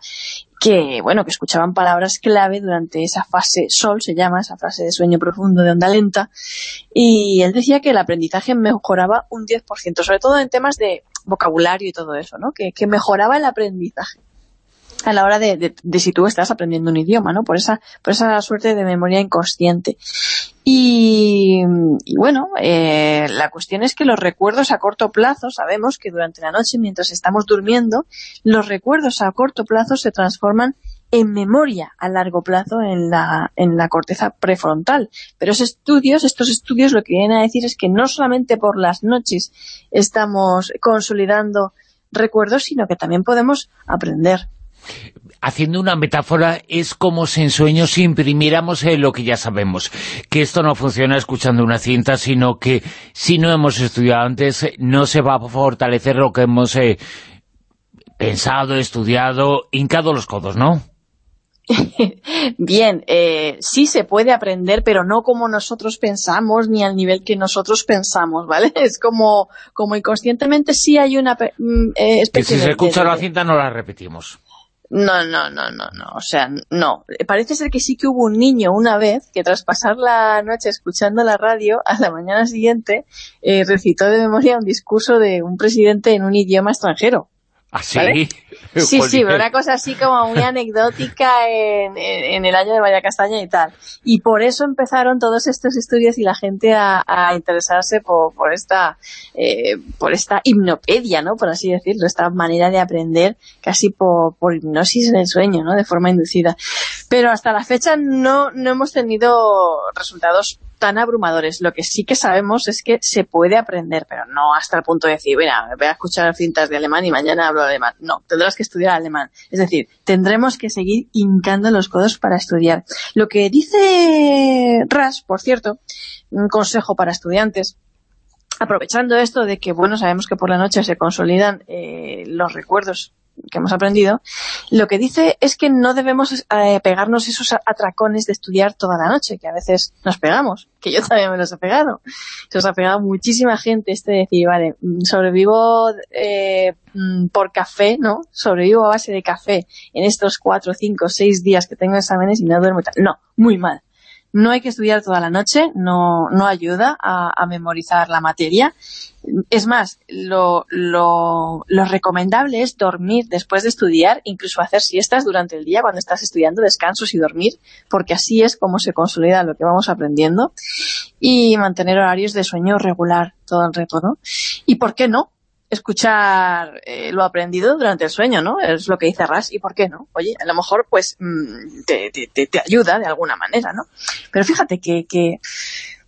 H: Que, bueno, que escuchaban palabras clave durante esa fase sol, se llama, esa fase de sueño profundo de onda lenta, y él decía que el aprendizaje mejoraba un 10%, sobre todo en temas de vocabulario y todo eso, ¿no? Que, que mejoraba el aprendizaje a la hora de, de, si tú estás aprendiendo un idioma, ¿no? Por esa, por esa suerte de memoria inconsciente. Y, bueno, eh, la cuestión es que los recuerdos a corto plazo, sabemos que durante la noche, mientras estamos durmiendo, los recuerdos a corto plazo se transforman en memoria a largo plazo en la, en la corteza prefrontal. Pero esos estudios, estos estudios lo que vienen a decir es que no solamente por las noches estamos consolidando recuerdos, sino que también podemos aprender
A: haciendo una metáfora, es como si en sueños imprimiéramos lo que ya sabemos, que esto no funciona escuchando una cinta, sino que si no hemos estudiado antes, no se va a fortalecer lo que hemos eh, pensado, estudiado, hincado los codos, ¿no?
H: Bien, eh, sí se puede aprender, pero no como nosotros pensamos, ni al nivel que nosotros pensamos, ¿vale? Es como, como inconscientemente sí hay una mm, eh, especie
A: Que si se escucha la cinta no la repetimos.
H: No, no, no, no, no, o sea, no. Parece ser que sí que hubo un niño una vez que tras pasar la noche escuchando la radio, a la mañana siguiente eh, recitó de memoria un discurso de un presidente en un idioma extranjero.
A: ¿Ah, sí?
H: Sí, sí, una cosa así como muy anecdótica en, en, el año de Vaya Castaña y tal. Y por eso empezaron todos estos estudios y la gente a, a interesarse por, por esta eh, por esta hipnopedia, ¿no? Por así decirlo, esta manera de aprender casi por, por hipnosis en el sueño, ¿no? De forma inducida. Pero hasta la fecha no, no hemos tenido resultados tan abrumadores. Lo que sí que sabemos es que se puede aprender, pero no hasta el punto de decir, mira, voy a escuchar cintas de alemán y mañana hablo alemán. No, que estudiar alemán. Es decir, tendremos que seguir hincando los codos para estudiar. Lo que dice Ras, por cierto, un consejo para estudiantes, aprovechando esto de que, bueno, sabemos que por la noche se consolidan eh, los recuerdos que hemos aprendido, lo que dice es que no debemos eh, pegarnos esos atracones de estudiar toda la noche, que a veces nos pegamos, que yo también me los he pegado. Se os ha pegado muchísima gente este de decir, vale, mm, sobrevivo eh, mm, por café, ¿no? Sobrevivo a base de café en estos cuatro, cinco, seis días que tengo exámenes y no duermo tal. No, muy mal. No hay que estudiar toda la noche, no, no ayuda a, memorizar la materia es más, lo, lo, lo, recomendable es dormir después de estudiar, incluso hacer siestas durante el día cuando estás estudiando, descansos y dormir, porque así es como se consolida lo que vamos aprendiendo, y mantener horarios de sueño regular todo el reto, ¿no? Y ¿por qué no? Escuchar eh, lo aprendido durante el sueño, ¿no? Es lo que dice Ras, ¿y por qué no? Oye, a lo mejor pues mm, te, te, te ayuda de alguna manera, ¿no? Pero fíjate que, que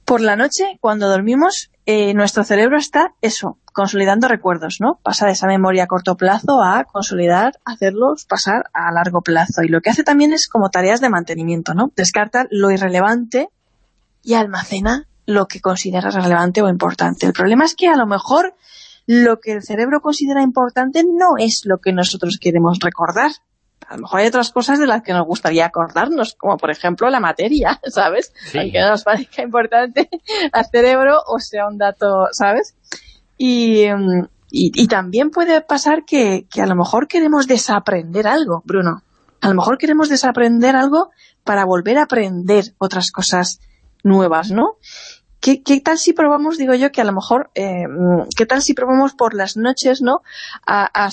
H: por la noche, cuando dormimos, eh, nuestro cerebro está, eso, consolidando recuerdos, ¿no? Pasa de esa memoria a corto plazo a consolidar, hacerlos pasar a largo plazo. Y lo que hace también es como tareas de mantenimiento, ¿no? Descarta lo irrelevante y almacena lo que consideras relevante o importante. El problema es que a lo mejor lo que el cerebro considera importante no es lo que nosotros queremos recordar a lo mejor hay otras cosas de las que nos gustaría acordarnos, como por ejemplo la materia, ¿sabes? Aunque nos parezca importante al cerebro o sea un dato, ¿sabes? Y, y, también puede pasar que, que a lo mejor queremos desaprender algo, Bruno. A lo mejor queremos desaprender algo para volver a aprender otras cosas nuevas, ¿no? ¿Qué, tal si probamos, digo yo, que a lo mejor, eh, qué tal si probamos por las noches, ¿no?, a,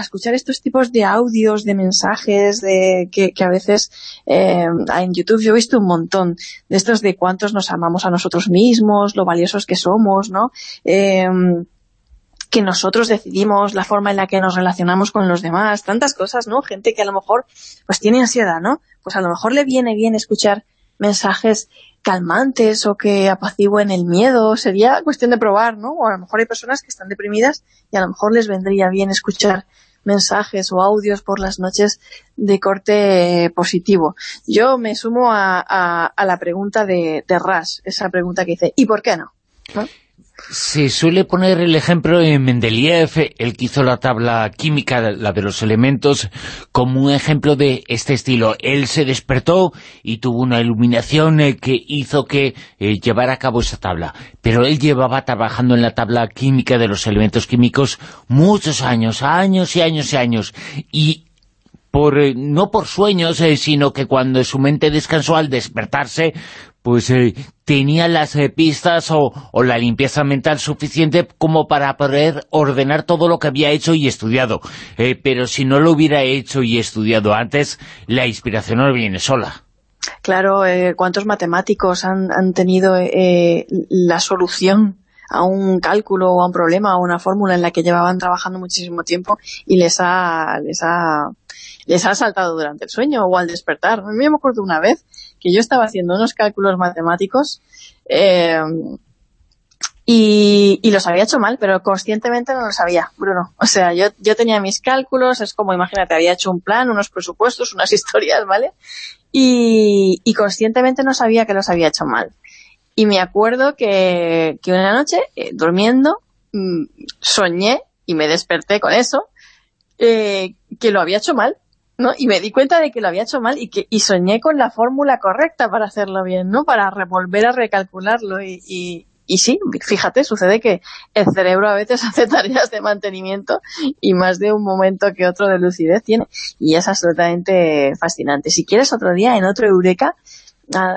H: escuchar estos tipos de audios, de mensajes, de que, a veces eh, en YouTube yo he visto un montón de estos de cuántos nos amamos a nosotros mismos, lo valiosos que somos, ¿no?, eh, que nosotros decidimos la forma en la que nos relacionamos con los demás, tantas cosas, ¿no? Gente que a lo mejor pues tiene ansiedad, ¿no? Pues a lo mejor le viene bien escuchar mensajes calmantes o que apacigüen el miedo, sería cuestión de probar, ¿no? O a lo mejor hay personas que están deprimidas y a lo mejor les vendría bien escuchar mensajes o audios por las noches de corte positivo. Yo me sumo a, la pregunta de, de Ras, esa pregunta que dice, ¿y por qué no? ¿No?
A: Se suele poner el ejemplo en Mendeleev, el que hizo la tabla química, la de los elementos, como un ejemplo de este estilo. Él se despertó y tuvo una iluminación eh, que hizo que eh, llevara a cabo esa tabla. Pero él llevaba trabajando en la tabla química de los elementos químicos muchos años, años y años y años. Y por eh, no por sueños, sino que cuando su mente descansó al despertarse, pues eh, tenía las pistas o, o, la limpieza mental suficiente como para poder ordenar todo lo que había hecho y estudiado. pero si no lo hubiera hecho y estudiado antes, la inspiración no viene sola.
H: Claro, ¿cuántos matemáticos han, han tenido la solución a un cálculo o a un problema o una fórmula en la que llevaban trabajando muchísimo tiempo y les ha, les ha, les ha saltado durante el sueño o al despertar. A mí me acuerdo una vez que yo estaba haciendo unos cálculos matemáticos eh, y, los había hecho mal, pero conscientemente no lo sabía, Bruno. O sea, yo, tenía mis cálculos, es como, imagínate, había hecho un plan, unos presupuestos, unas historias, ¿vale? Y, conscientemente no sabía que los había hecho mal. Y me acuerdo que, que una noche, eh, durmiendo, mm, soñé y me desperté con eso, eh, que lo había hecho mal, Y me di cuenta de que lo había hecho mal y que y soñé con la fórmula correcta para hacerlo bien, ¿no? Para volver a recalcularlo y, y, y sí, fíjate, sucede que el cerebro a veces hace tareas de mantenimiento y más de un momento que otro de lucidez tiene. Y es absolutamente fascinante. Si quieres otro día, en otro Eureka,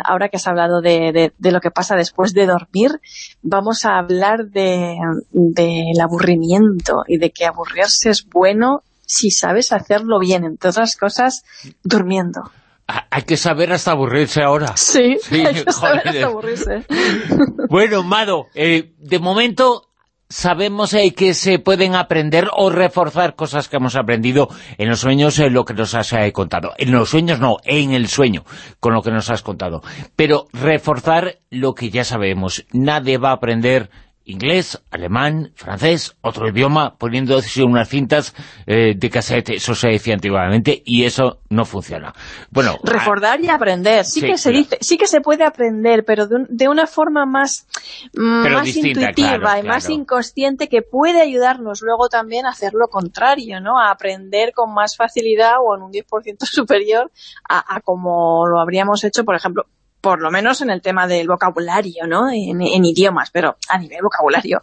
H: ahora que has hablado de, lo que pasa después de dormir, vamos a hablar del aburrimiento y de que aburrirse es bueno si sabes hacerlo bien, entre otras cosas, durmiendo.
A: Hay que saber hasta aburrirse ahora.
H: Sí, hay que saber hasta aburrirse.
A: bueno, Mado, eh, de momento sabemos eh, que se pueden aprender o reforzar cosas que hemos aprendido en los sueños, en lo que nos has eh, contado. En los sueños no, en el sueño, con lo que nos has contado. Pero reforzar lo que ya sabemos. Nadie va a aprender inglés, alemán, francés, otro idioma, poniéndose unas cintas eh, de cassette, eso se decía antiguamente, y eso no funciona. Bueno,
H: Recordar y aprender, sí, que se dice, sí que se puede aprender, pero de, una forma más, más intuitiva y más inconsciente que puede ayudarnos luego también a hacer lo contrario, ¿no? A aprender con más facilidad o en un 10% superior a, a como lo habríamos hecho, por ejemplo, por lo menos en el tema del vocabulario, ¿no? En, idiomas, pero a nivel vocabulario.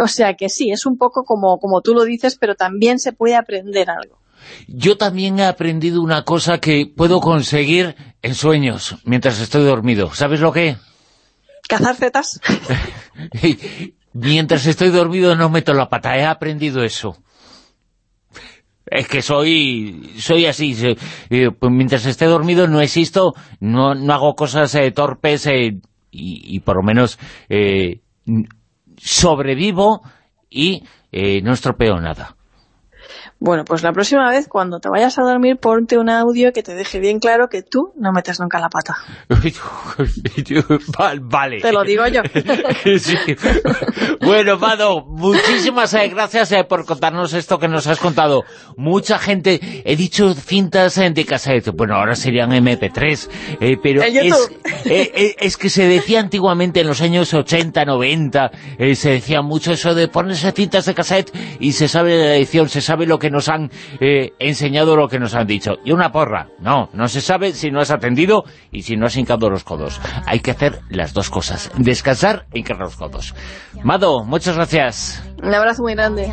H: O sea que sí, es un poco como, como tú lo dices, pero también se puede aprender algo.
A: Yo también he aprendido una cosa que puedo conseguir en sueños, mientras estoy dormido. ¿Sabes lo que?
H: ¿Cazar zetas?
A: mientras estoy dormido no meto la pata, he aprendido eso. Es que soy soy así. Pues mientras esté dormido no existo, no, no hago cosas eh, torpes eh, y, por lo menos eh, sobrevivo y no estropeo nada.
H: Bueno, pues la próxima vez, cuando te vayas a dormir, ponte un audio que te deje bien claro que tú no metes nunca la pata.
A: vale.
H: Te lo digo yo.
A: Bueno, Vado, muchísimas eh, gracias eh, por contarnos esto que nos has contado. Mucha gente, he dicho cintas en de cassette, bueno, ahora serían MP3, eh, pero es, es, que se decía antiguamente en los años 80, 90, se decía mucho eso de ponerse cintas de cassette y se sabe la edición, se sabe lo que nos han eh, enseñado lo que nos han dicho. Y una porra, no, no se sabe si no has atendido y si no has hincado los codos. Hay que hacer las dos cosas, descansar e hincar los codos. Mado, muchas gracias.
H: Un abrazo muy grande.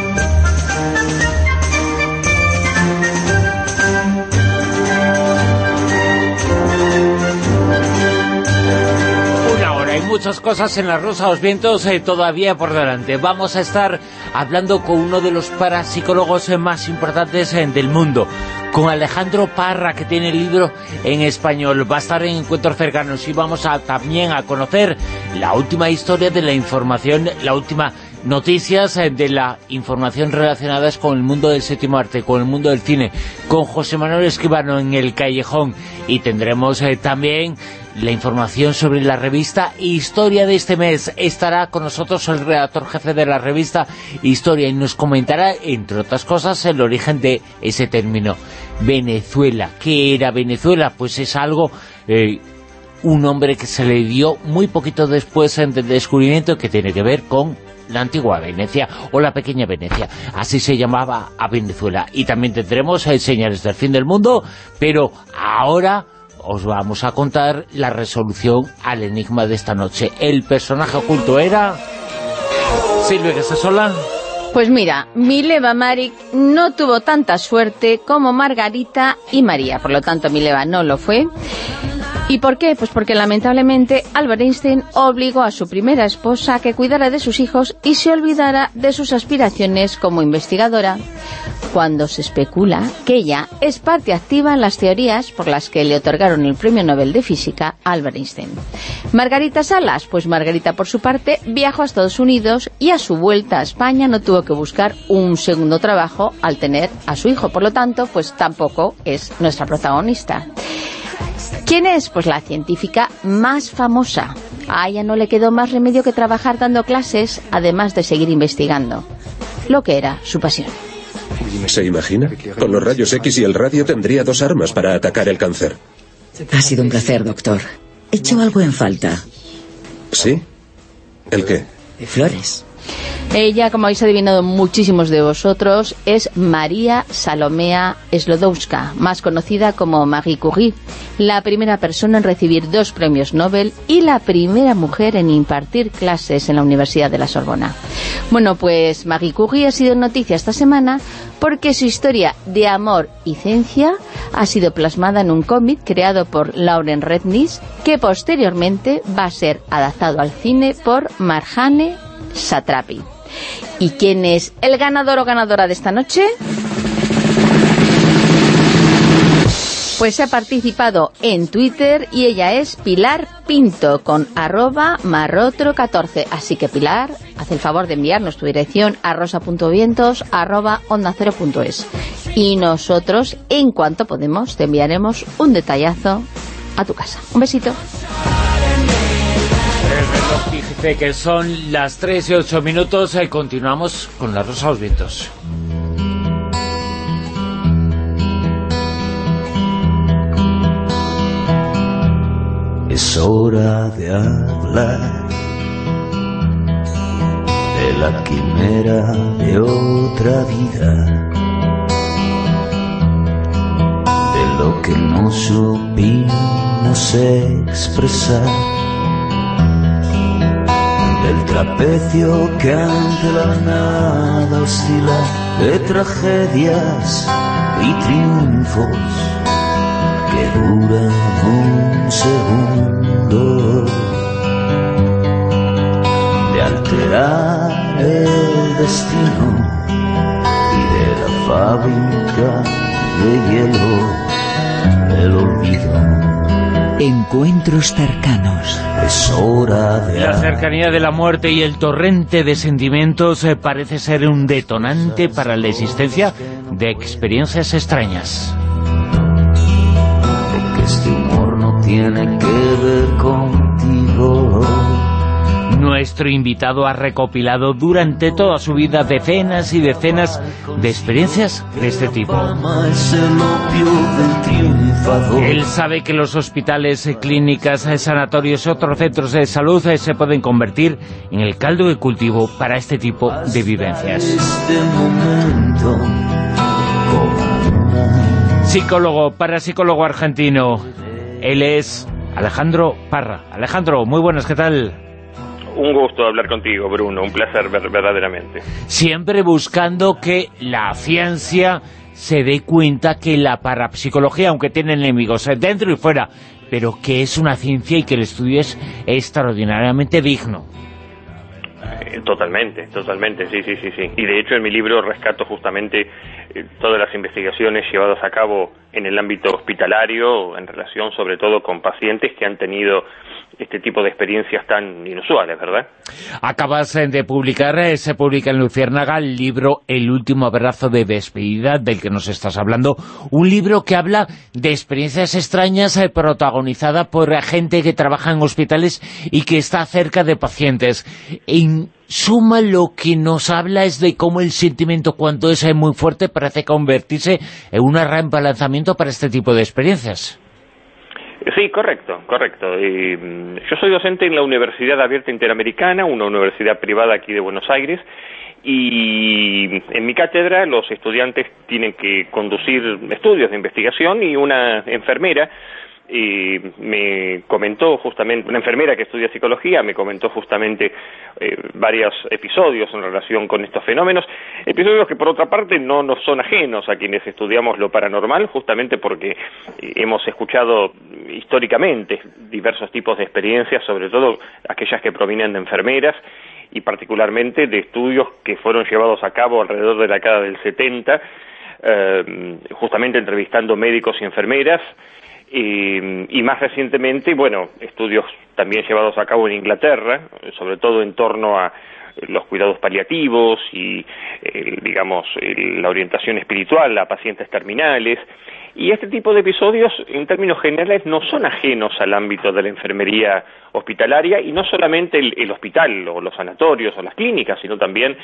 A: Muchas cosas en La Rosa los Vientos eh, todavía por delante. Vamos a estar hablando con uno de los parapsicólogos eh, más importantes eh, del mundo, con Alejandro Parra, que tiene el libro en español. Va a estar en Encuentros Cercanos y vamos a también a conocer la última historia de la información, la última noticias eh, de la información relacionadas con el mundo del séptimo arte, con el mundo del cine, con José Manuel Escribano en El Callejón y tendremos eh, también la información sobre la revista Historia de este mes. Estará con nosotros el redactor jefe de la revista Historia y nos comentará, entre otras cosas, el origen de ese término. Venezuela. ¿Qué era Venezuela? Pues es algo... Eh, un nombre que se le dio muy poquito después del descubrimiento que tiene que ver con la antigua Venecia o la pequeña Venecia. Así se llamaba a Venezuela. Y también tendremos eh, señales del fin del mundo, pero ahora os vamos a contar la resolución al enigma de esta noche. El personaje oculto era... Silvia Casasola.
C: Pues mira, Mileva Maric no tuvo tanta suerte como Margarita y María, por lo tanto Mileva no lo fue. ¿Y por qué? Pues porque lamentablemente Albert Einstein obligó a su primera esposa a que cuidara de sus hijos y se olvidara de sus aspiraciones como investigadora, cuando se especula que ella es parte activa en las teorías por las que le otorgaron el Premio Nobel de Física a Albert Einstein. Margarita Salas, pues Margarita por su parte viajó a Estados Unidos y a su vuelta a España no tuvo que buscar un segundo trabajo al tener a su hijo, por lo tanto, pues tampoco es nuestra protagonista. ¿Quién es? Pues la científica más famosa. A ella no le quedó más remedio que trabajar dando clases, además de seguir investigando. Lo que era su pasión.
I: ¿Se imagina? Con los rayos X y el radio tendría dos armas para atacar el cáncer.
F: Ha sido un placer, doctor. He hecho algo en falta.
I: ¿Sí? ¿El qué?
F: Flores.
C: Ella, como habéis adivinado muchísimos de vosotros, es María Salomea Slodowska, más conocida como Marie Curie, la primera persona en recibir dos premios Nobel y la primera mujer en impartir clases en la Universidad de la Sorbona. Bueno, pues Marie Curie ha sido noticia esta semana porque su historia de amor y ciencia ha sido plasmada en un cómic creado por Lauren Rednis que posteriormente va a ser adaptado al cine por Marjane Satrapi. ¿Y quién es el ganador o ganadora de esta noche? Pues ha participado en Twitter y ella es Pilar Pinto con arroba marrotro14. Así que Pilar, haz el favor de enviarnos tu dirección a rosa.vientos arroba onda Y nosotros, en cuanto podemos, te enviaremos un detallazo a tu casa. Un besito.
A: Fíjese que son las 3 y 8 minutos y continuamos con la Rosa de los Vientos.
J: Es hora de hablar de la quimera de otra vida, de lo que no supimos expresar el trapecio que ante la nada oscila de tragedias y triunfos que duran un segundo. De alterar el destino y de la fábrica de hielo el olvido
F: Encuentros cercanos.
J: Es hora de...
A: La cercanía de la muerte y el torrente de sentimientos eh, parece ser un detonante para la existencia de experiencias extrañas.
J: Que este humor no tiene que ver contigo
A: nuestro invitado ha recopilado durante toda su vida decenas y decenas de experiencias de este tipo. Él sabe que los hospitales, clínicas, sanatorios y otros centros de salud se pueden convertir en el caldo de cultivo para este tipo de vivencias. Psicólogo, parapsicólogo argentino. Él es Alejandro Parra. Alejandro, muy buenas, ¿qué tal?
K: Un gusto hablar contigo, Bruno, un placer verdaderamente.
A: Siempre buscando que la ciencia se dé cuenta que la parapsicología, aunque tiene enemigos dentro y fuera, pero que es una ciencia y que el estudio es extraordinariamente digno.
K: Eh, totalmente, totalmente, sí, sí, sí, sí. Y de hecho en mi libro rescato justamente eh, todas las investigaciones llevadas a cabo en el ámbito hospitalario, en relación sobre todo con pacientes que han tenido este tipo de experiencias tan inusuales, ¿verdad?
A: Acabas eh, de publicar, eh, se publica en Luciérnaga, el libro El último abrazo de despedida, del que nos estás hablando, un libro que habla de experiencias extrañas eh, protagonizada por gente que trabaja en hospitales y que está cerca de pacientes. En suma, lo que nos habla es de cómo el sentimiento, cuando es muy fuerte, parece convertirse en un reemplazamiento para este tipo de experiencias.
K: Sí, correcto, correcto. Mm, yo soy docente en la Universidad Abierta Interamericana, una universidad privada aquí de Buenos Aires, y en mi cátedra los estudiantes tienen que conducir estudios de investigación y una enfermera y me comentó justamente, una enfermera que estudia psicología, me comentó justamente eh, varios episodios en relación con estos fenómenos, episodios que por otra parte no nos son ajenos a quienes estudiamos lo paranormal, justamente porque eh, hemos escuchado históricamente diversos tipos de experiencias, sobre todo aquellas que provienen de enfermeras, y particularmente de estudios que fueron llevados a cabo alrededor de la década del 70, eh, justamente entrevistando médicos y enfermeras, y, más recientemente, bueno, estudios también llevados a cabo en Inglaterra, sobre todo en torno a los cuidados paliativos y, eh, digamos, la orientación espiritual a pacientes terminales. Y este tipo de episodios, en términos generales, no son ajenos al ámbito de la enfermería hospitalaria y no solamente el, hospital o los sanatorios o las clínicas, sino también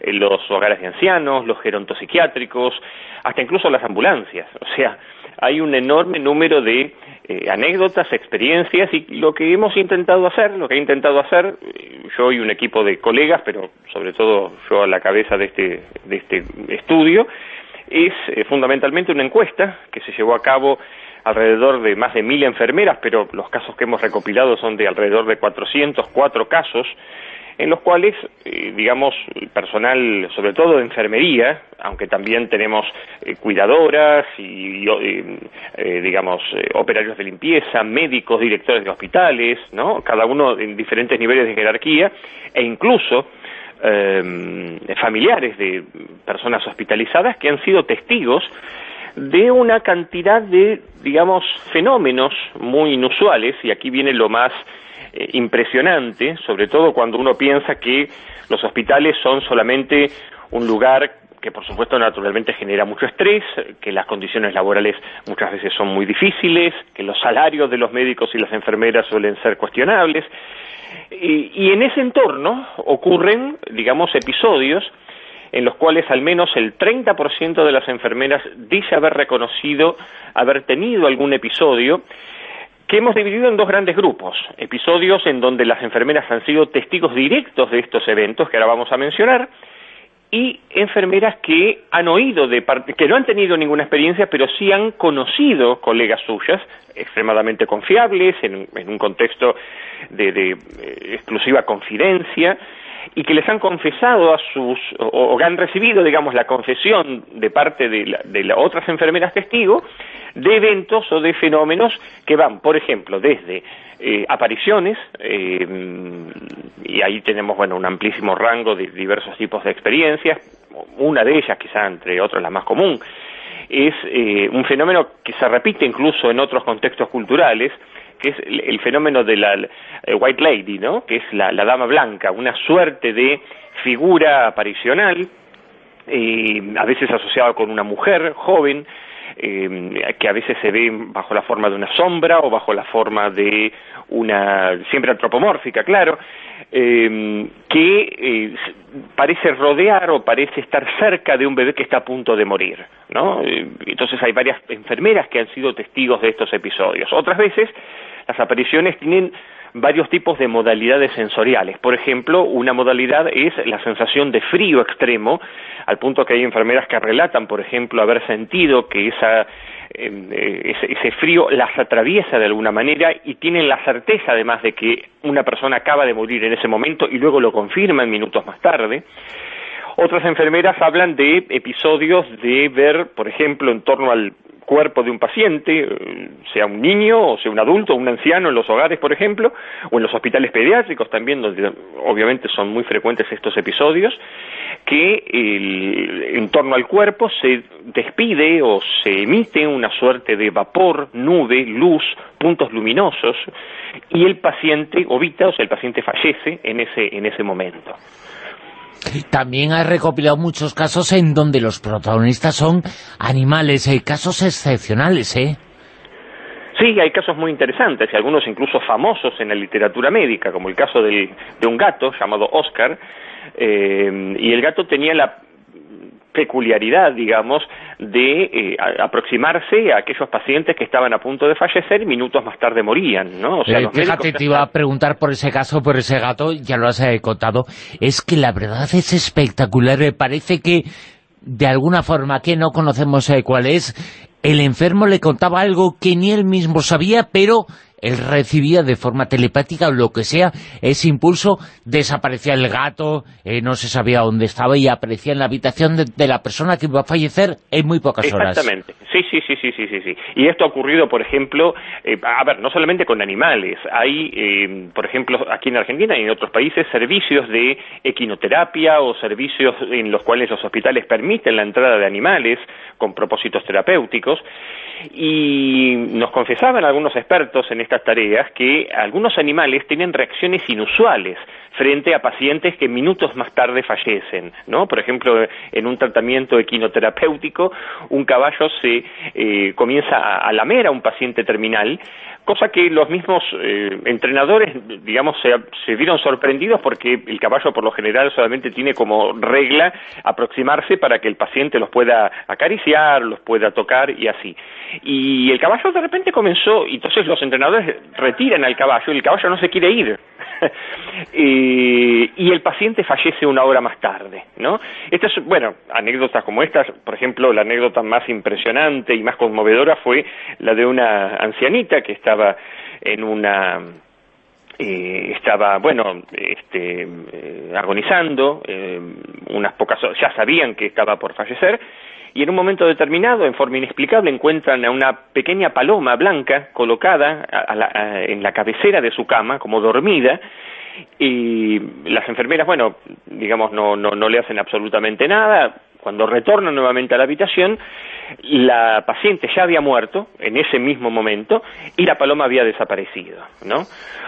K: eh, los hogares de ancianos, los gerontopsiquiátricos, hasta incluso las ambulancias. O sea, hay un enorme número de eh, anécdotas, experiencias y lo que hemos intentado hacer, lo que he intentado hacer, eh, yo y un equipo de colegas, pero sobre todo yo a la cabeza de este, de este estudio, es eh, fundamentalmente una encuesta que se llevó a cabo alrededor de más de mil enfermeras, pero los casos que hemos recopilado son de alrededor de 404 casos, en los cuales, eh, digamos, personal, sobre todo de enfermería, aunque también tenemos eh, cuidadoras y, eh, digamos, operarios de limpieza, médicos, directores de hospitales, ¿no? Cada uno en diferentes niveles de jerarquía, e incluso familiares de personas hospitalizadas que han sido testigos de una cantidad de, digamos, fenómenos muy inusuales, y aquí viene lo más eh, impresionante, sobre todo cuando uno piensa que los hospitales son solamente un lugar que por supuesto naturalmente genera mucho estrés, que las condiciones laborales muchas veces son muy difíciles, que los salarios de los médicos y las enfermeras suelen ser cuestionables. Y, y en ese entorno ocurren, digamos, episodios en los cuales al menos el 30% de las enfermeras dice haber reconocido haber tenido algún episodio que hemos dividido en dos grandes grupos, episodios en donde las enfermeras han sido testigos directos de estos eventos que ahora vamos a mencionar, y enfermeras que han oído de parte, que no han tenido ninguna experiencia, pero sí han conocido colegas suyas, extremadamente confiables, en, un contexto de, de eh, exclusiva confidencia, y que les han confesado a sus, o, han recibido, digamos, la confesión de parte de, las otras enfermeras testigos de eventos o de fenómenos que van, por ejemplo, desde eh, apariciones, eh, y ahí tenemos, bueno, un amplísimo rango de diversos tipos de experiencias, una de ellas, quizá entre otras la más común, es eh, un fenómeno que se repite incluso en otros contextos culturales, que es el, fenómeno de la eh, White Lady, ¿no? que es la, dama blanca, una suerte de figura aparicional, eh, a veces asociada con una mujer joven, eh, que a veces se ve bajo la forma de una sombra o bajo la forma de una, siempre antropomórfica, claro, que parece rodear o parece estar cerca de un bebé que está a punto de morir, ¿no? entonces hay varias enfermeras que han sido testigos de estos episodios. Otras veces las apariciones tienen varios tipos de modalidades sensoriales. Por ejemplo, una modalidad es la sensación de frío extremo, al punto que hay enfermeras que relatan, por ejemplo, haber sentido que esa, em, eh, ese, frío las atraviesa de alguna manera y tienen la certeza además de que una persona acaba de morir en ese momento y luego lo confirman minutos más tarde. Otras enfermeras hablan de episodios de ver, por ejemplo, en torno al cuerpo de un paciente, eh, sea un niño o sea un adulto o un anciano en los hogares, por ejemplo, o en los hospitales pediátricos también, donde obviamente son muy frecuentes estos episodios, que en torno al cuerpo se despide o se emite una suerte de vapor, nube, luz, puntos luminosos, y el paciente ovita, o sea, el paciente fallece en ese, en ese momento.
A: También ha recopilado muchos casos en donde los protagonistas son animales, hay casos excepcionales, ¿eh?
K: Sí, hay casos muy interesantes y algunos incluso famosos en la literatura médica, como el caso de un gato llamado Oscar, eh, y el gato tenía la peculiaridad, digamos, de eh, aproximarse a aquellos pacientes que estaban a punto de fallecer y minutos más tarde morían, ¿no?
A: O sea, eh, fíjate, te iba a preguntar por ese caso, por ese gato, ya lo has eh, contado, es que la verdad es espectacular, me parece que de alguna forma que no conocemos cuál es, el enfermo le contaba algo que ni él mismo sabía, pero él recibía de forma telepática o lo que sea ese impulso, desaparecía el gato, eh, no se sabía dónde estaba y aparecía en la habitación de, la persona que iba a fallecer en muy pocas horas.
K: Exactamente, sí, sí, sí, sí, sí, sí, Y esto ha ocurrido, por ejemplo, eh, a ver, no solamente con animales, hay, eh, por ejemplo, aquí en Argentina y en otros países, servicios de equinoterapia o servicios en los cuales los hospitales permiten la entrada de animales con propósitos terapéuticos, y nos confesaban algunos expertos en estas tareas que algunos animales tienen reacciones inusuales frente a pacientes que minutos más tarde fallecen, ¿no? Por ejemplo, en un tratamiento equinoterapéutico, un caballo se eh, comienza a lamer a un paciente terminal cosa que los mismos eh, entrenadores, digamos, se, se, vieron sorprendidos porque el caballo por lo general solamente tiene como regla aproximarse para que el paciente los pueda acariciar, los pueda tocar y así. Y el caballo de repente comenzó, y entonces los entrenadores retiran al caballo y el caballo no se quiere ir. y el paciente fallece una hora más tarde, ¿no? Estas, bueno, anécdotas como estas, por ejemplo, la anécdota más impresionante y más conmovedora fue la de una ancianita que estaba en una eh, estaba, bueno, este, eh, agonizando, eh, unas pocas ya sabían que estaba por fallecer, y en un momento determinado, en forma inexplicable, encuentran a una pequeña paloma blanca colocada en la cabecera de su cama, como dormida, y las enfermeras, bueno, digamos, no, no, no le hacen absolutamente nada, cuando retornan nuevamente a la habitación, la paciente ya había muerto en ese mismo momento y la paloma había desaparecido, ¿no?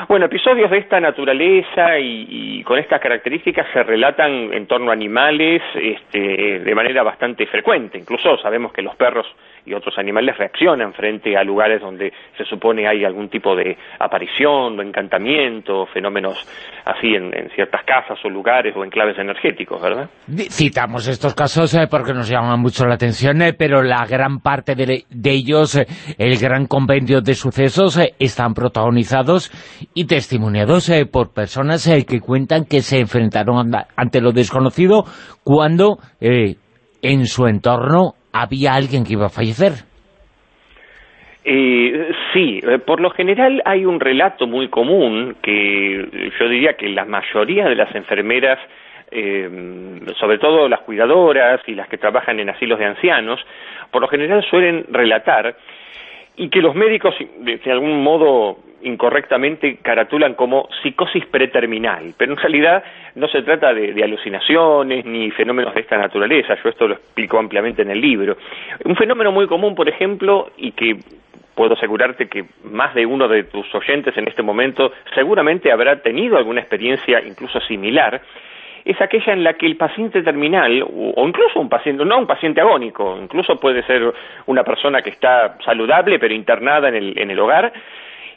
K: Bueno, episodios de esta naturaleza y, con estas características se relatan en torno a animales este, de manera bastante frecuente. Incluso sabemos que los perros y otros animales reaccionan frente a lugares donde se supone hay algún tipo de aparición o encantamiento, fenómenos así en, ciertas casas o lugares o enclaves energéticos, ¿verdad?
A: Citamos estos casos eh, porque nos llaman mucho la atención, eh, pero la gran parte de, ellos, eh, el gran convenio de sucesos, están protagonizados y testimoniados por personas que cuentan que se enfrentaron ante lo desconocido cuando en su entorno había alguien que iba a fallecer.
K: Eh, sí, eh, por lo general hay un relato muy común que yo diría que la mayoría de las enfermeras, eh, sobre todo las cuidadoras y las que trabajan en asilos de ancianos, por lo general suelen relatar y que los médicos de algún modo incorrectamente caratulan como psicosis preterminal, pero en realidad no se trata de, alucinaciones ni fenómenos de esta naturaleza, yo esto lo explico ampliamente en el libro. Un fenómeno muy común, por ejemplo, y que puedo asegurarte que más de uno de tus oyentes en este momento seguramente habrá tenido alguna experiencia incluso similar, es aquella en la que el paciente terminal, o incluso un paciente, no un paciente agónico, incluso puede ser una persona que está saludable pero internada en el, en el hogar,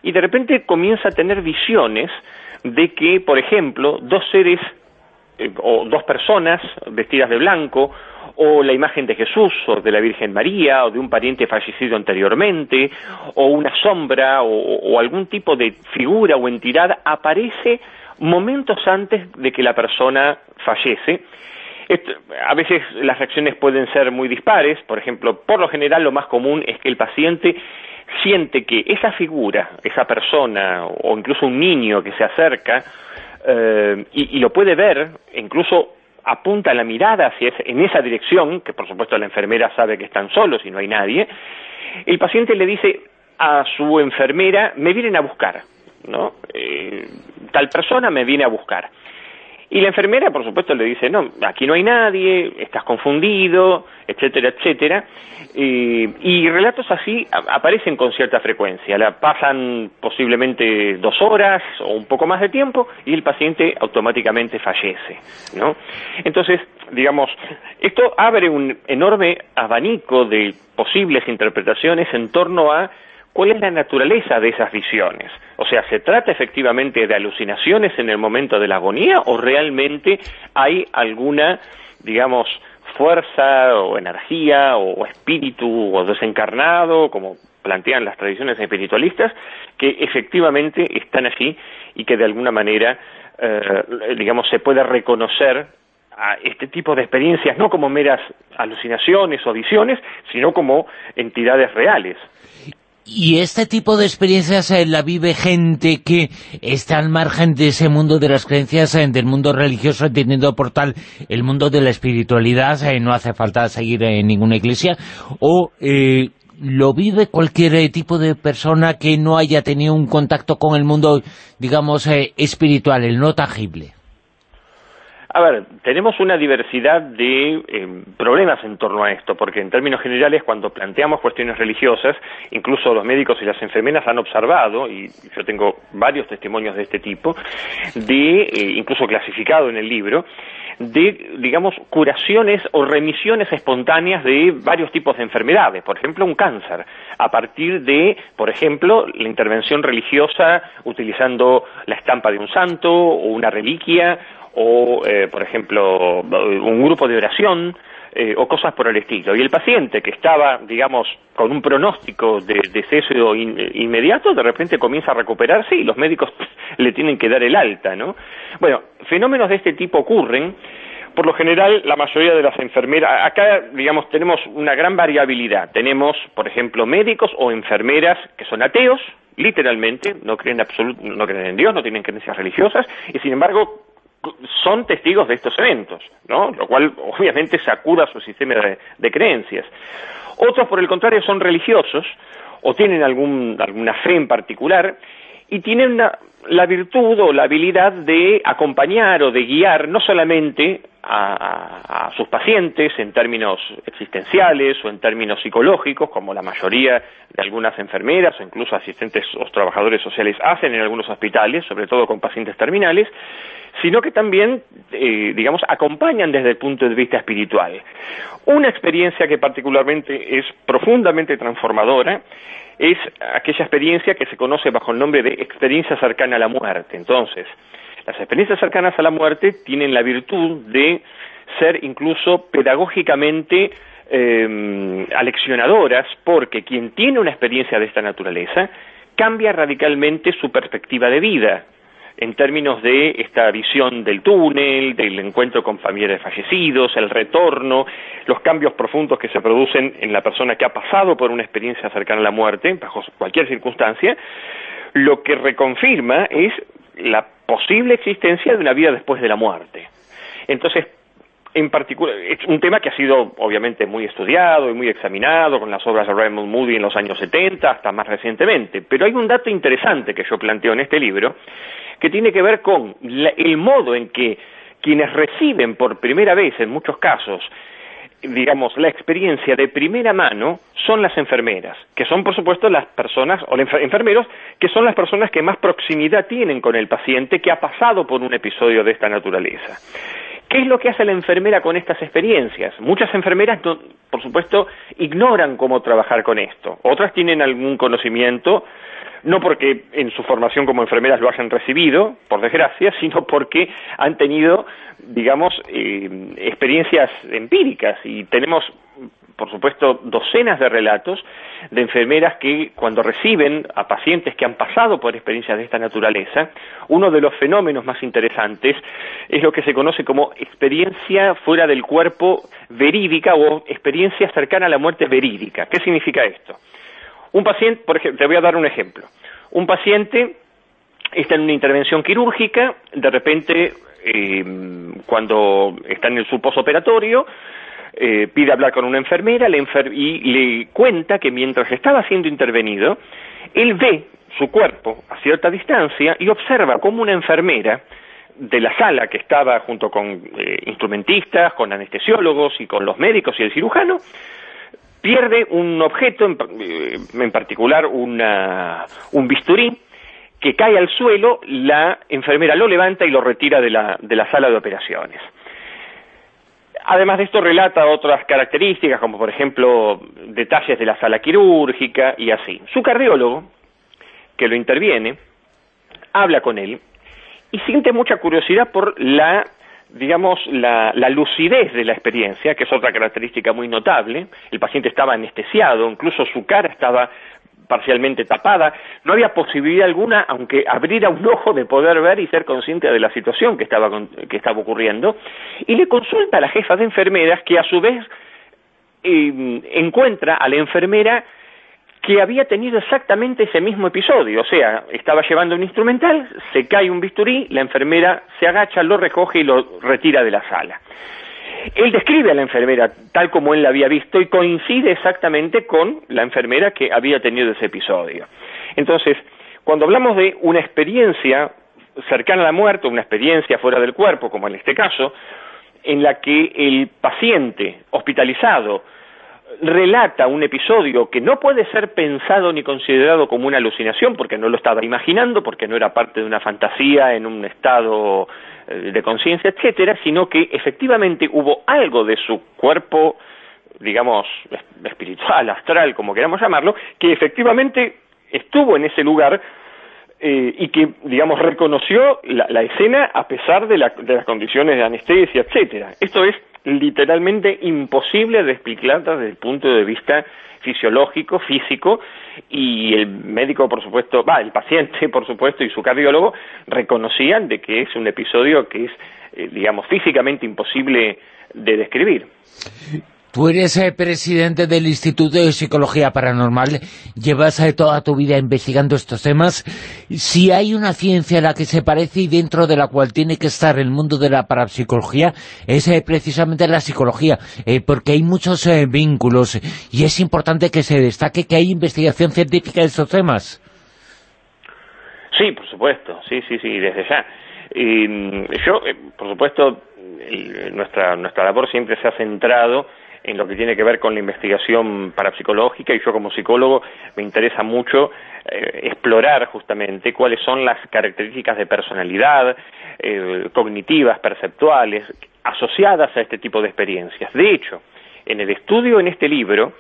K: y de repente comienza a tener visiones de que, por ejemplo, dos seres eh, o dos personas vestidas de blanco, o la imagen de Jesús o de la Virgen María o de un pariente fallecido anteriormente, o una sombra o, algún tipo de figura o entidad aparece momentos antes de que la persona fallece. a veces las reacciones pueden ser muy dispares, por ejemplo, por lo general lo más común es que el paciente siente que esa figura, esa persona o incluso un niño que se acerca eh, y, lo puede ver, incluso apunta la mirada hacia en esa dirección, que por supuesto la enfermera sabe que están solos y no hay nadie, el paciente le dice a su enfermera, me vienen a buscar, ¿no? Eh, tal persona me viene a buscar. Y la enfermera, por supuesto, le dice, no, aquí no hay nadie, estás confundido, etcétera, etcétera. y relatos así aparecen con cierta frecuencia. La pasan posiblemente dos horas o un poco más de tiempo y el paciente automáticamente fallece, ¿no? Entonces, digamos, esto abre un enorme abanico de posibles interpretaciones en torno a cuál es la naturaleza de esas visiones. O sea, ¿se trata efectivamente de alucinaciones en el momento de la agonía o realmente hay alguna, digamos, fuerza o energía o, espíritu o desencarnado, como plantean las tradiciones espiritualistas, que efectivamente están allí y que de alguna manera, eh, digamos, se puede reconocer a este tipo de experiencias no como meras alucinaciones o visiones, sino como entidades reales.
A: Y este tipo de experiencias eh, la vive gente que está al margen de ese mundo de las creencias, eh, del mundo religioso, entendiendo por tal el mundo de la espiritualidad, eh, no hace falta seguir en ninguna iglesia, o lo vive cualquier tipo de persona que no haya tenido un contacto con el mundo, digamos, espiritual, el no tangible.
K: A ver, tenemos una diversidad de eh, problemas en torno a esto, porque en términos generales, cuando planteamos cuestiones religiosas, incluso los médicos y las enfermeras han observado, y yo tengo varios testimonios de este tipo, de, eh, incluso clasificado en el libro, de, digamos, curaciones o remisiones espontáneas de varios tipos de enfermedades, por ejemplo, un cáncer, a partir de, por ejemplo, la intervención religiosa utilizando la estampa de un santo o una reliquia o, eh, por ejemplo, un grupo de oración eh, o cosas por el estilo. Y el paciente que estaba, digamos, con un pronóstico de deceso inmediato, de repente comienza a recuperarse y los médicos le tienen que dar el alta, ¿no? Bueno, fenómenos de este tipo ocurren. Por lo general, la mayoría de las enfermeras, acá, digamos, tenemos una gran variabilidad. Tenemos, por ejemplo, médicos o enfermeras que son ateos, literalmente, no creen, no creen en Dios, no tienen creencias religiosas, y sin embargo son testigos de estos eventos, ¿no? Lo cual obviamente sacuda su sistema de, creencias. Otros, por el contrario, son religiosos o tienen alguna fe en particular y tienen la virtud o la habilidad de acompañar o de guiar no solamente a, sus pacientes en términos existenciales o en términos psicológicos, como la mayoría de algunas enfermeras o incluso asistentes o trabajadores sociales hacen en algunos hospitales, sobre todo con pacientes terminales, sino que también, eh, digamos, acompañan desde el punto de vista espiritual. Una experiencia que particularmente es profundamente transformadora es aquella experiencia que se conoce bajo el nombre de experiencia cercana la muerte. Entonces, las experiencias cercanas a la muerte tienen la virtud de ser incluso pedagógicamente eh, aleccionadoras, porque quien tiene una experiencia de esta naturaleza cambia radicalmente su perspectiva de vida en términos de esta visión del túnel, del encuentro con familiares fallecidos, el retorno, los cambios profundos que se producen en la persona que ha pasado por una experiencia cercana a la muerte, bajo cualquier circunstancia, lo que reconfirma es la posible existencia de una vida después de la muerte. Entonces, en particular, es un tema que ha sido obviamente muy estudiado y muy examinado con las obras de Raymond Moody en los años 70 hasta más recientemente, pero hay un dato interesante que yo planteo en este libro que tiene que ver con el modo en que quienes reciben por primera vez, en muchos casos, digamos, la experiencia de primera mano son las enfermeras, que son, por supuesto, las personas, o enfermeros, que son las personas que más proximidad tienen con el paciente que ha pasado por un episodio de esta naturaleza. ¿Qué es lo que hace la enfermera con estas experiencias? Muchas enfermeras, por supuesto, ignoran cómo trabajar con esto. Otras tienen algún conocimiento no porque en su formación como enfermeras lo hayan recibido, por desgracia, sino porque han tenido, digamos, eh, experiencias empíricas y tenemos, por supuesto, docenas de relatos de enfermeras que cuando reciben a pacientes que han pasado por experiencias de esta naturaleza, uno de los fenómenos más interesantes es lo que se conoce como experiencia fuera del cuerpo verídica o experiencia cercana a la muerte verídica. ¿Qué significa esto? Un paciente, por ejemplo, te voy a dar un ejemplo. Un paciente está en una intervención quirúrgica, de repente, eh, cuando está en el su posoperatorio, eh, pide hablar con una enfermera y le cuenta que mientras estaba siendo intervenido, él ve su cuerpo a cierta distancia y observa cómo una enfermera de la sala que estaba junto con eh, instrumentistas, con anestesiólogos y con los médicos y el cirujano, pierde un objeto, en, eh, particular un bisturí, que cae al suelo, la enfermera lo levanta y lo retira de la, de la sala de operaciones. Además de esto relata otras características, como por ejemplo detalles de la sala quirúrgica y así. Su cardiólogo, que lo interviene, habla con él y siente mucha curiosidad por la digamos, la, la, lucidez de la experiencia, que es otra característica muy notable. El paciente estaba anestesiado, incluso su cara estaba parcialmente tapada, no había posibilidad alguna, aunque abriera un ojo, de poder ver y ser consciente de la situación que estaba, que estaba ocurriendo, y le consulta a la jefa de enfermeras, que a su vez eh, encuentra a la enfermera que había tenido exactamente ese mismo episodio, o sea, estaba llevando un instrumental, se cae un bisturí, la enfermera se agacha, lo recoge y lo retira de la sala. Él describe a la enfermera tal como él la había visto y coincide exactamente con la enfermera que había tenido ese episodio. Entonces, cuando hablamos de una experiencia cercana a la muerte, una experiencia fuera del cuerpo, como en este caso, en la que el paciente hospitalizado relata un episodio que no puede ser pensado ni considerado como una alucinación porque no lo estaba imaginando, porque no era parte de una fantasía en un estado eh, de conciencia, etcétera, sino que efectivamente hubo algo de su cuerpo, digamos, espiritual, astral, como queramos llamarlo, que efectivamente estuvo en ese lugar eh, y que, digamos, reconoció la, escena a pesar de, de las condiciones de anestesia, etcétera. Esto es literalmente imposible de explicar desde el punto de vista fisiológico, físico, y el médico, por supuesto, va, el paciente, por supuesto, y su cardiólogo reconocían de que es un episodio que es, eh, digamos, físicamente imposible de describir.
A: Tú eres eh, presidente del Instituto de Psicología Paranormal, llevas eh, toda tu vida investigando estos temas. Si hay una ciencia a la que se parece y dentro de la cual tiene que estar el mundo de la parapsicología, es eh, precisamente la psicología, porque hay muchos vínculos y es importante que se destaque que hay investigación científica de estos temas.
K: Sí, por supuesto, sí, sí, sí, desde ya. yo, por supuesto, nuestra, nuestra labor siempre se ha centrado en lo que tiene que ver con la investigación parapsicológica y yo como psicólogo me interesa mucho eh, explorar justamente cuáles son las características de personalidad, eh, cognitivas, perceptuales, asociadas a este tipo de experiencias. De hecho, en el estudio en este libro,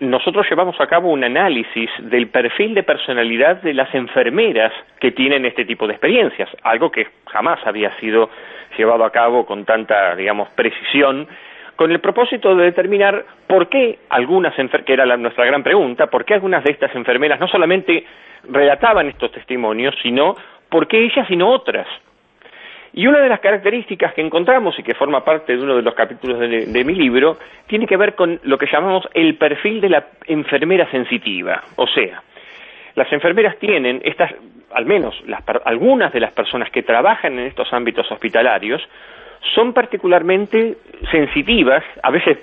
K: nosotros llevamos a cabo un análisis del perfil de personalidad de las enfermeras que tienen este tipo de experiencias, algo que jamás había sido llevado a cabo con tanta, digamos, precisión con el propósito de determinar por qué algunas que era nuestra gran pregunta, por qué algunas de estas enfermeras no solamente relataban estos testimonios, sino por qué ellas y no otras. Y una de las características que encontramos y que forma parte de uno de los capítulos de, mi libro tiene que ver con lo que llamamos el perfil de la enfermera sensitiva. O sea, las enfermeras tienen estas, al menos algunas de las personas que trabajan en estos ámbitos hospitalarios, son particularmente sensitivas, a veces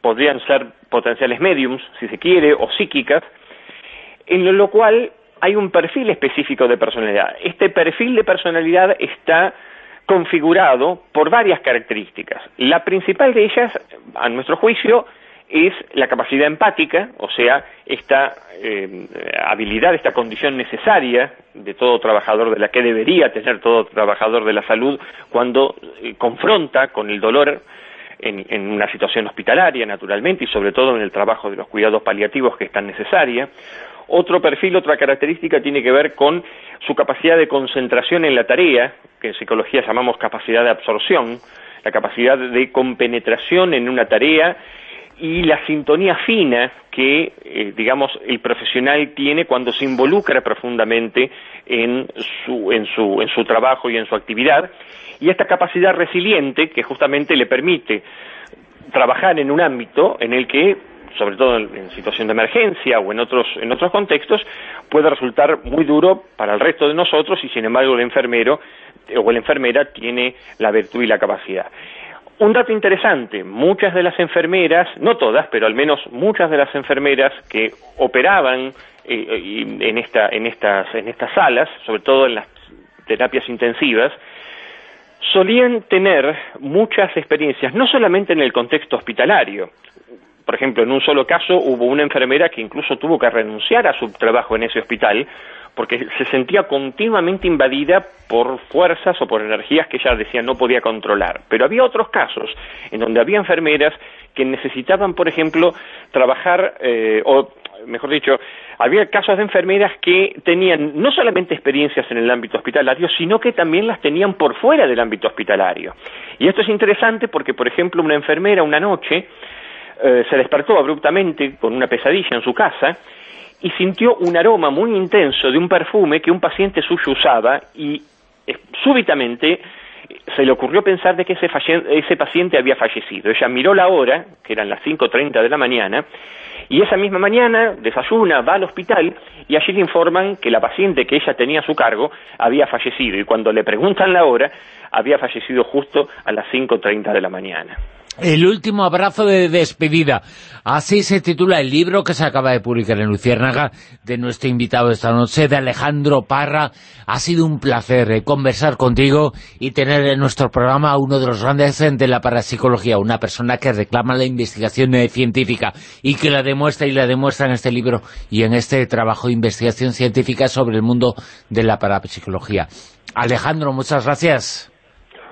K: podrían ser potenciales mediums, si se quiere, o psíquicas, en lo cual hay un perfil específico de personalidad. Este perfil de personalidad está configurado por varias características. La principal de ellas, a nuestro juicio, es la capacidad empática, o sea, esta eh, habilidad, esta condición necesaria de todo trabajador, de la que debería tener todo trabajador de la salud cuando eh, confronta con el dolor en, en, una situación hospitalaria, naturalmente, y sobre todo en el trabajo de los cuidados paliativos que es tan necesaria. Otro perfil, otra característica tiene que ver con su capacidad de concentración en la tarea, que en psicología llamamos capacidad de absorción, la capacidad de compenetración en una tarea y la sintonía fina que, eh, digamos, el profesional tiene cuando se involucra profundamente en su, en, su, en su trabajo y en su actividad, y esta capacidad resiliente que justamente le permite trabajar en un ámbito en el que, sobre todo en, situación de emergencia o en otros, en otros contextos, puede resultar muy duro para el resto de nosotros y sin embargo el enfermero o la enfermera tiene la virtud y la capacidad. Un dato interesante, muchas de las enfermeras, no todas, pero al menos muchas de las enfermeras que operaban eh, en, esta, en, estas, en estas salas, sobre todo en las terapias intensivas, solían tener muchas experiencias, no solamente en el contexto hospitalario. Por ejemplo, en un solo caso hubo una enfermera que incluso tuvo que renunciar a su trabajo en ese hospital porque se sentía continuamente invadida por fuerzas o por energías que ella decía no podía controlar. Pero había otros casos en donde había enfermeras que necesitaban, por ejemplo, trabajar, eh, o mejor dicho, había casos de enfermeras que tenían no solamente experiencias en el ámbito hospitalario, sino que también las tenían por fuera del ámbito hospitalario. Y esto es interesante porque, por ejemplo, una enfermera una noche eh, se despertó abruptamente con una pesadilla en su casa y sintió un aroma muy intenso de un perfume que un paciente suyo usaba y eh, súbitamente se le ocurrió pensar de que ese, ese paciente había fallecido. Ella miró la hora, que eran las 5.30 de la mañana, y esa misma mañana desayuna, va al hospital y allí le informan que la paciente que ella tenía a su cargo había fallecido y cuando le preguntan la hora, había fallecido justo a las 5.30 de la mañana.
A: El último abrazo de despedida. Así se titula el libro que se acaba de publicar en Luciérnaga de nuestro invitado esta noche, de Alejandro Parra. Ha sido un placer eh, conversar contigo y tener en nuestro programa a uno de los grandes de la parapsicología, una persona que reclama la investigación eh, científica y que la demuestra y la demuestra en este libro y en este trabajo de investigación científica sobre el mundo de la parapsicología. Alejandro, muchas gracias.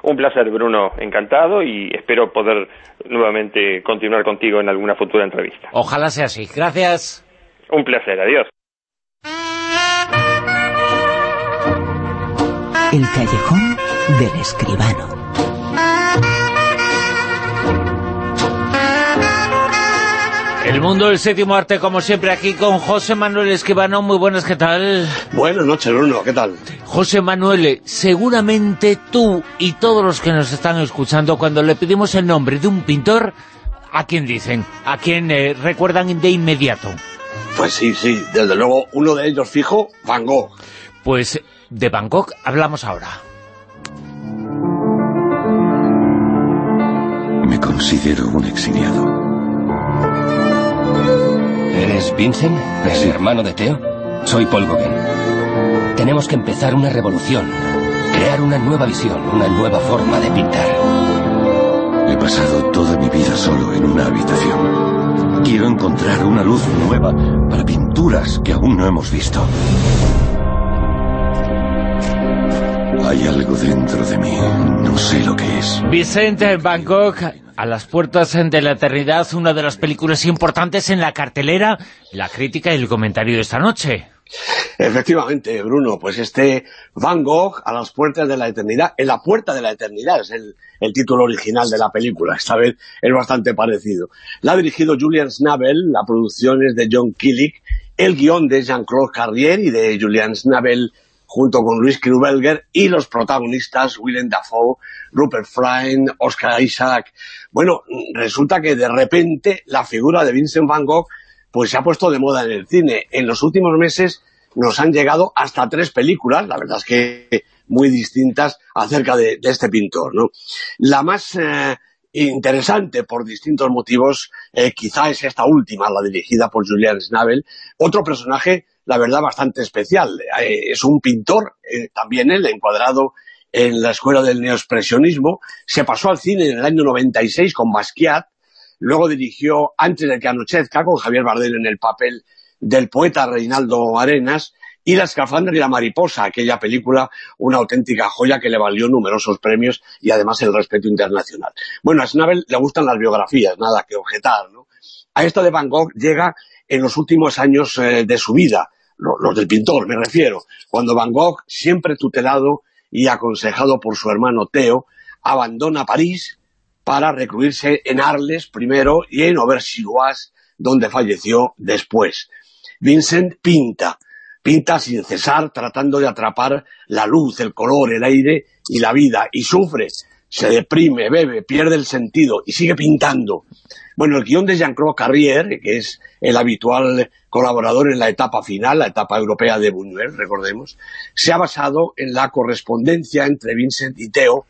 K: Un placer, Bruno, encantado y espero poder nuevamente continuar contigo en alguna futura entrevista.
A: Ojalá sea así. Gracias.
K: Un placer, adiós.
F: El callejón del escribano.
A: El mundo del séptimo arte, como siempre, aquí con José Manuel Escribano. Muy buenas, ¿qué tal?
L: Buenas noches, Bruno, ¿qué tal?
A: José Manuel, seguramente tú y todos los que nos están escuchando, cuando le pedimos el nombre de un pintor, ¿a quién dicen? ¿A quién eh, recuerdan de inmediato?
L: Pues sí, sí, desde luego, uno de ellos fijo, Van Gogh.
A: Pues de Van Gogh hablamos ahora.
M: Me considero un exiliado
N: ¿Eres Vincent? ¿Es hermano de Theo? Soy Paul Gauguin. Tenemos que empezar una revolución, crear una nueva visión, una nueva forma de pintar.
M: He pasado toda mi vida solo en una habitación. Quiero encontrar una luz nueva para pinturas que aún no hemos visto. Hay algo dentro de mí, no sé lo que es.
A: Vicente Van Gogh a las puertas de la eternidad, una de las películas importantes en la cartelera, la crítica y el comentario de esta noche.
L: Efectivamente, Bruno, pues este Van Gogh a las puertas de la eternidad, en la puerta de la eternidad es el, título original de la película, esta vez es bastante parecido. La ha dirigido Julian Schnabel, la producción es de John Killick, el guion de Jean-Claude Carrier y de Julian Schnabel junto con Luis Krubelger y los protagonistas Willem Dafoe, Rupert Friend, Oscar Isaac. Bueno, resulta que de repente la figura de Vincent Van Gogh pues se ha puesto de moda en el cine. En los últimos meses nos han llegado hasta tres películas, la verdad es que muy distintas acerca de, este pintor. ¿no? La más eh, interesante por distintos motivos eh, quizá es esta última, la dirigida por Julian Schnabel, otro personaje la verdad, bastante especial. Eh, es un pintor, eh, también él, encuadrado en la escuela del neoexpresionismo. Se pasó al cine en el año 96 con Basquiat, luego dirigió Antes de que anochezca con Javier Bardem en el papel del poeta Reinaldo Arenas, y La escafandra y la mariposa, aquella película, una auténtica joya que le valió numerosos premios y además el respeto internacional. Bueno, a Schnabel le gustan las biografías, nada que objetar, ¿no? A esto de Van Gogh llega en los últimos años eh, de su vida, los del pintor me refiero, cuando Van Gogh, siempre tutelado y aconsejado por su hermano Theo, abandona París para recluirse en Arles primero y en Auvers-sur-Oise, donde falleció después. Vincent pinta, pinta sin cesar tratando de atrapar la luz, el color, el aire y la vida, y sufre, se deprime, bebe, pierde el sentido y sigue pintando. Bueno, el guion de Jean-Claude Carrier, que es el habitual colaborador en la etapa final, la etapa europea de Buñuel, recordemos, se ha basado en la correspondencia entre Vincent y Theo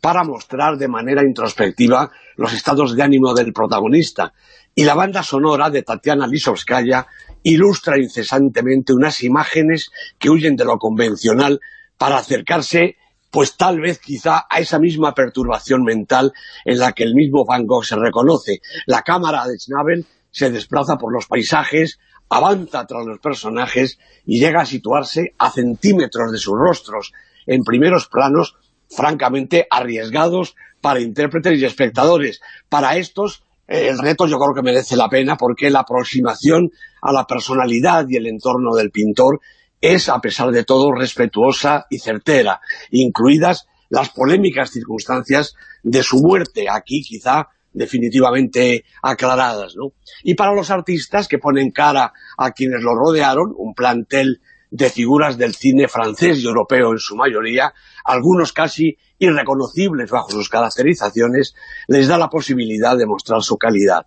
L: para mostrar de manera introspectiva los estados de ánimo del protagonista. Y la banda sonora de Tatiana Lisovskaya ilustra incesantemente unas imágenes que huyen de lo convencional para acercarse, pues tal vez quizá a esa misma perturbación mental en la que el mismo Van Gogh se reconoce. La cámara de Schnabel se desplaza por los paisajes, avanza tras los personajes y llega a situarse a centímetros de sus rostros, en primeros planos francamente arriesgados para intérpretes y espectadores. Para estos, el reto yo creo que merece la pena porque la aproximación a la personalidad y el entorno del pintor es, a pesar de todo, respetuosa y certera, incluidas las polémicas circunstancias de su muerte, aquí quizá definitivamente aclaradas. ¿no? Y para los artistas que ponen cara a quienes lo rodearon, un plantel de figuras del cine francés y europeo en su mayoría, algunos casi irreconocibles bajo sus caracterizaciones, les da la posibilidad de mostrar su calidad.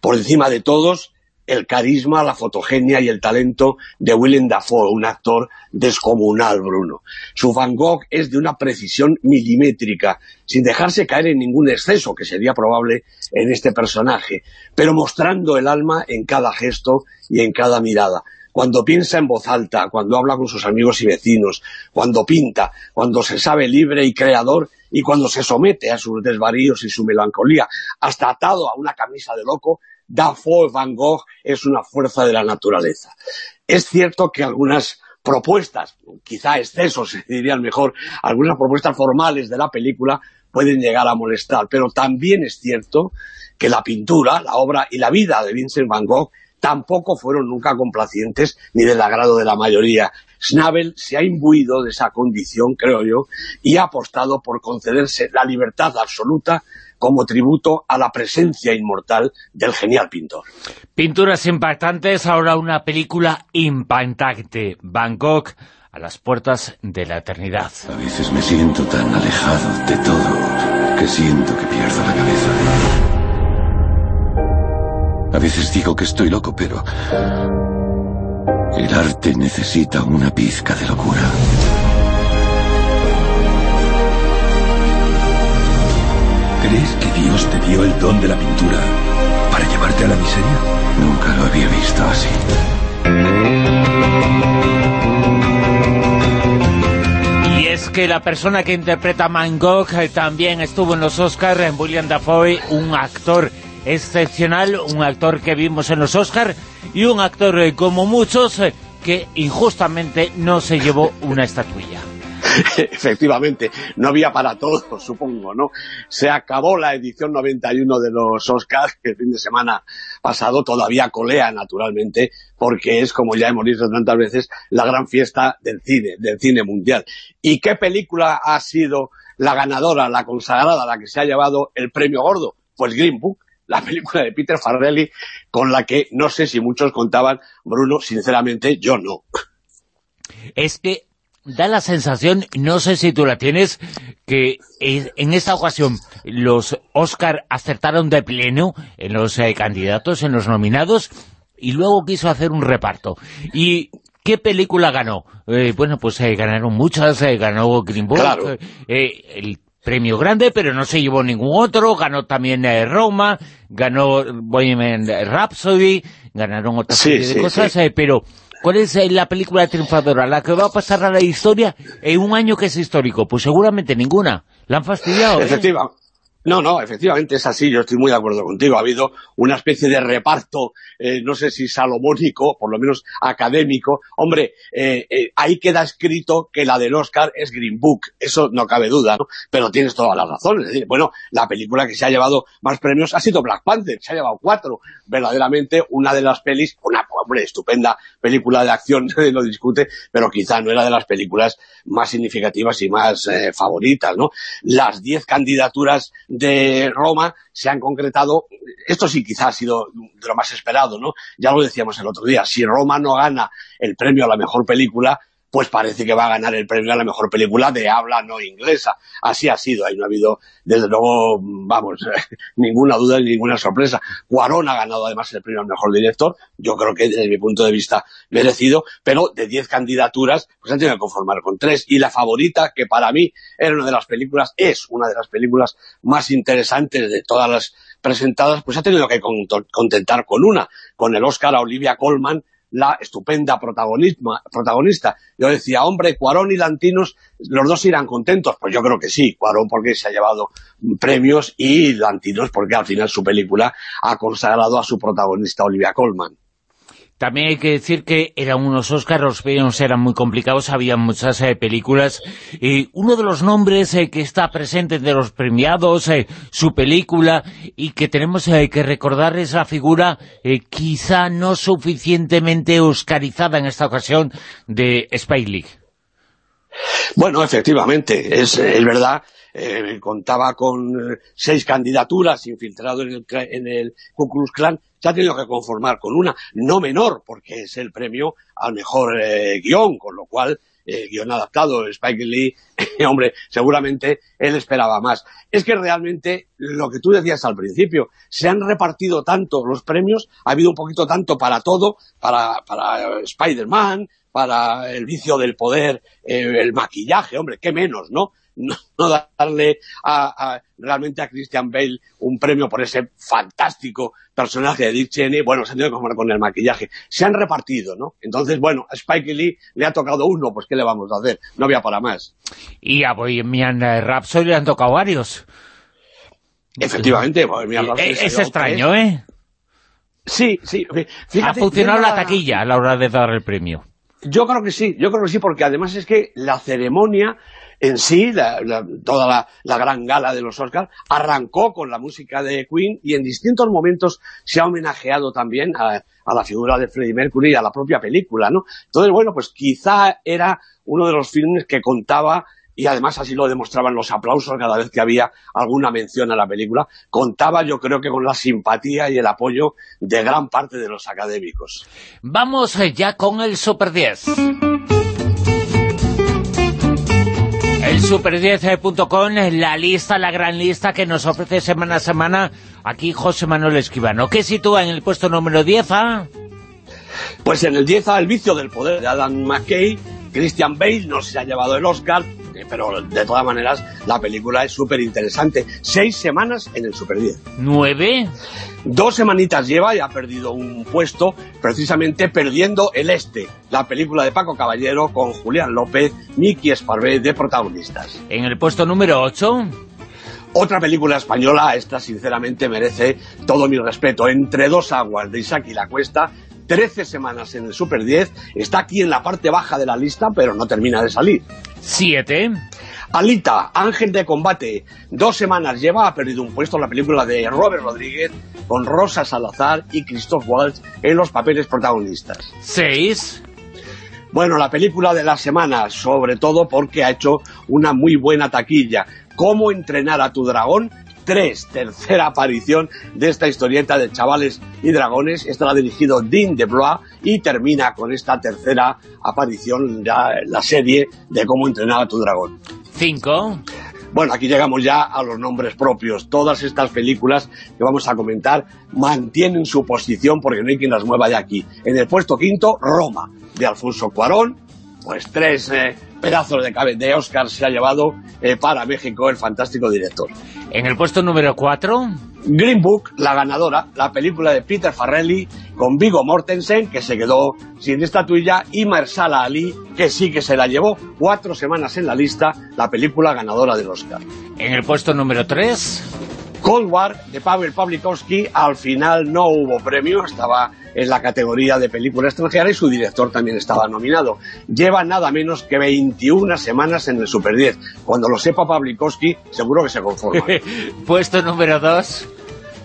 L: Por encima de todos, el carisma, la fotogenia y el talento de Willem Dafoe, un actor descomunal, Bruno. Su Van Gogh es de una precisión milimétrica, sin dejarse caer en ningún exceso, que sería probable en este personaje, pero mostrando el alma en cada gesto y en cada mirada cuando piensa en voz alta, cuando habla con sus amigos y vecinos, cuando pinta, cuando se sabe libre y creador y cuando se somete a sus desvaríos y su melancolía, hasta atado a una camisa de loco, Dafoe Van Gogh es una fuerza de la naturaleza. Es cierto que algunas propuestas, quizá excesos, se dirían mejor, algunas propuestas formales de la película pueden llegar a molestar, pero también es cierto que la pintura, la obra y la vida de Vincent Van Gogh tampoco fueron nunca complacientes ni del agrado de la mayoría. Schnabel se ha imbuido de esa condición, creo yo, y ha apostado por concederse la libertad absoluta como tributo a la presencia inmortal del genial pintor.
A: Pinturas impactantes, ahora una película impactante. Gogh a las puertas de la eternidad.
M: A veces me siento tan alejado de todo que siento que pierdo la cabeza. A veces digo que estoy loco, pero... El arte necesita una pizca de locura.
O: ¿Crees que Dios te dio el don de la pintura para llevarte a la miseria?
M: Nunca lo había visto así.
A: Y es que la persona que interpreta a Van Gogh eh, también estuvo en los Oscars, en William Dafoe, un actor excepcional, un actor que vimos en los Oscars y un actor eh, como muchos eh, que injustamente no se llevó una estatuilla.
L: Efectivamente, no había para todos, supongo, ¿no? Se acabó la edición 91 de los Oscars, que el fin de semana pasado todavía colea, naturalmente, porque es, como ya hemos dicho tantas veces, la gran fiesta del cine, del cine mundial. ¿Y qué película ha sido la ganadora, la consagrada, la que se ha llevado el premio gordo? Pues Green Book, la película de Peter Farrelly, con la que no sé si muchos contaban, Bruno, sinceramente, yo no.
A: Es que da la sensación, no sé si tú la tienes, que en esta ocasión los Oscar acertaron de pleno en los eh, candidatos, en los nominados, y luego quiso hacer un reparto. Y ¿Qué película ganó? Eh, bueno, pues eh, ganaron muchas, ganó Green Book, el premio grande, pero no se llevó ningún otro, ganó también Roma, ganó Bohemian Rhapsody, ganaron otra serie de cosas, pero ¿Cuál es eh, la película triunfadora? ¿La que va a pasar a la historia en un año que es histórico? Pues seguramente ninguna. ¿La han fastidiado?
L: ¿eh? Efectiva, no, no, efectivamente es así, yo estoy muy de acuerdo contigo. Ha habido una especie de reparto, eh, no sé si salomónico, por lo menos académico. Hombre, eh, eh, ahí queda escrito que la del Oscar es Green Book, eso no cabe duda, ¿no? Pero tienes toda la razón. Es decir, bueno, la película que se ha llevado más premios ha sido Black Panther, se ha llevado cuatro. Verdaderamente una de las pelis, una hombre, estupenda película de acción, lo discute, pero quizá no era de las películas más significativas y más favoritas, ¿no? Las diez candidaturas de Roma se han concretado, esto sí quizás ha sido de lo más esperado, ¿no? Ya lo decíamos el otro día, si Roma no gana el premio a la mejor película, pues parece que va a ganar el premio a la mejor película de habla no inglesa. Así ha sido, ahí no ha habido, desde luego, vamos, ninguna duda ni ninguna sorpresa. Cuarón ha ganado además el premio al mejor director, yo creo que desde mi punto de vista merecido, pero de 10 candidaturas, pues han tenido que conformar con tres. Y la favorita, que para mí era una de las películas, es una de las películas más interesantes de todas las presentadas, pues ha tenido que contentar con una, con el Oscar a Olivia Colman, la estupenda protagonista. Yo decía, hombre, Cuarón y Lantinos, los dos irán contentos. Pues yo creo que sí, Cuarón porque se ha llevado premios y Lantinos porque al final su película ha consagrado a su protagonista Olivia Colman.
A: También hay que decir que eran unos Oscars, los premios eran muy complicados, había muchas eh, películas. y uno de los nombres eh, que está presente de los premiados, eh, su película, y que tenemos que recordar es la figura quizá no suficientemente oscarizada en esta ocasión de Spike Lee.
L: Bueno, efectivamente, es verdad eh, contaba con eh, seis candidaturas infiltrado en el, en el Ku se ha tenido que conformar con una, no menor, porque es el premio al mejor eh, guion, con lo cual eh, guion adaptado, Spike Lee, hombre, seguramente él esperaba más. Es que realmente, lo que tú decías al principio, se han repartido tanto los premios, ha habido un poquito tanto para todo, para, para Spider-Man, para el vicio del poder, el maquillaje, hombre, qué menos, ¿no? No, darle a, realmente a Christian Bale un premio por ese fantástico personaje de Dick Cheney, bueno, se han tenido que comer con el maquillaje. Se han repartido, ¿no? Entonces, bueno, a Spike Lee le ha tocado uno, pues ¿qué le vamos a hacer? No había para más.
A: Y a Bohemian Rhapsody le han tocado varios.
L: Efectivamente, Bohemian Rhapsody.
A: Es, extraño, ¿eh?
L: Sí, sí.
A: ha funcionado la taquilla a la hora de dar el premio.
L: Yo creo que sí, yo creo que sí, porque además es que la ceremonia en sí, toda la, gran gala de los Oscars, arrancó con la música de Queen y en distintos momentos se ha homenajeado también a, la figura de Freddie Mercury y a la propia película, ¿no? Entonces, bueno, pues quizá era uno de los filmes que contaba y además así lo demostraban los aplausos cada vez que había alguna mención a la película, contaba yo creo que con la simpatía y el apoyo de gran parte de los académicos.
A: Vamos eh, ya con el Super 10. El super10.com, la lista, la gran lista que nos ofrece semana a semana aquí José Manuel Esquivano. ¿Qué sitúa en el puesto número 10 a...?
L: Pues en el 10 a El vicio del poder de Adam McKay. Christian Bale no se ha llevado el Oscar, eh, pero de todas maneras la película es súper interesante. Seis semanas en el Super 10.
A: ¿Nueve?
L: Dos semanitas lleva y ha perdido un puesto, precisamente perdiendo El Este, la película de Paco Caballero con Julián López, Miki Esparvé de protagonistas.
A: En el puesto número 8...
L: Otra película española, esta sinceramente merece todo mi respeto. Entre dos aguas de Isaac y la Cuesta, 13 semanas en el Super 10, está aquí en la parte baja de la lista, pero no termina de salir.
A: 7.
L: Alita, Ángel de Combate, dos semanas lleva, ha perdido un puesto en la película de Robert Rodríguez con Rosa Salazar y Christoph Waltz en los papeles protagonistas.
A: 6.
L: Bueno, la película de la semana, sobre todo porque ha hecho una muy buena taquilla. ¿Cómo entrenar a tu dragón? Tres, tercera aparición de esta historieta de chavales y dragones. Esta la ha dirigido Dean de Blois y termina con esta tercera aparición, ya la serie de cómo entrenar a tu dragón.
A: Cinco.
L: Bueno, aquí llegamos ya a los nombres propios. Todas estas películas que vamos a comentar mantienen su posición porque no hay quien las mueva de aquí. En el puesto quinto, Roma, de Alfonso Cuarón. Pues tres eh, pedazos de, de Oscar se ha llevado eh, para México el fantástico director.
A: En el puesto número cuatro...
L: Green Book, la ganadora, la película de Peter Farrelly con Vigo Mortensen, que se quedó sin estatuilla, y Marsala Ali, que sí que se la llevó cuatro semanas en la lista, la película ganadora del Oscar.
A: En el puesto número 3...
L: Cold War, de Pavel Pawlikowski, al final no hubo premio, estaba en la categoría de película extranjera y su director también estaba nominado. Lleva nada menos que 21 semanas en el Super 10. Cuando lo sepa Pawlikowski, seguro que se conforma.
A: Puesto número 2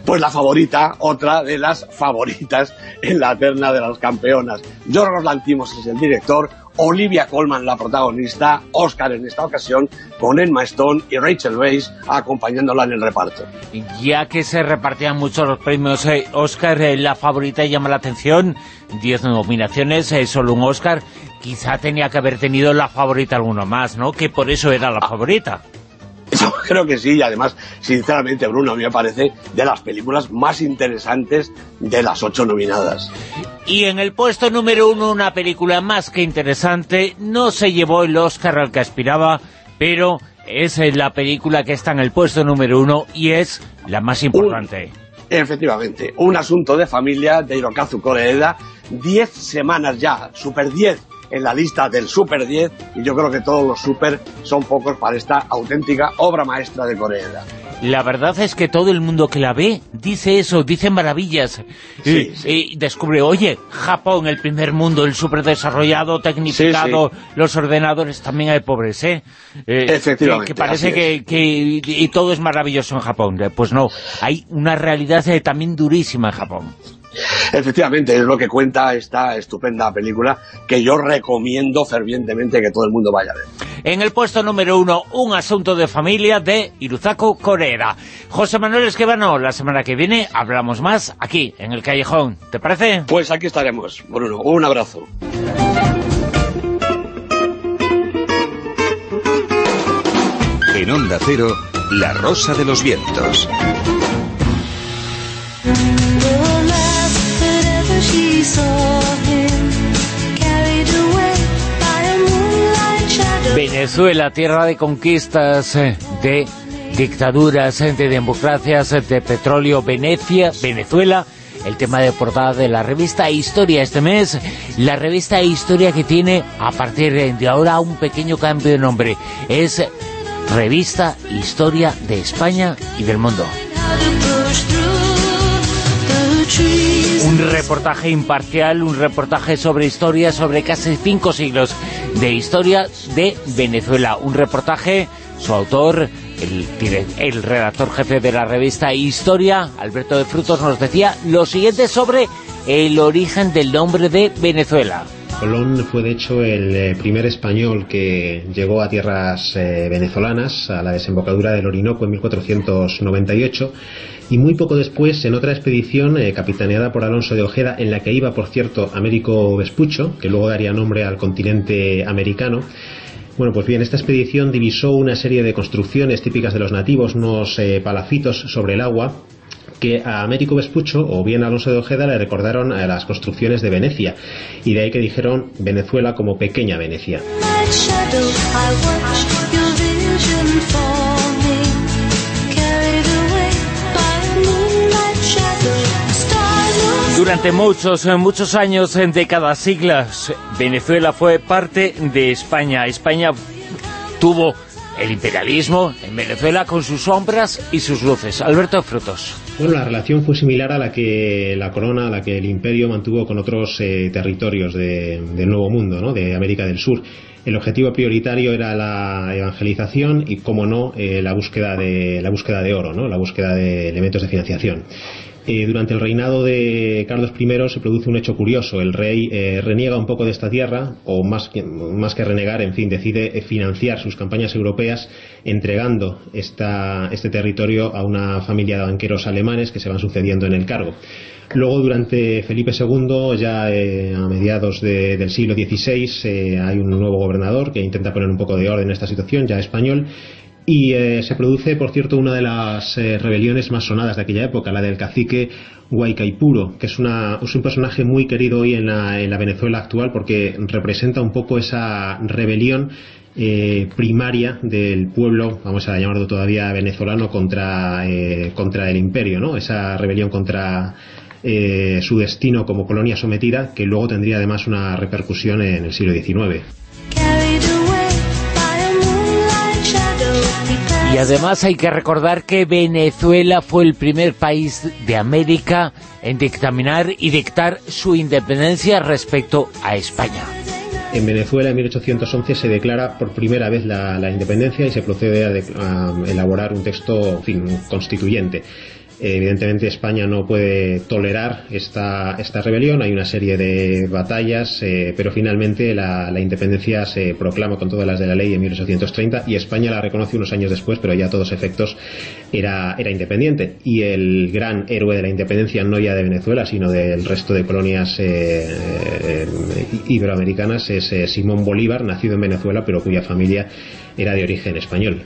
L: pues la favorita, otra de las favoritas en la terna de las campeonas. Yorgos Lantimos es el director, Olivia Colman la protagonista, Oscar en esta ocasión, con Emma Stone y Rachel Weisz acompañándola en el reparto.
A: Ya que se repartían muchos los premios eh, Oscar, eh, la favorita llama la atención, 10 nominaciones, eh, solo un Oscar. quizá tenía que haber tenido la favorita alguno más, ¿no? Que por eso era la favorita.
L: Yo creo que sí, y además, sinceramente, Bruno, a mí me parece de las películas más interesantes de las ocho nominadas.
A: Y en el puesto número uno, una película más que interesante, no se llevó el Oscar al que aspiraba, pero es la película que está en el puesto número uno y es la más importante.
L: efectivamente, un asunto de familia de Hirokazu Koreeda, diez semanas ya, super diez en la lista del Super 10 y yo creo que todos los Super son pocos para esta auténtica obra maestra de Corea.
A: La verdad es que todo el mundo que la ve dice eso, dice maravillas. y, descubre, oye, Japón, el primer mundo, el super desarrollado, tecnificado, los ordenadores también hay pobres, ¿eh?
L: eh Efectivamente.
A: Que, parece que, y todo es maravilloso en Japón. Pues no, hay una realidad eh, también durísima en Japón.
L: Efectivamente, es lo que cuenta esta estupenda película que yo recomiendo fervientemente que todo el mundo vaya a ver.
A: En el puesto número uno, Un asunto de familia de Iruzaku Corera. José Manuel Esquivano, la semana que viene hablamos más aquí, en el Callejón. ¿Te parece?
L: Pues aquí estaremos, Bruno. Un abrazo.
E: En Onda Cero, La Rosa de los Vientos.
A: Venezuela, tierra de conquistas, eh, de dictaduras, eh, de democracias, eh, de petróleo, Venecia, Venezuela, el tema de portada de la revista Historia este mes, la revista Historia que tiene a partir de ahora un pequeño cambio de nombre, es Revista Historia de España y del Mundo. Un reportaje imparcial, un reportaje sobre historia, sobre casi cinco siglos de historia de Venezuela. Un reportaje, su autor, el, redactor jefe de la revista Historia, Alberto de Frutos, nos decía lo siguiente sobre el origen del nombre de Venezuela.
P: Colón fue de hecho el eh, primer español que llegó a tierras eh, venezolanas, a la desembocadura del Orinoco en 1498 y muy poco después en otra expedición eh, capitaneada por Alonso de Ojeda, en la que iba, por cierto, Américo Vespucho, que luego daría nombre al continente americano, bueno, pues bien, esta expedición divisó una serie de construcciones típicas de los nativos, unos palacitos sobre el agua, que a Américo Vespucho o bien a Alonso de Ojeda le recordaron a las construcciones de Venecia, y de ahí que dijeron Venezuela como pequeña Venecia.
A: Durante muchos, eh, muchos años, en décadas, siglas, Venezuela fue parte de España. España tuvo el imperialismo en Venezuela con sus sombras y sus luces. Alberto Frutos.
P: Bueno, la relación fue similar a la que la corona, a la que el imperio mantuvo con otros eh, territorios del Nuevo Mundo, ¿no? de América del Sur. El objetivo prioritario era la evangelización y, como no, eh, la, búsqueda de, la búsqueda de oro, ¿no? la búsqueda de elementos de financiación. Eh, durante el reinado de Carlos I se produce un hecho curioso. El rey eh, reniega un poco de esta tierra, o más que, más que renegar, en fin, decide financiar sus campañas europeas entregando esta, este territorio a una familia de banqueros alemanes que se van sucediendo en el cargo. Luego, durante Felipe II, ya eh, a mediados del siglo XVI, hay un nuevo gobernador que intenta poner un poco de orden en esta situación, ya español, y eh, se produce, por cierto, una de las eh, rebeliones más sonadas de aquella época, la del cacique Huaycaipuro, que es, una, un personaje muy querido hoy en la, en la, Venezuela actual porque representa un poco esa rebelión eh, primaria del pueblo, vamos a llamarlo todavía venezolano, contra, contra el imperio, ¿no? Esa rebelión contra su destino como colonia sometida, que luego tendría además una repercusión en el siglo XIX.
A: Y además hay que recordar que Venezuela fue el primer país de América en dictaminar y dictar su independencia respecto a España.
P: En Venezuela en 1811 se declara por primera vez la, independencia y se procede a, elaborar un texto constituyente. Evidentemente España no puede tolerar esta, esta rebelión, hay una serie de batallas, eh, pero finalmente la, la, independencia se proclama con todas las de la ley en 1830 y España la reconoce unos años después, pero ya a todos efectos era, era independiente. Y el gran héroe de la independencia, no ya de Venezuela, sino del resto de colonias eh, eh, iberoamericanas, es Simón Bolívar, nacido en Venezuela, pero cuya familia era de origen español.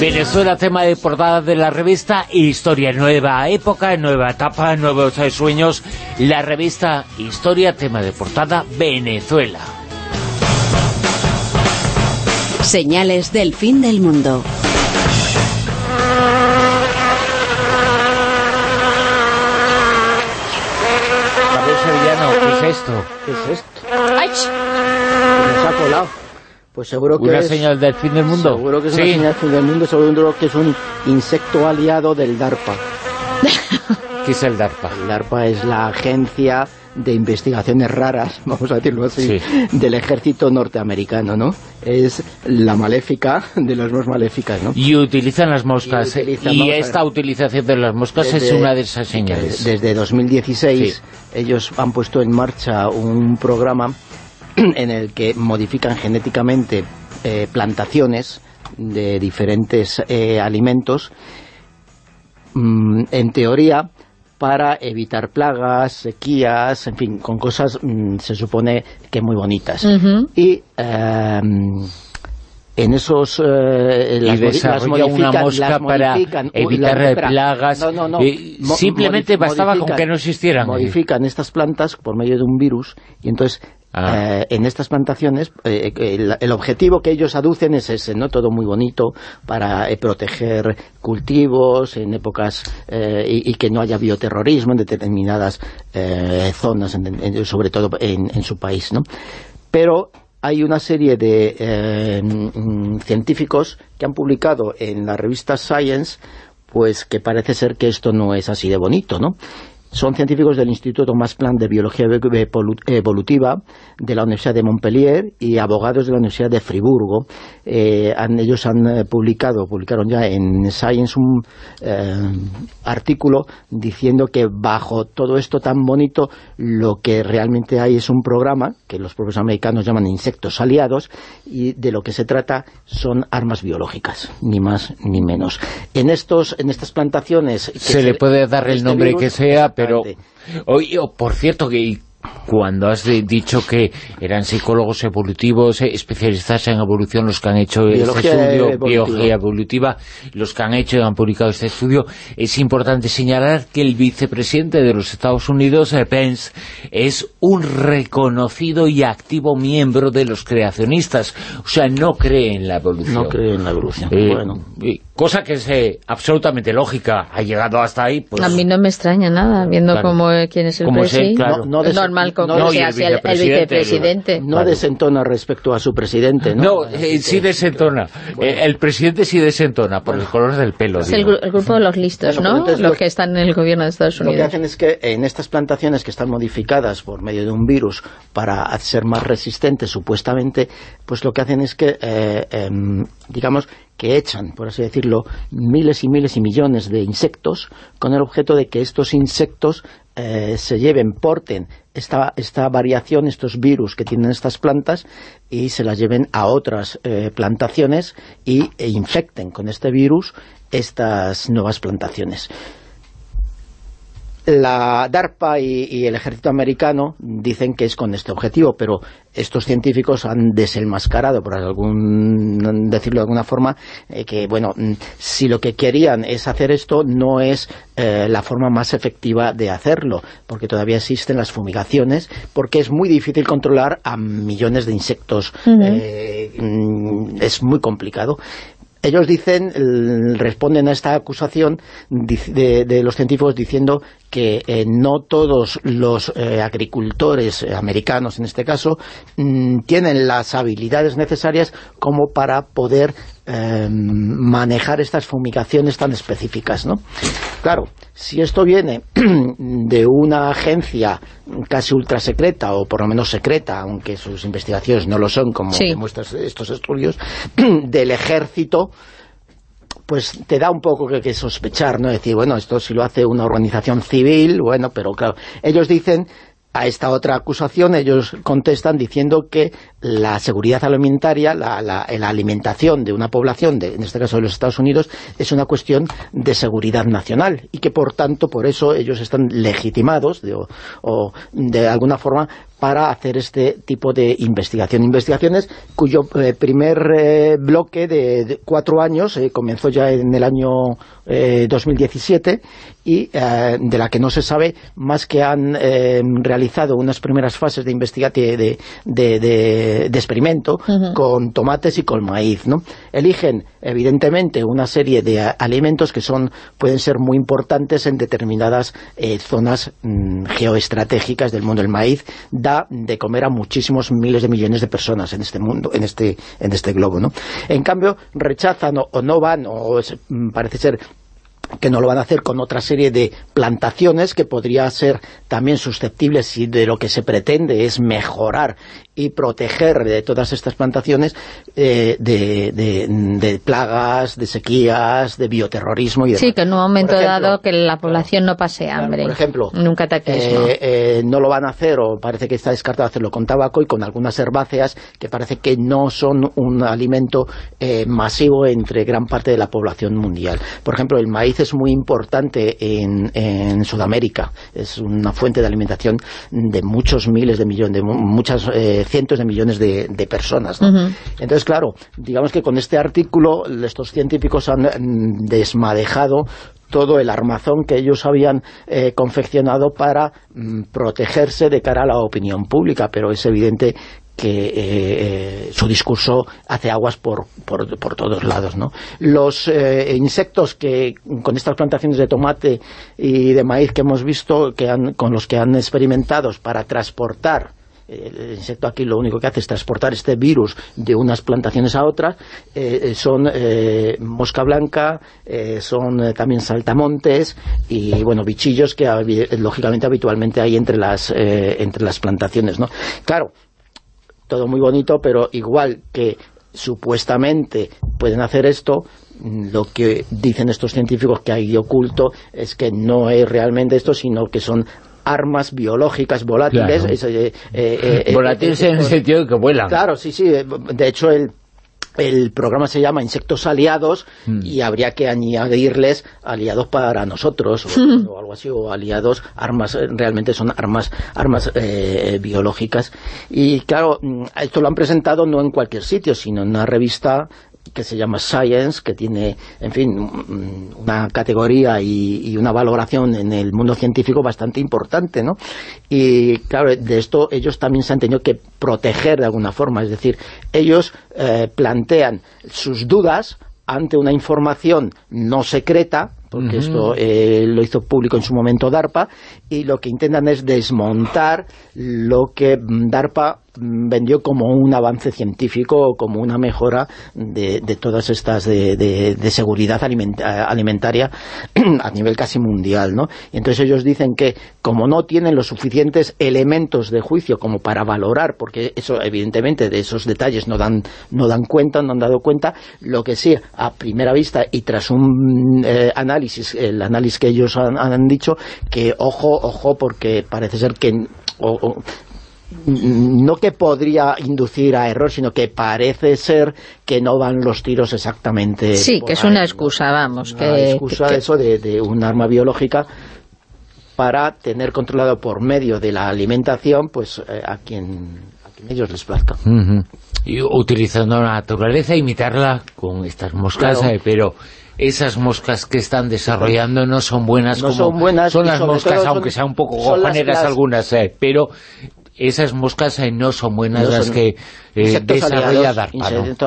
A: Venezuela, tema de portada de la revista Historia, nueva época, nueva etapa, nuevos sueños. La revista Historia, tema de portada Venezuela.
Q: Señales del fin del mundo.
A: Sevillano, ¿qué es esto?
R: ¿Qué es esto? ¡Ay! Se ha colado. Pues seguro que
A: ¿Una
R: es,
A: señal del fin del mundo?
R: Seguro que es
A: Sí.
R: una señal del fin del mundo, seguro que es un insecto aliado del DARPA.
A: ¿Qué es el DARPA?
R: El DARPA es la agencia de investigaciones raras, vamos a decirlo así, del ejército norteamericano, ¿no? Es la maléfica de las más maléficas, ¿no?
A: Y utilizan las moscas.
R: Y
A: Y,
R: utilizan, ver.
A: esta utilización de las moscas es
R: Desde-
A: una de esas señales.
R: Desde 2016 ellos han puesto en marcha un programa en el que modifican genéticamente eh, plantaciones de diferentes eh, alimentos, mm, en teoría para evitar plagas, sequías, en fin, con cosas mm, se supone que muy bonitas. Y em, en esos eh,
A: Y
R: las, las
A: desarrolla una mosca para evitar plagas.
R: No, no, no.
A: Eh, simplemente bastaba con que no existieran.
R: Modifican estas plantas por medio de un virus y entonces
A: Ah.
R: eh, en estas plantaciones eh, el, el objetivo que ellos aducen es ese, ¿no? Todo muy bonito para eh, proteger cultivos en épocas eh, y, que no haya bioterrorismo en determinadas eh, zonas, sobre todo en, su país, ¿no? Pero hay una serie de eh, mm, científicos que han publicado en la revista Science pues que parece ser que esto no es así de bonito, ¿no? Son científicos del Instituto Thomas Planck de Biología Evolu- Evolutiva de la Universidad de Montpellier y abogados de la Universidad de Friburgo. Eh, han- ellos han eh, publicado, publicaron ya en Science un eh, artículo diciendo que bajo todo esto tan bonito lo que realmente hay es un programa que los propios americanos llaman insectos aliados y de lo que se trata son armas biológicas, ni más ni menos. En estos en estas plantaciones que
A: se le puede dar el
R: este
A: nombre
R: virus,
A: que sea, pero...
R: exactamente.
A: Oye, por cierto, que cuando has de- dicho que eran psicólogos evolutivos, eh, especialistas en evolución, los que han hecho
R: Biología
A: este estudio,
R: evolutiva.
A: biología evolutiva, los que han hecho y han publicado este estudio, es importante señalar que el vicepresidente de los Estados Unidos, eh, Pence, es un reconocido y activo miembro de los creacionistas. O sea, no cree en la evolución.
R: No cree en la evolución.
A: Eh,
R: bueno.
A: Cosa que es eh, absolutamente lógica. Ha llegado hasta ahí, pues...
C: a mí no me extraña nada, viendo
A: Claro.
C: cómo eh, quién es el presidente.
A: claro.
R: No- no
C: normal como
R: no-
C: sea
R: el
C: así el, el
A: vicepresidente,
R: no desentona respecto a su presidente, ¿no?
A: No, eh, sí desentona. Eh, el presidente sí desentona por el color del pelo.
C: Es el, grupo de los listos,
R: Bueno,
C: ¿no?
R: entonces
C: los
R: lo-
C: que están en el gobierno de Estados
R: Lo que
C: Unidos.
R: hacen es que en estas plantaciones que están modificadas por medio de un virus para ser más resistentes supuestamente, pues lo que hacen es que, eh, em, digamos, que echan, por así decirlo, miles y miles y millones de insectos con el objeto de que estos insectos eh, se lleven, porten esta, esta variación, estos virus que tienen estas plantas y se las lleven a otras eh, plantaciones y, e infecten con este virus estas nuevas plantaciones. La DARPA y, y el ejército americano dicen que es con este objetivo, pero estos científicos han desenmascarado, por algún decirlo de alguna forma, eh, que bueno, mm, si lo que querían es hacer esto, no es eh, la forma más efectiva de hacerlo, porque todavía existen las fumigaciones, porque es muy difícil controlar a millones de insectos, eh, mm, es muy complicado. Ellos dicen, responden a esta acusación de, los científicos diciendo que eh, no todos los eh, agricultores americanos, en este caso, mm, tienen las habilidades necesarias como para poder eh, manejar estas fumigaciones tan específicas, ¿no? Claro, si esto viene de una agencia casi ultra secreta, o por lo menos secreta, aunque sus investigaciones no lo son, como
C: Sí.
R: demuestran estos estudios, del ejército, pues te da un poco que, que sospechar, ¿no? Decir, bueno, esto si lo hace una organización civil, bueno, pero claro, ellos dicen a esta otra acusación ellos contestan diciendo que la seguridad alimentaria, la, la, la alimentación de una población, en este caso de los Estados Unidos, es una cuestión de seguridad nacional y que por tanto por eso ellos están legitimados o de alguna forma para hacer este tipo de investigación. Investigaciones cuyo eh, primer eh, bloque de, de, cuatro años eh, comenzó ya en el año 2017 y de la que no se sabe más que han realizado unas primeras fases de de, de, de, experimento uh -huh. con tomates y con maíz. ¿no? Eligen evidentemente una serie de alimentos que son pueden ser muy importantes en determinadas zonas mmm, geoestratégicas del mundo. El maíz de comer a muchísimos miles de millones de personas en este mundo, en este, en este globo, ¿no? En cambio, rechazan o, no van, o mm, parece ser que no lo van a hacer con otra serie de plantaciones que podría ser también susceptibles si de lo que se pretende es mejorar y proteger de todas estas plantaciones eh, de, de, de, plagas, de sequías, de bioterrorismo y demás.
C: Sí, que en un momento ejemplo, dado que la población no pase hambre.
R: Por ejemplo,
C: nunca.
R: Eh, eh, no lo van a hacer, o parece que está descartado hacerlo con tabaco y con algunas herbáceas que parece que no son un alimento eh, masivo entre gran parte de la población mundial. Por ejemplo, el maíz es muy importante en, en Sudamérica, es una fuente de alimentación de muchos miles de millones, de muchas eh, cientos de millones de, de personas. ¿no? Uh -huh. Entonces, claro, digamos que con este artículo estos científicos han mm, desmadejado todo el armazón que ellos habían eh, confeccionado para mm, protegerse de cara a la opinión pública, pero es evidente que eh, su discurso hace aguas por, por, por todos lados. ¿no? Los eh, insectos que con estas plantaciones de tomate y de maíz que hemos visto, que han, con los que han experimentado para transportar el insecto aquí lo único que hace es transportar este virus de unas plantaciones a otras, eh, son eh, mosca blanca, eh, son también saltamontes y bueno, bichillos que lógicamente habitualmente hay entre las, entre las plantaciones. ¿no? Claro, todo muy bonito, pero igual que supuestamente pueden hacer esto, lo que dicen estos científicos que hay oculto es que no es realmente esto, sino que son armas biológicas volátiles.
A: Claro.
R: Es, eh, eh, eh,
A: volátiles en el sentido de que vuelan.
R: Claro, sí, sí. De hecho, el, el programa se llama Insectos Aliados mm. y habría que añadirles aliados para nosotros o, mm. o, algo así, o aliados, armas, realmente son armas armas eh, biológicas. Y claro, mm, esto lo han presentado no en cualquier sitio, sino en una revista que se llama Science, que tiene, en fin, una categoría y, y, una valoración en el mundo científico bastante importante, ¿no? Y claro, de esto ellos también se han tenido que proteger de alguna forma, es decir, ellos eh, plantean sus dudas ante una información no secreta, porque uh -huh. esto eh, lo hizo público en su momento DARPA, y lo que intentan es desmontar lo que DARPA vendió como un avance científico, como una mejora de, de todas estas de, seguridad alimentaria a nivel casi mundial, ¿no? Y entonces ellos dicen que como no tienen los suficientes elementos de juicio como para valorar, porque eso evidentemente de esos detalles no dan, no dan cuenta, no han dado cuenta, lo que sí, a primera vista y tras un eh, análisis, el análisis que ellos han, dicho, que ojo, ojo, porque parece ser que o, no que podría inducir a error, sino que parece ser que no van los tiros exactamente.
C: Sí, que es una excusa, vamos.
R: Una que, excusa que, eso de, de, un arma biológica para tener controlado por medio de la alimentación pues eh, a, quien, a quien ellos les plazca.
A: Uh -huh. Y utilizando la naturaleza, imitarla con estas moscas, claro. eh, pero esas moscas que están desarrollando no son buenas
R: no
A: como
R: son, buenas
A: son las moscas, aunque sean un poco gojaneras algunas, eh, pero esas moscas eh, no son buenas no las que eh, desarrolla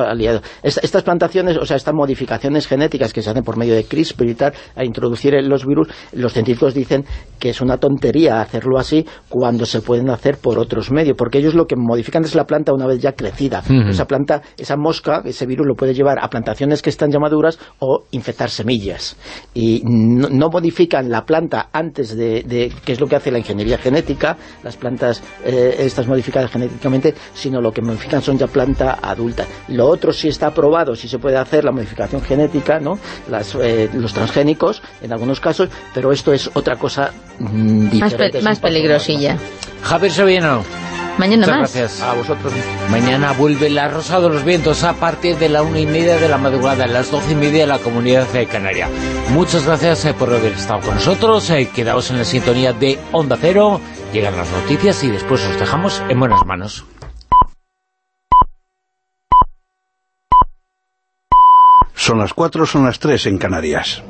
R: aliados. Estas plantaciones, o sea, estas modificaciones genéticas que se hacen por medio de CRISPR y tal, a introducir los virus, los científicos dicen que es una tontería hacerlo así cuando se pueden hacer por otros medios, porque ellos lo que modifican es la planta una vez ya crecida. Uh -huh. Esa planta, esa mosca, ese virus lo puede llevar a plantaciones que están ya maduras o infectar semillas. Y no, no modifican la planta antes de, de, que es lo que hace la ingeniería genética, las plantas... Eh, eh, estas modificadas genéticamente, sino lo que modifican son ya planta adulta. Lo otro sí está aprobado, sí se puede hacer la modificación genética, ¿no? Las, eh, los transgénicos, en algunos casos, pero esto es otra cosa mm,
C: Más,
R: diferente.
C: pe- más peligrosilla.
A: Javier Sobieno.
C: Mañana
A: Muchas
C: más.
A: gracias.
R: A vosotros.
A: Mañana vuelve La Rosa de los Vientos a partir de la una y media de la madrugada, a las doce y media de la Comunidad de Canaria. Muchas gracias eh, por haber estado con nosotros. eh, quedaos en la sintonía de Onda Cero. Llegan las noticias y después os dejamos en buenas manos.
S: Son las 4, son las 3 en Canarias.